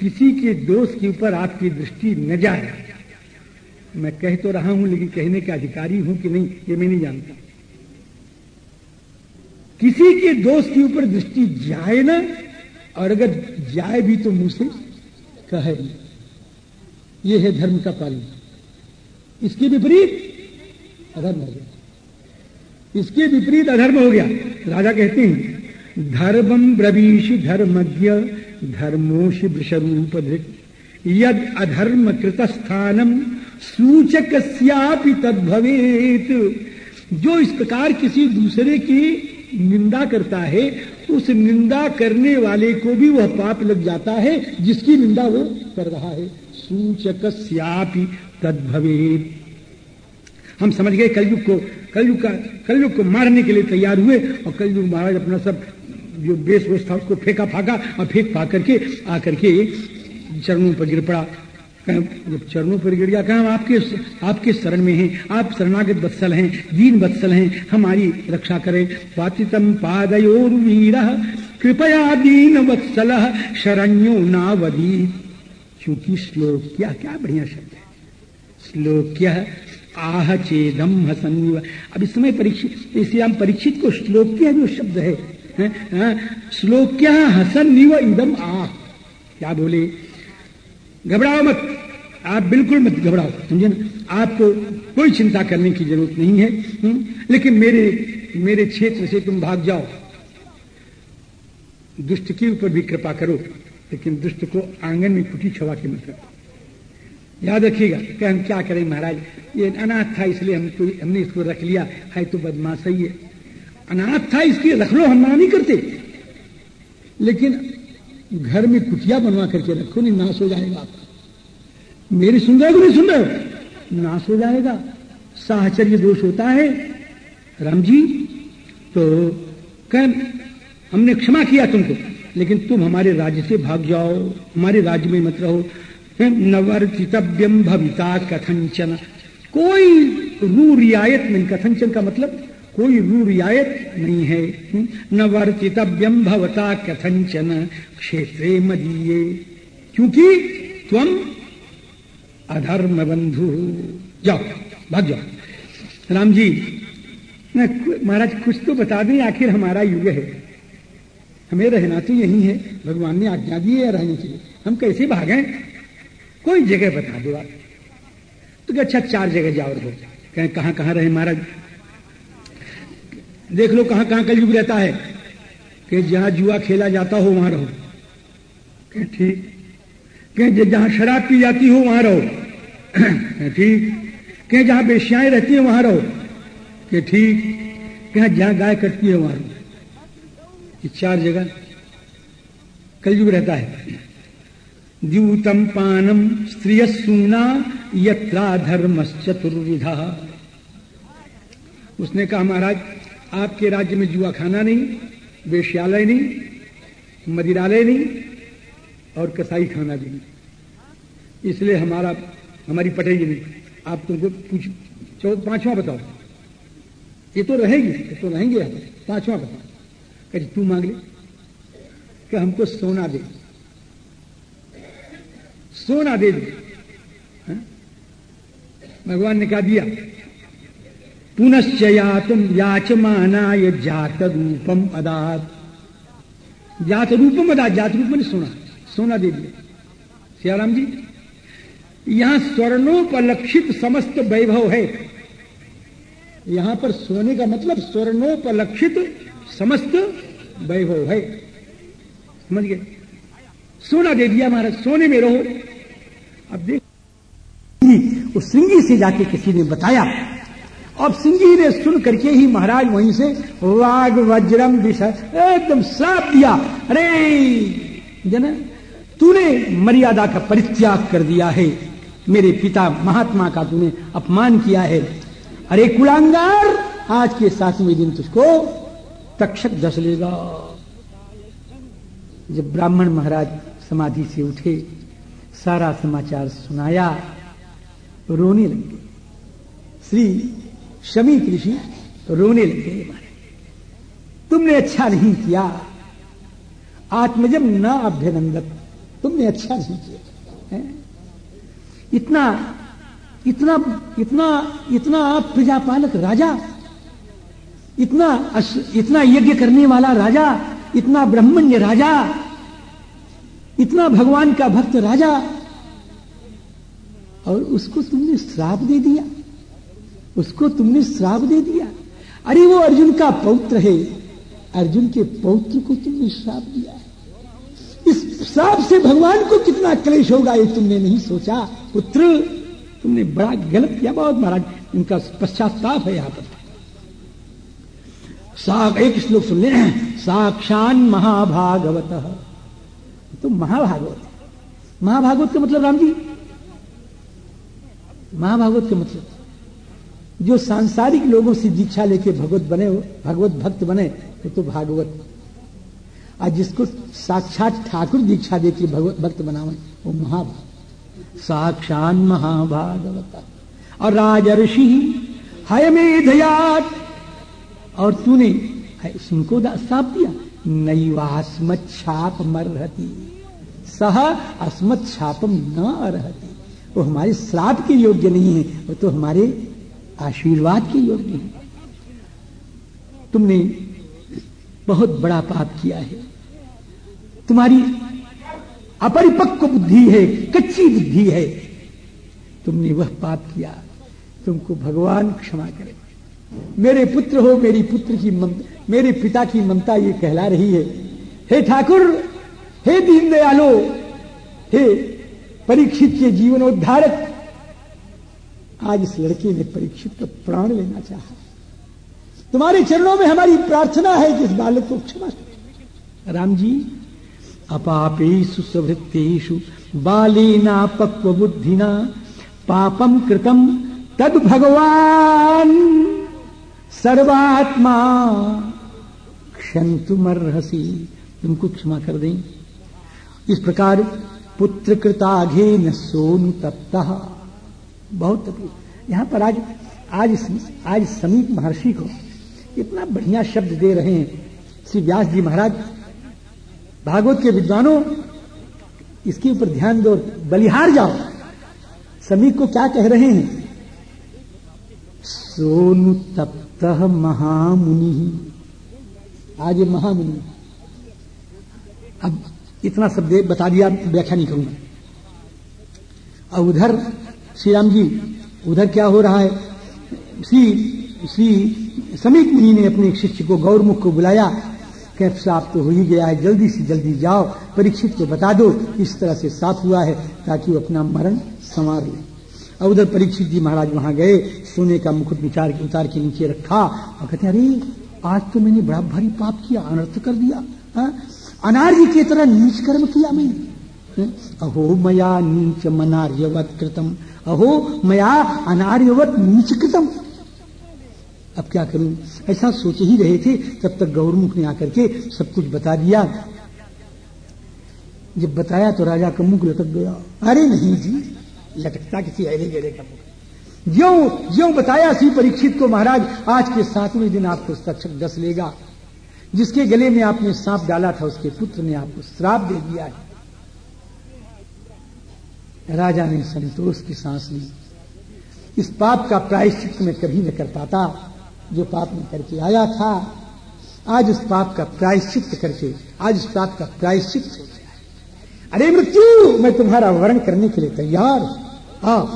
किसी के दोष के ऊपर आपकी दृष्टि न जाए। मैं कह तो रहा हूँ, लेकिन कहने का अधिकारी हूँ कि नहीं, ये मैं नहीं जानता। किसी के दोष के ऊपर दृष्टि जाए ना, और अगर जाए भी तो मुझसे कहे ये है धर्म का पालन। इसके विपरीत अधर्म हो गया। इसके विपरीत अधर्म हो गया। राजा कहते हैं धर्मम ब्रवीश धर्मज्ञ धर्मोश वृषरूप यद अधर्म कृत स्थानम सूचक तद्भवेत। जो इस प्रकार किसी दूसरे की निंदा करता है, उस निंदा करने वाले को भी वह पाप लग जाता है, जिसकी निंदा वो कर रहा है। सूचक तद्भवेत। हम समझ गए, कलयुग को, कलयुग का, कलयुग को मारने के लिए तैयार हुए, और कलयुग महाराज अपना सब जो बेस वेश था उसको फेंका फाका और फेंक फा करके आकर के चरणों पर गिर पड़ा। जब चरणों पर गिर गया, कहा आपके आपके शरण में हैं, आप शरणागत बत्सल हैं, दीन वत्सल हैं, हमारी रक्षा करें। पातितम पादयोर वीर, कृपया दीन वत्सल, शरण्यो नावदी क्योंकि श्लोक क्या क्या बढ़िया शब्द है। श्लोक क्या आह चेदम हसन अब इस समय परीक्षित इसलिए हम परीक्षित को श्लोक क्या जो शब्द है श्लोक क्या? हसन निव इदम आ। क्या बोले? घबराओ मत। आप बिल्कुल मत घबराओ, समझे ना? आपको कोई चिंता करने की ज़रूरत नहीं है हुँ? लेकिन मेरे मेरे क्षेत्र से तुम भाग जाओ। दुष्ट के ऊपर भी कृपा करो, लेकिन दुष्ट को आँगन में कुटी छवा के मत रखो। याद रखिएगा कि हम क्या करें महाराज? ये अनाथ था, इसलिए हमको हमने इसको रख लिया। है तो बदमाश ही है अनाथ था इसलिए रख लो हम मना नहीं करते। लेकिन घर में कुटिया बनवा करके रखो, नहीं, नाश हो जाएगा। आपका मेरी सुन रहे हो नहीं सुन रहे हो? नाश हो जाएगा। साहचर्य दोष होता है। राम जी तो कह, हमने क्षमा किया तुमको, लेकिन तुम हमारे राज्य से भाग जाओ, हमारे राज्य में मत रहो। नवर्तितव्यम भविता कथंचन कोई रू रियायत नहीं कथंचन का मतलब कोई रू रियायत नहीं है। न वर्तितव्यम भवता कथंचन क्षेत्रे मदीये। क्योंकि तुम अधर्म बंधु जाओ, भाग जाओ। राम जी महाराज, कुछ तो बता दें, आखिर हमारा युग है। हमें रहना तो यही है। भगवान ने आज्ञा दी है रहने के लिए। हम कैसे भागे कोई जगह बता दो आप। तो अच्छा चार जगह जाओ रहो। कहें कहाँ कहाँ रहे महाराज? देख लो कहाँ कहाँ कलयुग रहता है। कि जहाँ जुआ खेला जाता हो, वहाँ रहो। कह, ठीक। कह जहाँ शराब पी जाती हो, वहाँ रहो। ठीक। कह, जहाँ बेशियाएँ रहती है, वहाँ रहो। कि ठीक। कह, जहाँ गाय कटती है, वहाँ रहो। ये चार जगह कलयुग रहता है। द्यूतम पानम स्त्रिय सूना यत्रा धर्मश्चतुर्विधा उसने कहा, महाराज आपके राज्य में जुआ खाना नहीं, वेश्यालय नहीं, मदिरालय नहीं, और कसाई खाना भी नहीं। इसलिए हमारा, हमारी पटेगी नहीं। आप तुमको पूछ, चौ, पांचवा बताओ। ये तो रहेगी, ये तो रहेंगे पांचवा बताओ। कह तू मांग ले, कि हमको सोना दे। सोना दे दे। हाँ? भगवान ने कहा दिया। पुनश्च यातुम याचमाना ये जात रूपम अदात। जात रूपम अदात जात रूप में सोना सोना दे दिया। सियाराम जी, यहाँ स्वर्णोपलक्षित समस्त वैभव है। यहाँ पर सोने का मतलब स्वर्णोपलक्षित समस्त वैभव है। समझ गए? सोना दे दिया महाराज, सोने में रहो। अब देख, उस सिंगी से जाके किसी ने बताया अब ने सुन करके ही महाराज वहीं से वाग वज्रम विषय एकदम साफ़ दिया। अरे, जन, तूने मर्यादा का परित्याग कर दिया है। मेरे पिता महात्मा का तूने अपमान किया है। अरे कुलांगार, आज के सातवें दिन तुझको तक्षक दस लेगा। जब ब्राह्मण महाराज समाधि से उठे, सारा समाचार सुनाया, रोने लगे। श्री शमी ऋषि रोने लगे मारे तुमने अच्छा नहीं किया। आत्मजम ना अभ्यनंदत। तुमने अच्छा नहीं किया? इतना इतना इतना इतना प्रजापालक राजा, इतना इतना यज्ञ करने वाला राजा, इतना ब्रह्मण्य राजा, इतना भगवान का भक्त राजा, और उसको तुमने श्राप दे दिया। उसको तुमने श्राप दे दिया। अरे वो अर्जुन का पौत्र है। अर्जुन के पौत्र को तुमने श्राप दिया। इस श्राप से भगवान को कितना क्लेश होगा, ये तुमने नहीं सोचा? पुत्र, तुमने बड़ा गलत किया बहुत महाराज। इनका पश्चाताप है यहाँ पर। साक एक श्लोक सुन ले। साक्षान महाभागवत। तो महाभागवत महाभागवत का मतलब राम जी? महाभागवत का मतलब? जो सांसारिक लोगों से दीक्षा लेके भगवत बने भगवत भक्त बने, वो तो भागवत। आज जिसको साक्षात ठाकुर दीक्षा देके भगवत भक्त बनावे, वो महाभाग। साक्षात महाभागवत। और राजर्षि हयमेधयात और तूने सुनको साप दिया नैवास्मत छाप मरहती सह अस्मत छापम न अरहती वो हमारे श्राप के योग्य नहीं है, वो तो हमारे आशीर्वाद के योग्य है तुमने बहुत बड़ा पाप किया है। तुम्हारी अपरिपक्व बुद्धि है, कच्ची बुद्धि है। तुमने वह पाप किया, तुमको भगवान क्षमा करे। मेरे पुत्र हो, मेरी पुत्र की ममता मेरे पिता की ममता ये कहला रही है। हे ठाकुर, हे दीनदयालो, हे परीक्षित के जीवनोद्धारक आज इस लड़के ने परीक्षित का प्राण लेना चाहा। तुम्हारे चरणों में हमारी प्रार्थना है कि इस बालक को क्षमा राम जी अपापेशु सवृत्तेषु, बालेना पक्व बुद्धिना पापम कृतम तद भगवान सर्वात्मा क्षंतुमर्हसी तुमको क्षमा कर दें। इस प्रकार पुत्र कृताघे न सोनु तप्ता बहुत तकलीफ़। यहाँ पर आज आज आज समीप महर्षि को इतना बढ़िया शब्द दे रहे हैं श्री व्यास जी महाराज। भागवत के विद्वानों, इसके ऊपर ध्यान दो, बलिहार जाओ। समीप को क्या कह रहे हैं? सोनु तप्त महामुनि। आज ये महामुनि। अब इतना शब्द बता दिया, व्याख्या नहीं करूँगा। अब उधर श्री राम जी उधर क्या हो रहा है? श्री श्री समीप मुनि ने अपने शिष्य को गौरमुख को बुलाया। कैफ साफ़ तो हो ही गया है, जल्दी से जल्दी जाओ, परीक्षित को बता दो, इस तरह से साफ़ हुआ है, ताकि वो अपना मरण संवार ले। और उधर परीक्षित जी महाराज वहाँ गए, सोने का मुकुट विचार के उतार के नीचे रखा, और कहते अरे, आज तो मैंने बड़ा भारी पाप किया, अनर्थ कर दिया, हा? अनार्य की तरह नीच कर्म किया मैंने अहो, मया नीच मनार्यवत कृतम अहो, मया अनार्यवत नीच कृतम अब क्या करूँ? ऐसा सोच ही रहे थे, तब तक गौरमुख ने आकर के सब कुछ बता दिया। जब बताया तो राजा का मुख लटक गया। अरे नहीं जी, लटकता किसी अरे गेरे का मुख। ज्यो ज्यो बताया सी परीक्षित को महाराज, आज के सातवें दिन आपको तक्षक दस लेगा। जिसके गले में आपने सांप डाला था, उसके पुत्र ने आपको श्राप दे दिया है। राजा ने संतोष की सांस ली। इस पाप का प्रायश्चित मैं कभी न कर पाता, जो पाप में करके आया था। आज उस पाप का प्रायश्चित करके, आज उस पाप का प्रायश्चित अरे मृत्यु, मैं तुम्हारा वर्ण करने के लिए तैयार आओ।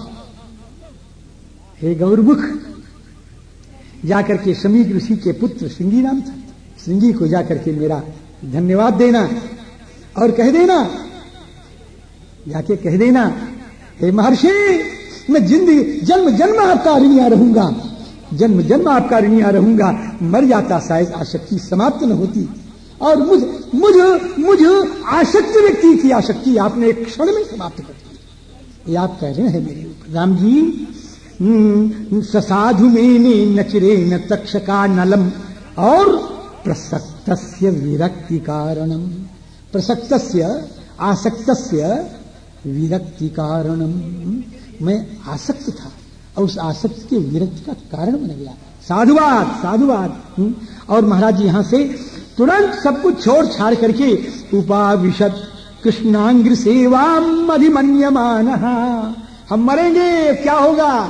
हे गौरमुख, जाकर के समीक ऋषि के पुत्र सिंगी नाम था। सिंगी को जाकर के मेरा धन्यवाद देना और कह देना जाके कह देना हे महर्षि मैं ज़िंदगी जन्म जन्म आपका ऋणिया रहूँगा जन्म जन्म आपका ऋणिया रहूँगा मर जाता शायद आशक्ति समाप्त न होती और मुझ मुझ मुझ आशक्त व्यक्ति की आशक्ति आपने एक क्षण में समाप्त कर दी। ये आप कह रहे हैं मेरे ऊपर राम जी हम्म, ससाधु मेने नचरे न तक्ष का नलम और प्रसक्त विरक्ति कारणम प्रसक्त आसक्त विरक्ति कारणम मैं आसक्त था और उस आसक्त के विरक्ति का कारण बन गया। साधुवाद साधुवाद। हम्म। और महाराज जी यहाँ से तुरंत सब कुछ छोड़ छाड़ करके उपाविशत कृष्णांग्र सेवा अधिमन्यमान। हम मरेंगे, क्या होगा?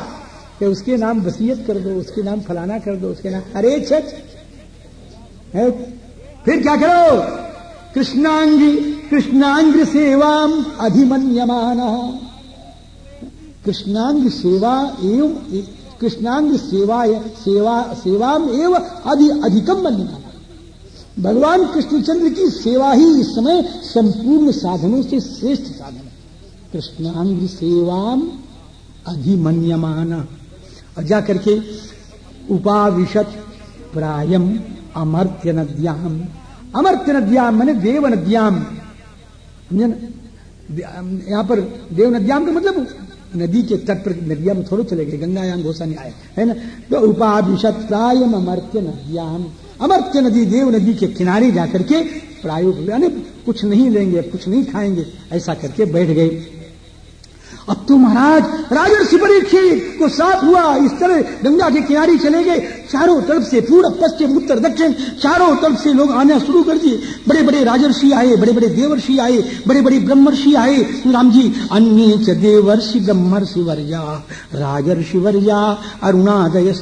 कि उसके नाम वसीयत कर दो, उसके नाम फलाना कर दो, उसके नाम अरे है? फिर क्या करो? कृष्णांगी कृष्णांग सेवाम अधिमन्यमान कृष्णांग सेवा एवं कृष्णांग सेवा सेवा, सेवाम एवं अधि अधिकम मन्यमान। भगवान कृष्णचंद्र की सेवा ही इस समय संपूर्ण साधनों से श्रेष्ठ साधन है। कृष्णांग सेवाम अधिमन्यमान और जा करके उपाविशत प्रायम अमर्त्य नद्याम। अमर्त्य नद्याम, मैंने देव नद्याम यहाँ पर देव नद्याम का मतलब नदी के तट पर नदिया में थोड़े चले गए, गंगायाम घोसा घोषा नहीं आए, है ना? तो उपाभिषत प्रायम अमर्त्य नद्याम। अमर्त्य नदी देव नदी के किनारे जाकर के प्रायोग कुछ नहीं लेंगे, कुछ नहीं खाएँगे, ऐसा करके बैठ गए। अब तो महाराज राजर्षि परीक्षित को साफ़ हुआ। इस तरह गंगा के किनारे चले गए। चारों तरफ़ से पूर्व पश्चिम, उत्तर, दक्षिण, चारों तरफ़ से लोग आना शुरू कर दिए। बड़े बड़े राजर्षि आए बड़े बड़े देवर्षि आए बड़े बड़े ब्रह्मर्षि आए। राम जी अन्य च देवर्षि ब्रह्मर्षि वर्या, राजर्षि वर्या अरुणादय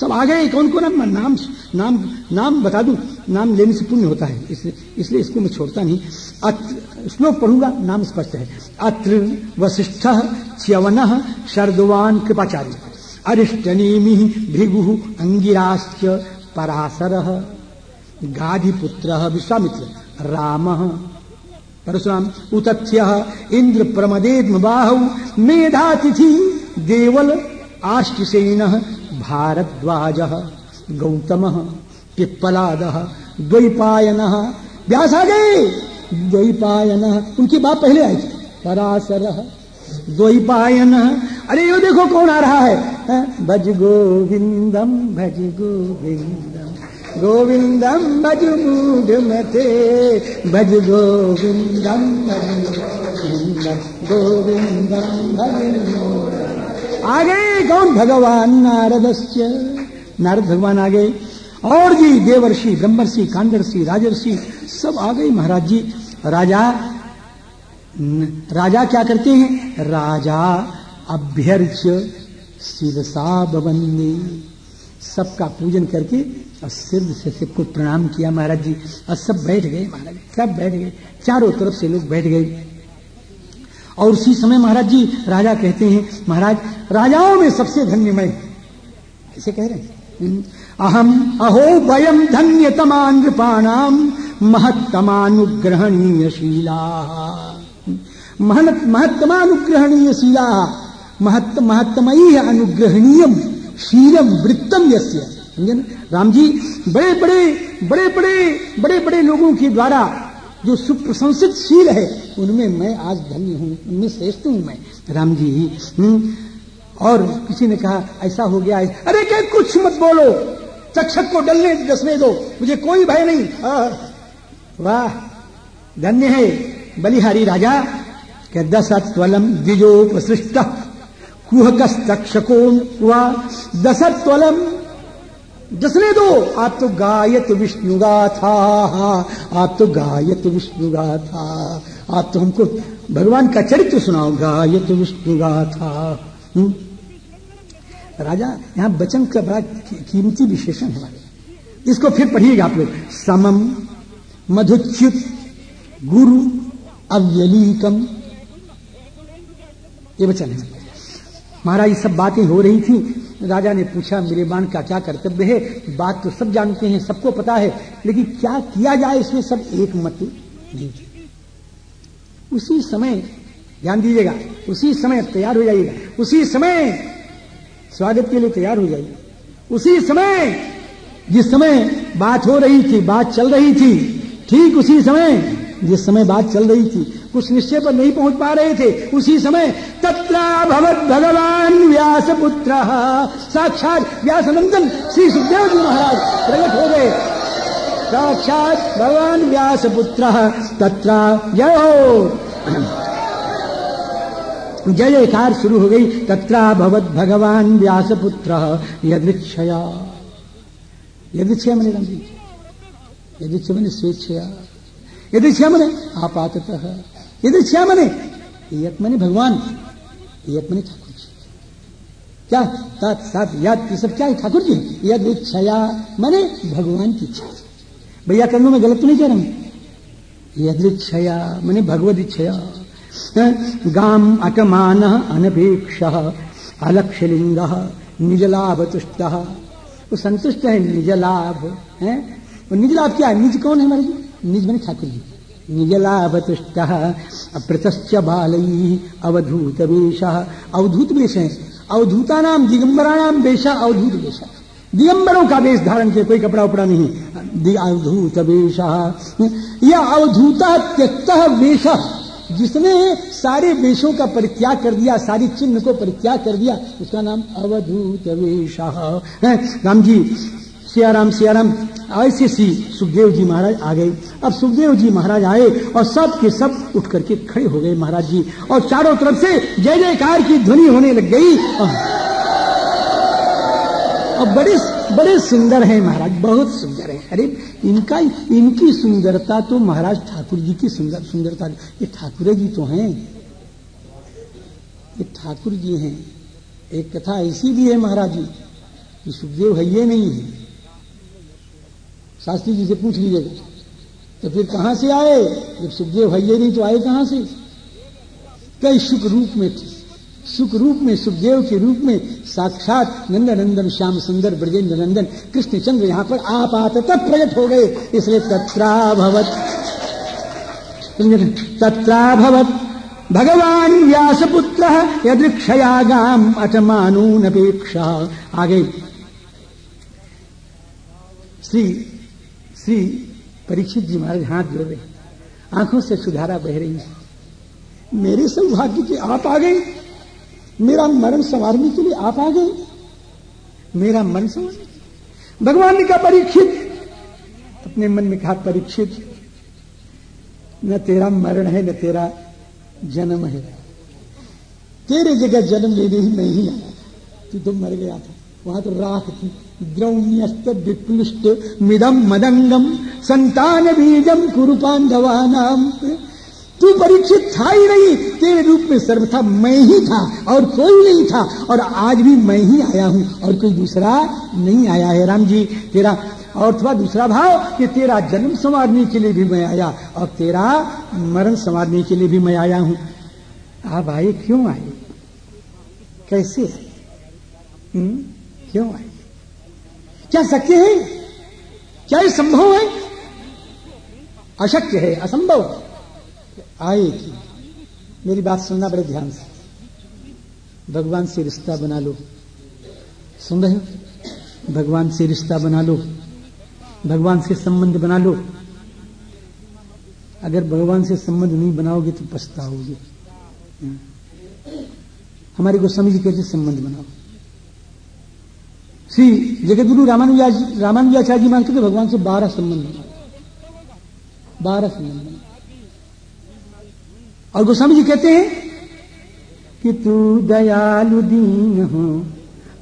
सब आ गए। कौन कौन नाम नाम नाम बता दू। नाम लेने से पुण्य होता है, इसलिए इसलिए इसको मैं छोड़ता नहीं। अत्र श्लोक पढ़ूँगा, नाम स्पष्ट है। अत्र वशिष्ठ च्यवन शर्दवान कृपाचार्य। अरिष्टनेमि भृगु अंगिराश्च पराशर। गाधिपुत्र विश्वामित्र राम। परशुराम, उतथ्य इंद्र प्रमदेद्म बाहु मेधातिथि देवल आष्टिसेन भारद्वाज। गौतम। पिप्पलाद, द्वैपायन। व्यास आ गए द्वैपायन। उनकी बात पहले आई थी। पराशर, द्वैपायन। अरे, ये देखो कौन आ रहा है? भज गोविंदम भज गोविंदम। गोविंदम, भज मूढ़ मते भज गोविंदम भज गोविंदम। भज आ गए कौन? भगवान नारदस्य। नारद भगवान आ गए। और जी, देवर्षि, ब्रह्मर्षि कांदर्षि राजर्षि, सब आ गए महाराज जी। राजा राजा क्या करते हैं? राजा अभ्यर्च शिवसा बबंदी सबका पूजन करके और सिर से सबको प्रणाम किया महाराज जी। और सब बैठ गए महाराज सब बैठ गए। चारों तरफ़ से लोग बैठ गए। और उसी समय महाराज जी, राजा कहते हैं, महाराज, राजाओं में सबसे धन्य मैं ऐसे कह रहे हैं? अहम अहो वयम धन्यतमा नृपाणाम महत्तमानुग्रहणीय शीला महत्तमानुग्रहणीय शीला महत्त महत्तमयी अनुग्रहणीय शीलम वृत्तम यस्य। राम जी बड़े बड़े बड़े बड़े बड़े बड़े लोगों के द्वारा जो सुप्रशंसित शील है उनमें मैं आज धन्य हूँ। उनमें श्रेष्ठ हूँ मैं। राम जी हम्म, और किसी ने कहा ऐसा हो गया है। अरे क्या कुछ मत बोलो। चक्षक को डलने दसने दो। मुझे कोई भय नहीं। वाह, धन्य है, बलिहारी राजा। के दशत्वलम द्विजोपसृष्ट। कुहकस्तक्षको हुआ दशत्वलम जसने दो। आप तो गायत विष्णुगा था आप तो गायत विष्णुगा था आप तो हमको भगवान का चरित्र सुनाओ। गायत विष्णुगा था हुँ? राजा, यहाँ वचन का बड़ा कीमती विशेषण है। इसको फिर पढ़िएगा आप लोग। समम, मधुच्युत, गुरु, अव्यलीकम। ये वचन है। महाराज सब बातें हो रही थी। राजा ने पूछा, मेरे बाण का क्या कर्तव्य है? बात तो सब जानते हैं, सबको पता है, लेकिन क्या किया जाए इसमें सब एक मत दीजिए। उसी समय, ध्यान दीजिएगा, उसी समय तैयार हो जाइएगा। उसी समय स्वागत के लिए तैयार हो जाइए। उसी समय, जिस समय बात हो रही थी, बात चल रही थी, ठीक उसी समय, जिस समय बात चल रही थी, कुछ निश्चय पर नहीं पहुँच पा रहे थे, उसी समय तत्रा भगवत भगवान व्यास पुत्र साक्षात व्यास नंदन श्री सुखदेव जी महाराज प्रकट हो गए। साक्षात भगवान व्यास पुत्र तत्रा, जय हो। जय जयकार शुरू हो गई। तत्रा भवत भगवान व्यास पुत्र यदृक्षया यदृक्षया मैंने रंगी यदृक्ष मैंने स्वेच्छया। यदृक्षया मैंने आपातः यदृक्षया मैंने मैंने भगवान यत मैंने ठाकुर जी। क्या तात सात याद ये सब क्या है ठाकुर जी? यद इच्छया मैंने भगवान की इच्छा। भैया करने में गलत तो नहीं कह रहा हूँ यदृक्षया मैंने भगवद इच्छया। गाम अटमान अनपेक्ष अलक्षलिंग निजलाभ तुष्ट वो संतुष्ट है निज लाभ है। वो निज लाभ क्या है? निज कौन है हमारे निज मैंने ठाकुर जी। निज लाभ तुष्ट अप्रतश्च बालई अवधूत वेश अवधूत वेश है अवधूता नाम दिगंबरा नाम वेशा अवधूत वेश दिगंबरों का वेश धारण किया, कोई कपड़ा उपड़ा नहीं। अवधूत वेश या अवधूता त्यक्त वेश जिसने सारे वेशों का परित्याग कर दिया, सारी चिन्ह को परित्याग कर दिया, उसका नाम अवधूत वेश राम जी सियाराम सियाराम, ऐसे सी सुखदेव जी महाराज आ गए। अब सुखदेव जी महाराज आए और सब के सब उठ करके खड़े हो गए महाराज जी। और चारों तरफ़ से जय जयकार की ध्वनि होने लग गई। और बड़े बड़े सुंदर हैं महाराज, बहुत सुंदर हैं। अरे, इनका, इनकी सुंदरता तो महाराज ठाकुर जी की सुंदर, सुंदरता ये ठाकुर जी तो हैं। ये ठाकुर जी हैं। एक कथा ऐसी भी है महाराज जी कि सुखदेव है ये नहीं है। शास्त्री जी से पूछ लीजिएगा तो फिर कहाँ से आए? जब सुखदेव है ये नहीं तो आए कहाँ से? कई सुख रूप में थे। सुख रूप में, सुखदेव के रूप में साक्षात नंदनंदन, श्याम सुंदर, ब्रजेंद्र नंदन, कृष्णचंद्र यहाँ पर आप आपात प्रकट हो गए। इसलिए तत्राभवत। तत्राभवत। भगवान व्यासपुत्र यदृक्षयागाम अटमानून अपेक्षा आगे। श्री श्री परीक्षित जी महाराज हाथ जोड़। रहे आँखों से सुधारा बह रही है। मेरे सौभाग्य की आप आ गए। मेरा मरण संवारने के लिए आप आ गए। मेरा मन संवारने भगवान ने कहा, परीक्षित। अपने मन में कहा, परीक्षित, न तेरा मरण है, न तेरा जन्म है। तेरे जगह जन्म लेने ही मैं ही आया। तू तो मर गया था। वहाँ तो राख थी। द्रौण्यस्त विप्लुष्ट मिदम मदंगम संतान बीजम कुरु पांडवानाम तू परीक्षित था ही नहीं। तेरे रूप में सर्वथा मैं ही था और कोई नहीं था। और आज भी मैं ही आया हूँ और कोई दूसरा नहीं आया है। राम जी, तेरा और थोड़ा दूसरा भाव कि तेरा जन्म संवारने के लिए भी मैं आया और तेरा मरण संवारने के लिए भी मैं आया हूँ। आप आए, क्यों आए? कैसे आए? क्यों आए? क्या शक्य है? क्या ये संभव है? अशक्य है, असंभव आए कि मेरी बात सुनना बड़े ध्यान से। भगवान से रिश्ता बना लो। सुन रहे हो? भगवान से रिश्ता बना लो। भगवान से संबंध बना लो। अगर भगवान से संबंध नहीं बनाओगे तो पछताओगे। हमारे को समझ कैसे संबंध बनाओ। श्री जगतगुरु रामानुजा रामानुजाचार्य जी मानते थे, भगवान से बारह संबंध बनाओ। बारह संबंध और गोस्वामी जी कहते हैं कि तू दयालु दीन हो,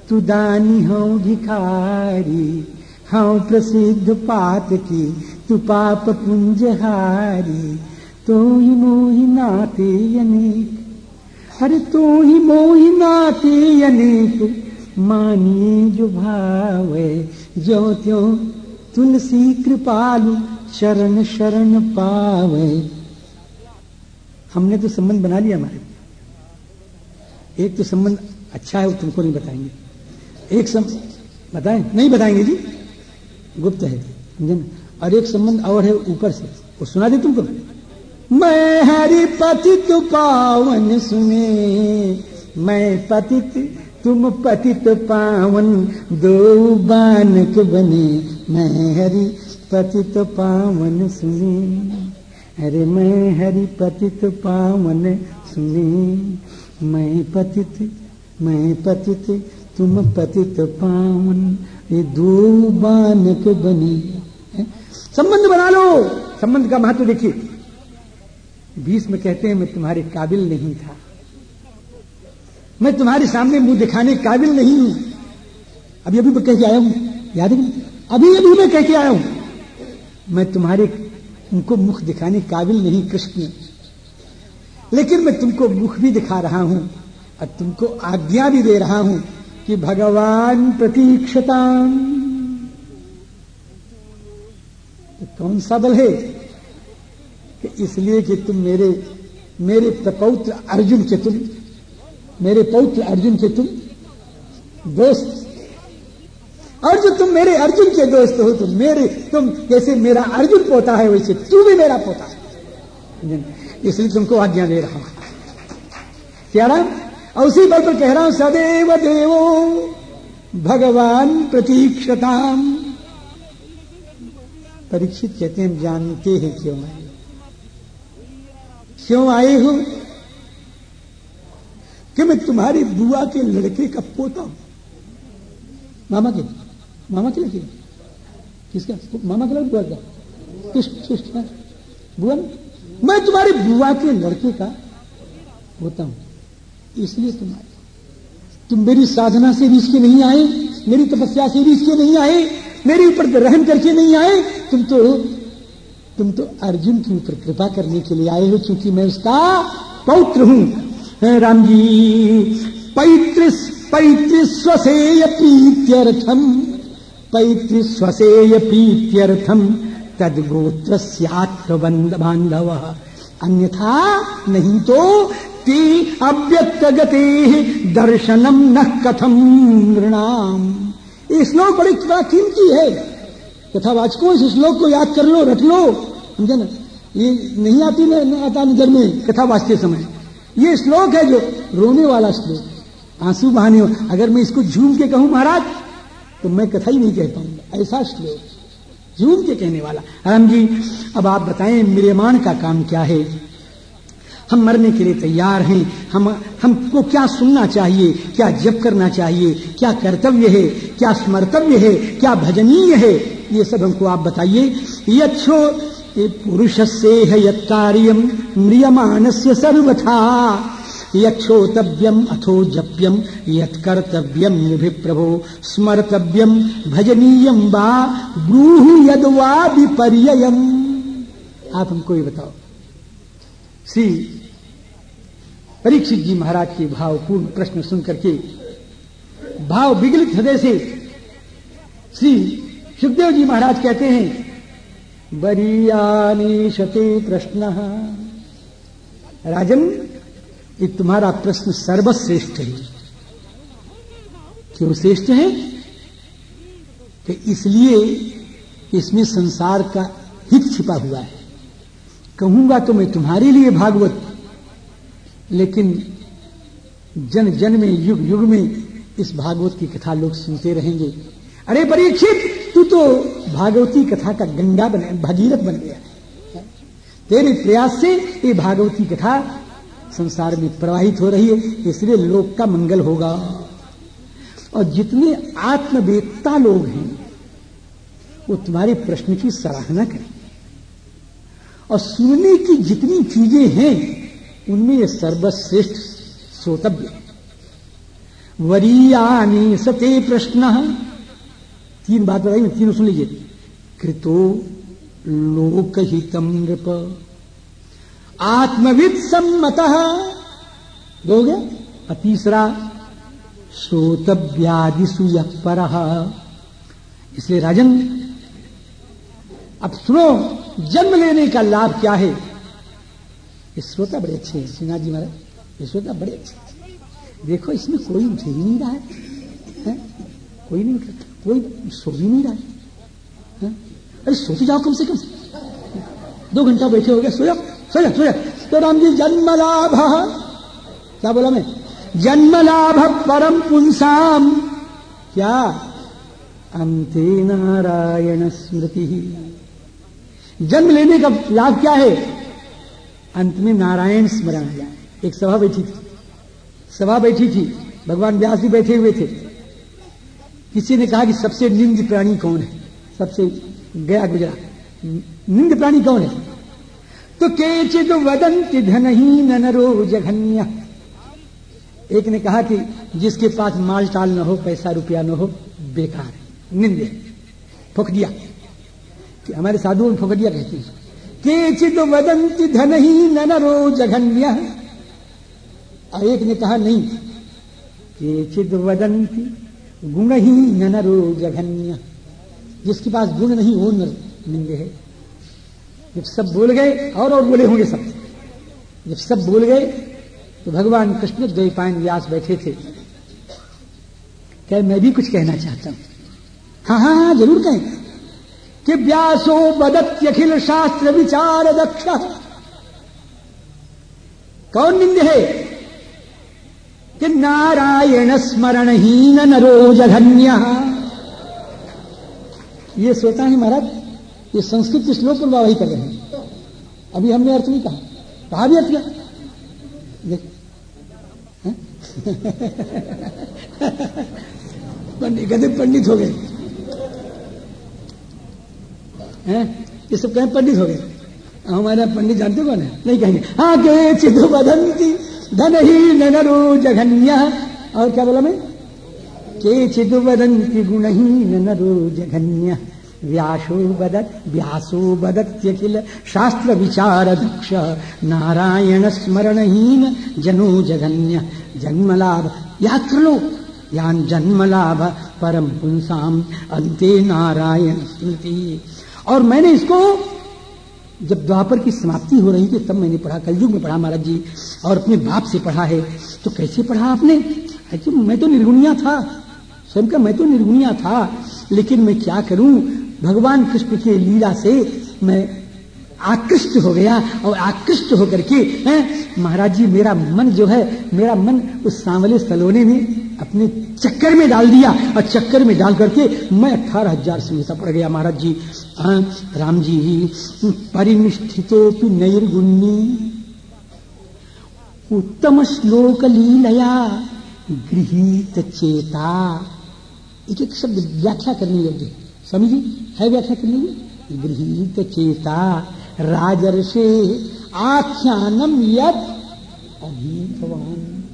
तू दानी हो, भिखारी हाँ प्रसिद्ध पात की, तू पाप पुंजहारी तो ही मोही नाते अनेक। अरे तो ही मोही नाते अनेक, मानिए जो भावे जो त्यों तुलसी कृपालु शरण शरण पावे। हमने तो संबंध बना लिया हमारे एक तो संबंध अच्छा है, वो तुमको नहीं बताएँगे। एक सम, बताएँ? नहीं बताएँगे जी। गुप्त है, समझे ना? और एक संबंध और है ऊपर से। वो सुना दे तुमको? मैं हरि पतित पावन सुने, मैं पतित, तुम पतित पावन दो बानक बने, मैं हरि पतित पावन सुने। अरे मैं हरि पतित पावन सुने। मैं पतित मैं पतित, तुम पतित पावन। ये दो बानक बनी। संबंध बना लो। संबंध का महत्व देखिए। बीस में कहते हैं, मैं तुम्हारे काबिल नहीं था। मैं तुम्हारे सामने मुँह दिखाने काबिल नहीं हूँ। अभी अभी मैं कह के आया हूँ। याद है? अभी अभी मैं कह के आया हूँ। मैं तुम्हारे उनको मुख दिखाने काबिल नहीं कृष्ण। लेकिन मैं तुमको मुख भी दिखा रहा हूँ और तुमको आज्ञा भी दे रहा हूँ कि भगवान प्रतीक्षता तो कौन सा बल है कि इसलिए कि तुम मेरे मेरे पौत्र अर्जुन के तुम, मेरे पौत्र अर्जुन के तुम दोस्त और जो तुम मेरे अर्जुन के दोस्त हो तो मेरे, तुम जैसे मेरा अर्जुन पोता है, वैसे तू भी मेरा पोता है। इसलिए तुमको आज्ञा दे रहा हूँ। क्या राम और उसी बल पर कह रहा हूँ, सदैव देवो भगवान प्रतीक्षताम। परीक्षित कहते हैं, जानते हैं क्यों आए? क्यों आए हो? कि मैं तुम्हारी बुआ के लड़के का पोता हूँ। मामा के मामा के लड़के किसका? मामा के लड़के बुआ का। किस किस बुआ मैं तुम्हारी बुआ के लड़के का होता हूँ। इसलिए तुम आए तुम मेरी साधना से इसके नहीं आए, मेरी तपस्या से इसके नहीं आए, मेरे ऊपर रहम करके नहीं आए। तुम तो तुम तो अर्जुन के ऊपर कृपा करने के लिए आए हो क्योंकि मैं उसका पौत्र हूँ। राम जी पैतृ पैतृ स्वसेय प्रीत्यर्थम। पैतृ स्वसेय प्रीत्यर्थम तद गोत्र बांधव अन्यथा नहीं तो ते अव्यक्त गते दर्शनम न कथम नृणाम। श्लोक बड़ी बड़ा कीमती है। कथावाचकों इस श्लोक को याद कर लो रख लो। समझे ना? ये नहीं आती न आता नज़र में कथा वाचते समय। ये श्लोक है जो रोने वाला श्लोक। आँसू बहाने अगर मैं इसको झूम के कहूँ महाराज तो मैं कथा ही नहीं कह पाऊँगा ऐसा श्लोक। झूम के कहने वाला। राम जी, अब आप बताएँ मेरेमान का काम क्या है? हम मरने के लिए तैयार हैं। हम, हमको क्या सुनना चाहिए? क्या जप करना चाहिए? क्या कर्तव्य है? क्या स्मर्तव्य है? क्या भजनीय है? ये सब हमको आप बताइए। यच्छो पुरुष से है यम म्रियमान से सर्वथा। यक्षोतव्यम अथो जप्यम यत्कर्तव्यम निभि प्रभो स्मर्तव्यम भजनीयम वा ब्रूह यदवा विपर्ययम आप हमको ये बताओ। श्री परीक्षित जी महाराज के भावपूर्ण प्रश्न सुनकर के भाव विगलित हृदय से श्री सुखदेव जी महाराज कहते हैं बरियानी शते प्रश्न। राजन ये तुम्हारा प्रश्न सर्वश्रेष्ठ है। क्यों श्रेष्ठ है? कि इसलिए इसमें संसार का हित छिपा हुआ है। कहूँगा तो मैं तुम्हारे लिए भागवत, लेकिन जन जन में, युग युग में इस भागवत की कथा लोग सुनते रहेंगे। अरे परीक्षित, तू तो भागवती कथा का गंगा बन, भगीरथ बन गया तेरे प्रयास से ये भागवती कथा संसार में प्रवाहित हो रही है, इसलिए लोक का मंगल होगा। और जितने आत्मवेदता लोग हैं, वो तुम्हारे प्रश्न की सराहना करें। और सुनने की जितनी चीज़ें हैं, उनमें यह सर्वश्रेष्ठ श्रोतव्य वरीयानी सते प्रश्न। तीन बात बताइए तीनों सुन लीजिए। कृतो लोकहितम नृप। आत्मविद सम्मत दो गया और तीसरा श्रोतव्यादिशु पर इसलिए राजन अब सुनो जन्म लेने का लाभ क्या है? ये श्रोता बड़े अच्छे हैं सिन्हा जी महाराज। ये श्रोता बड़े अच्छे देखो इसमें कोई उठ ही नहीं रहा है, है? कोई नहीं उठ रहा कोई सो भी नहीं रहा है, है? अरे सो जाओ कम से कम। दो घंटा बैठे हो गए सो जाओ सो जाओ सो जाओ तो राम जी जन्म लाभ क्या बोला मैं? जन्म लाभ परम पुंसाम। क्या? अंते नारायण स्मृति। जन्म लेने का लाभ क्या है? अंत में नारायण स्मरण। आ जाए एक सभा बैठी थी। सभा बैठी थी। भगवान व्यास भी बैठे हुए थे। किसी ने कहा कि सबसे निंद प्राणी कौन है? सबसे गया गुजरा। निंद प्राणी कौन है? तो केचित वदंति धनहीन नरो जघन्य। एक ने कहा कि जिसके पास माल टाल न हो, पैसा रुपया न हो, बेकार है, निंद फुक दिया कि हमारे साधुओं में फुक दिया कहते हैं। केचित वदंती धन ही नरो जघन्य। एक ने कहा, नहीं केचित वदंती गुण ही नरो जघन्य। जिसके पास गुण नहीं, वो निंदे है। जब सब बोल गए, और और बोले होंगे सब। जब सब बोल गए तो भगवान कृष्ण द्वैपायन व्यास बैठे थे। क्या मैं भी कुछ कहना चाहता हूँ? हाँ हाँ हाँ ज़रूर कहें। कि व्यासो बदत्यखिल शास्त्र विचार दक्ष। कौन निंद है? कि नारायण स्मरणहीन नरो जघन्य ये सोता है महाराज। ये संस्कृत के श्लोक पर वाही कर रहे हैं। अभी हमने अर्थ नहीं कहा। कहा भी अर्थ क्या? पंडित गधे पंडित हो गए। हैं? ये सब कहें पंडित हो गए। हमारे पंडित जानते कौन है? नहीं कहेंगे। हाँ के चिद बदंती धन ही नरो जघन्य। और क्या बोला मैं? के चिद बदंती गुण ही नरो जघन्य। व्यासो बदत, व्यासो बदत्यखिल शास्त्र विचार दक्ष। नारायण स्मरणहीन जनो जघन्य, जन्मलाभ लो यान जन्मलाभ परम पुंसाम अंते नारायण स्मृति और मैंने इसको जब द्वापर की समाप्ति हो रही थी, तब मैंने पढ़ा, कलयुग में पढ़ा महाराज जी, और अपने बाप से पढ़ा है। तो कैसे पढ़ा आपने? तो मैं तो निर्गुणिया था। स्वयं का मैं तो निर्गुणिया था। लेकिन मैं क्या करूँ? भगवान कृष्ण की लीला से मैं आकृष्ट हो गया और आकृष्ट होकर के महाराज जी मेरा मन जो है मेरा मन उस सांवले सलोने में अपने चक्कर में डाल दिया और चक्कर में डाल करके मैं अठारह हज़ार से संहिता पड़ गया महाराज जी। आ, राम जी परिनिष्ठितो नैर्गुण्य। उत्तम श्लोक लीलया गृहित चेता। एक एक शब्द व्याख्या करने योग्य समझी? है व्याख्या करने योग्य गृहित चेता राजर्षे आख्यानम यद अभीतवान।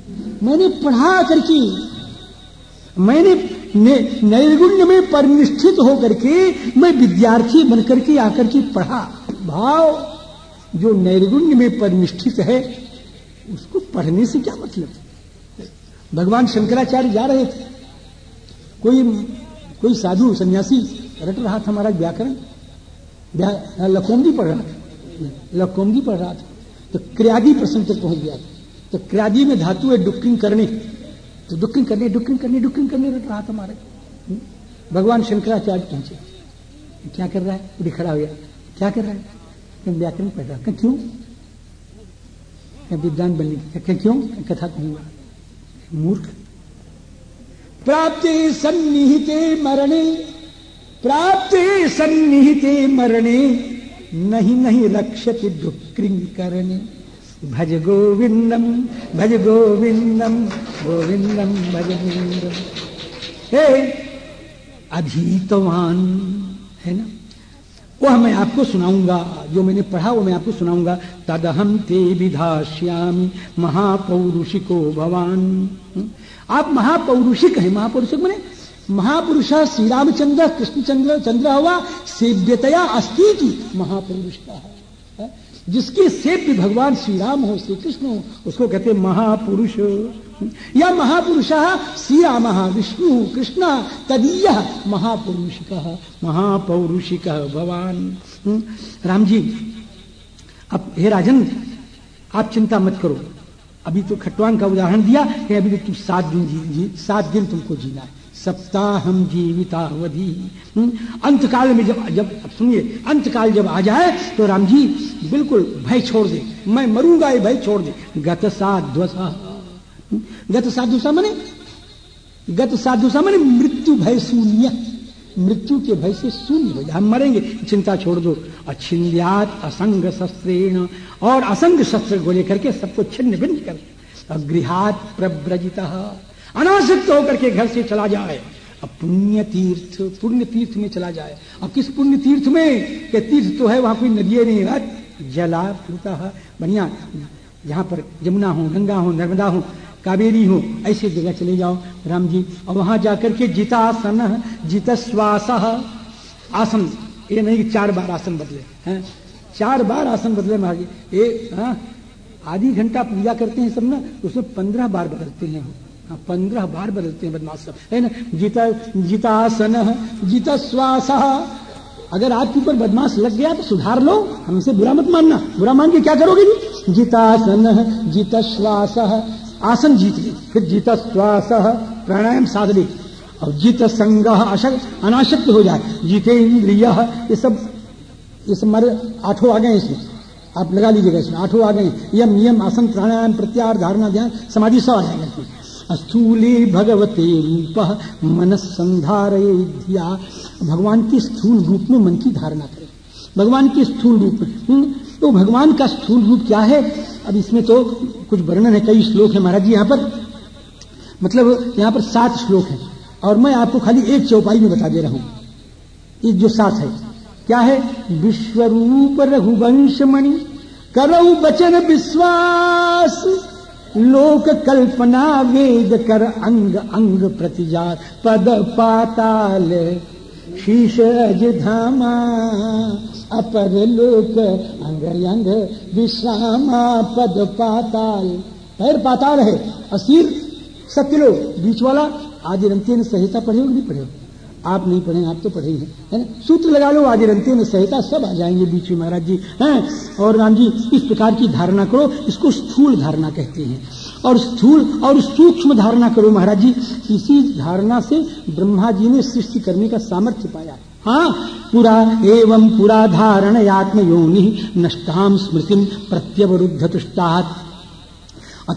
मैंने पढ़ा करके, मैंने नैर्गुण्य में परिनिष्ठित होकर के मैं विद्यार्थी बनकर के आकर के पढ़ा। भाव, जो नैर्गुण्य में परिनिष्ठित है, उसको पढ़ने से क्या मतलब? भगवान शंकराचार्य जा रहे थे। कोई कोई साधु, सन्यासी रट रहा था हमारा व्याकरण? लकोमदी पढ़ रहा था। लकोमदी पढ़ रहा था। तो क्रियादी प्रसंग तक पहुँच गया। था तो क्रियादी में धातु है डुक्किंग करने। तो डुक्किंग करने डुक्किंग करने डुक्किंग करने, रट रहा था हमारे भगवान शंकराचार्य पहुँचे। क्या कर रहा है? उड़ी खड़ा हो गया। क्या कर रहा है? व्याकरण पढ़ रहा था क्यों? विद्वान बनने की क्यों? कथा कहूँगा। मूर्ख। प्राप्ति सन्निहिते मरणे प्राप्ति सन्निहिते मरणे, नहीं नहीं रक्षति डुक्रिंग करने भज गोविंदम भज गोविंदम गोविंदम भज गोविंदम। हे अधीतवान, है ना? वह मैं आपको सुनाऊँगा, जो मैंने पढ़ा, वो मैं आपको सुनाऊँगा। तदहम ते विधाश्यामी महापौरुषिको भवान? आप महापौरुषिक है, महापौरुषिक मैंने महापुरुष श्री रामचंद्र कृष्णचंद्र चंद्र हुआ सेव्यतया अस्थि की महापुरुष का है? जिसके सेव्य भगवान श्री राम हो श्री कृष्ण हो उसको कहते महापुरुष। या महापुरुष श्री राम विष्णु कृष्ण तदीय महापुरुषिक महापौरुषिक भगवान हम्म, राम जी अब हे राजन आप चिंता मत करो। अभी तो खटवान का उदाहरण दिया कि अभी तो तुम सात दिन जी, जी सात दिन तुमको जीना है। सप्ताहम जीवितावधि। हम्म? अंत काल में जब जब सुनिए अंत काल जब आ जाए तो राम जी, बिल्कुल भय छोड़ दे। मैं मरूँगा, ये भय छोड़ दे। गत साध्वसा हम्म? गत साधुसा मने? गत साधुसा मने मृत्यु भय शून्य। मृत्यु के भय से शून्य हो जाए। हम मरेंगे, चिंता छोड़ दो। अछिन्यात असंग शस्त्रेण। और असंग शस्त्र को लेकर के सबको छिन्न भिन्न कर। गृहात प्रव्रजिता। अनासक्त होकर के घर से चला जाए। अब पुण्य तीर्थ पुण्य तीर्थ में चला जाए। अब किस पुण्य तीर्थ में? के तीर्थ तो है वहाँ कोई नदिये नहीं है। जला पूता बढ़िया। जहाँ पर यमुना हो गंगा हो नर्मदा हो कावेरी हो ऐसे जगह चले जाओ। राम जी और वहाँ जाकर के जितासन जित श्वास आसन ये नहीं चार बार आसन बदले हैं? चार बार आसन बदले महाराज। ये हाँ, आधी घंटा पूजा करते हैं सब ना उसमें पंद्रह बार बदलते हैं हाँ, पंद्रह बार बदलते हैं बदमाश सब। है ना? जीता, जितासन जीता श्वास अगर आपके ऊपर बदमाश लग गया तो सुधार लो। हमसे बुरा मत मानना। बुरा मान के क्या करोगे जी? जितासन जीत श्वास आसन जीत ले। फिर जीत श्वास प्राणायाम साध ले। और जीत संग अनाशक्त हो जाए। जीते इंद्रिय ये सब ये सब हमारे आठों आ गए इसमें। आप लगा लीजिएगा इसमें। आठों आ गए यम, नियम, आसन, प्राणायाम प्रत्यार धारणा, ध्यान, समाधि सब आ जाएगा इसमें। स्थूले भगवते रूप मन संधारय धिया भगवान के स्थूल रूप में मन की धारणा करें। भगवान के स्थूल रूप में हम्म, तो भगवान का स्थूल रूप क्या है? अब इसमें तो कुछ वर्णन है कई श्लोक है महाराज जी यहाँ पर। मतलब यहाँ पर सात श्लोक है। और मैं आपको खाली एक चौपाई में बता दे रहा हूँ। एक जो सात है क्या है? विश्वरूप रघुवंश मणि करऊ बचन विश्वास। लोक कल्पना वेद कर अंग अंग प्रतिजार पद पाताल। शीश धामा, अपर लोक अंग अंग विश्रामा, पद पाताल। पैर पाताल है असीर सत्यलोक बीच वाला, आदि रंते संहिता पढ़े हो नहीं पढ़े आप नहीं पढ़े, आप तो पढ़े ही। है ना? सूत्र लगा लो आज रंते में संहिता सब आ जाएँगे बीच में, महाराज जी। हैं? और राम जी, इस प्रकार की धारणा करो, इसको स्थूल धारणा कहते हैं। और स्थूल और सूक्ष्म धारणा करो, महाराज जी। इसी धारणा से ब्रह्मा जी ने सृष्टि करने का सामर्थ्य पाया। हाँ पुरा एवं पुरा धारण आत्म योनि नष्टाम स्मृति प्रत्यवरुद्ध तुष्टात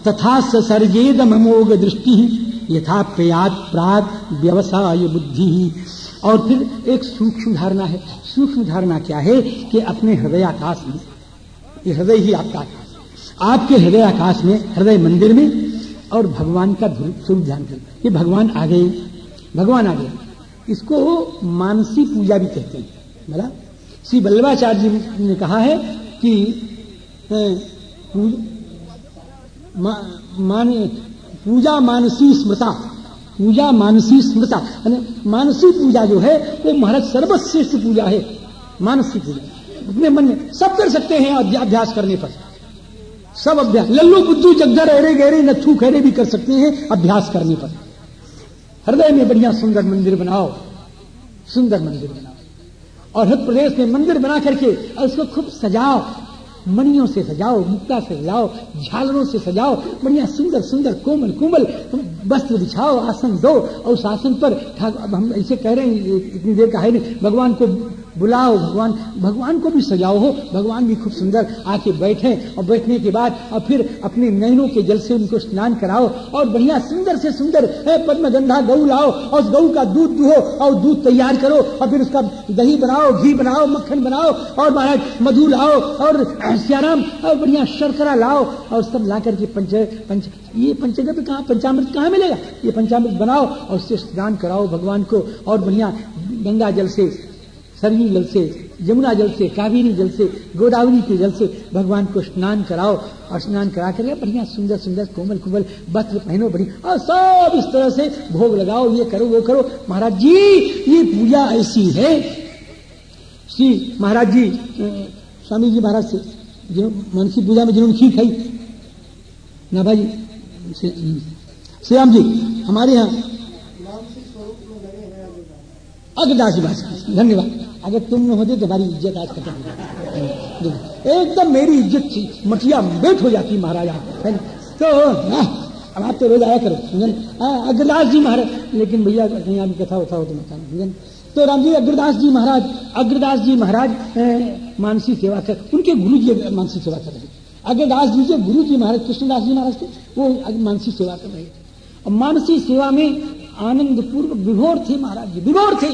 तथा सर्जेद ममोग दृष्टि यथा प्रयात प्राग व्यवसाय बुद्धि। ही और फिर एक सूक्ष्म धारणा है। सूक्ष्म धारणा क्या है कि अपने हृदय आकाश में, ये हृदय ही आपका आकाश आपके हृदय आकाश में, हृदय मंदिर में और भगवान का स्वरूप ध्यान कर। ये भगवान आ गए। भगवान आ गए। इसको मानसी पूजा भी कहते हैं। बोला? श्री बल्लभाचार्य जी ने कहा है कि मान पूजा मानसी स्मृता। पूजा मानसी स्मृता। मानसी पूजा जो है, वो महाराज सर्वश्रेष्ठ पूजा है। मानसी पूजा। अपने मन में सब कर सकते हैं अभ्यास करने पर। सब अभ्यास। लल्लू बुद्धू जगदर अरे गहरे नथू खैरे भी कर सकते हैं अभ्यास करने पर। हृदय में बढ़िया सुंदर मंदिर बनाओ। सुंदर मंदिर बनाओ। और हृदय प्रदेश में मंदिर बना करके और उसको खूब सजाओ। मणियों से सजाओ मुक्ता से सजाओ, झालरों से सजाओ, बढ़िया सुंदर सुंदर कोमल कोमल वस्त्र बिछाओ, आसन दो, और उस आसन पर हम ऐसे कह रहे हैं, इतनी देर का है नहीं, भगवान को बुलाओ, भगवान भगवान को भी सजाओ हो, भगवान भी खूब सुंदर आके बैठे और बैठने के बाद और फिर अपने नैनों के जल से उनको स्नान कराओ और बढ़िया सुंदर से सुंदर पद्म गंधा गऊ लाओ और उस गऊ का दूध दुहो और दूध तैयार करो और फिर उसका दही बनाओ, घी बनाओ, मक्खन बनाओ और महाराज मधु लाओ और सियाराम और बढ़िया शर्करा लाओ और सब ला करके पंच पंच, ये पंचगत कहाँ, पंचामृत कहाँ मिलेगा? ये पंचामृत बनाओ और उससे स्नान कराओ भगवान को और बढ़िया गंगा जल से सरयू जल से, यमुना जल से, कावेरी जल से, गोदावरी के जल से भगवान को स्नान कराओ और स्नान करा कर बढ़िया सुंदर सुंदर कोमल कोमल वस्त्र पहनो, बढ़िया। और सब इस तरह से भोग लगाओ, ये करो, वो करो। महाराज जी, ये पूजा ऐसी है। श्री महाराज जी स्वामी जी महाराज से, जो मनसी पूजा में जिन्होंने खीर खाई। ना भाई, श्री राम जी, हमारे यहाँ अग्रदास जी धन्यवाद। अगर तुम न होते तो हमारी इज़्ज़त आज खत्म एकदम मेरी इज़्ज़त थी मटिया बेट हो जाती महाराजा तो अब आप तो रोज आया करो समझन अग्रदास जी महाराज, लेकिन भैया, कहीं आप कथा होता हो तो मैं समझन तो राम जी, अग्रदास जी महाराज, अग्रदास जी महाराज मानसी सेवा कर, उनके गुरु जी मानसी सेवा कर रहे अग्रदास जी जो गुरु जी महाराज, कृष्णदास जी महाराज थे, वो मानसी सेवा कर रहे थे। और मानसी सेवा में आनंद पूर्व विभोर थे महाराज जी, विभोर थे।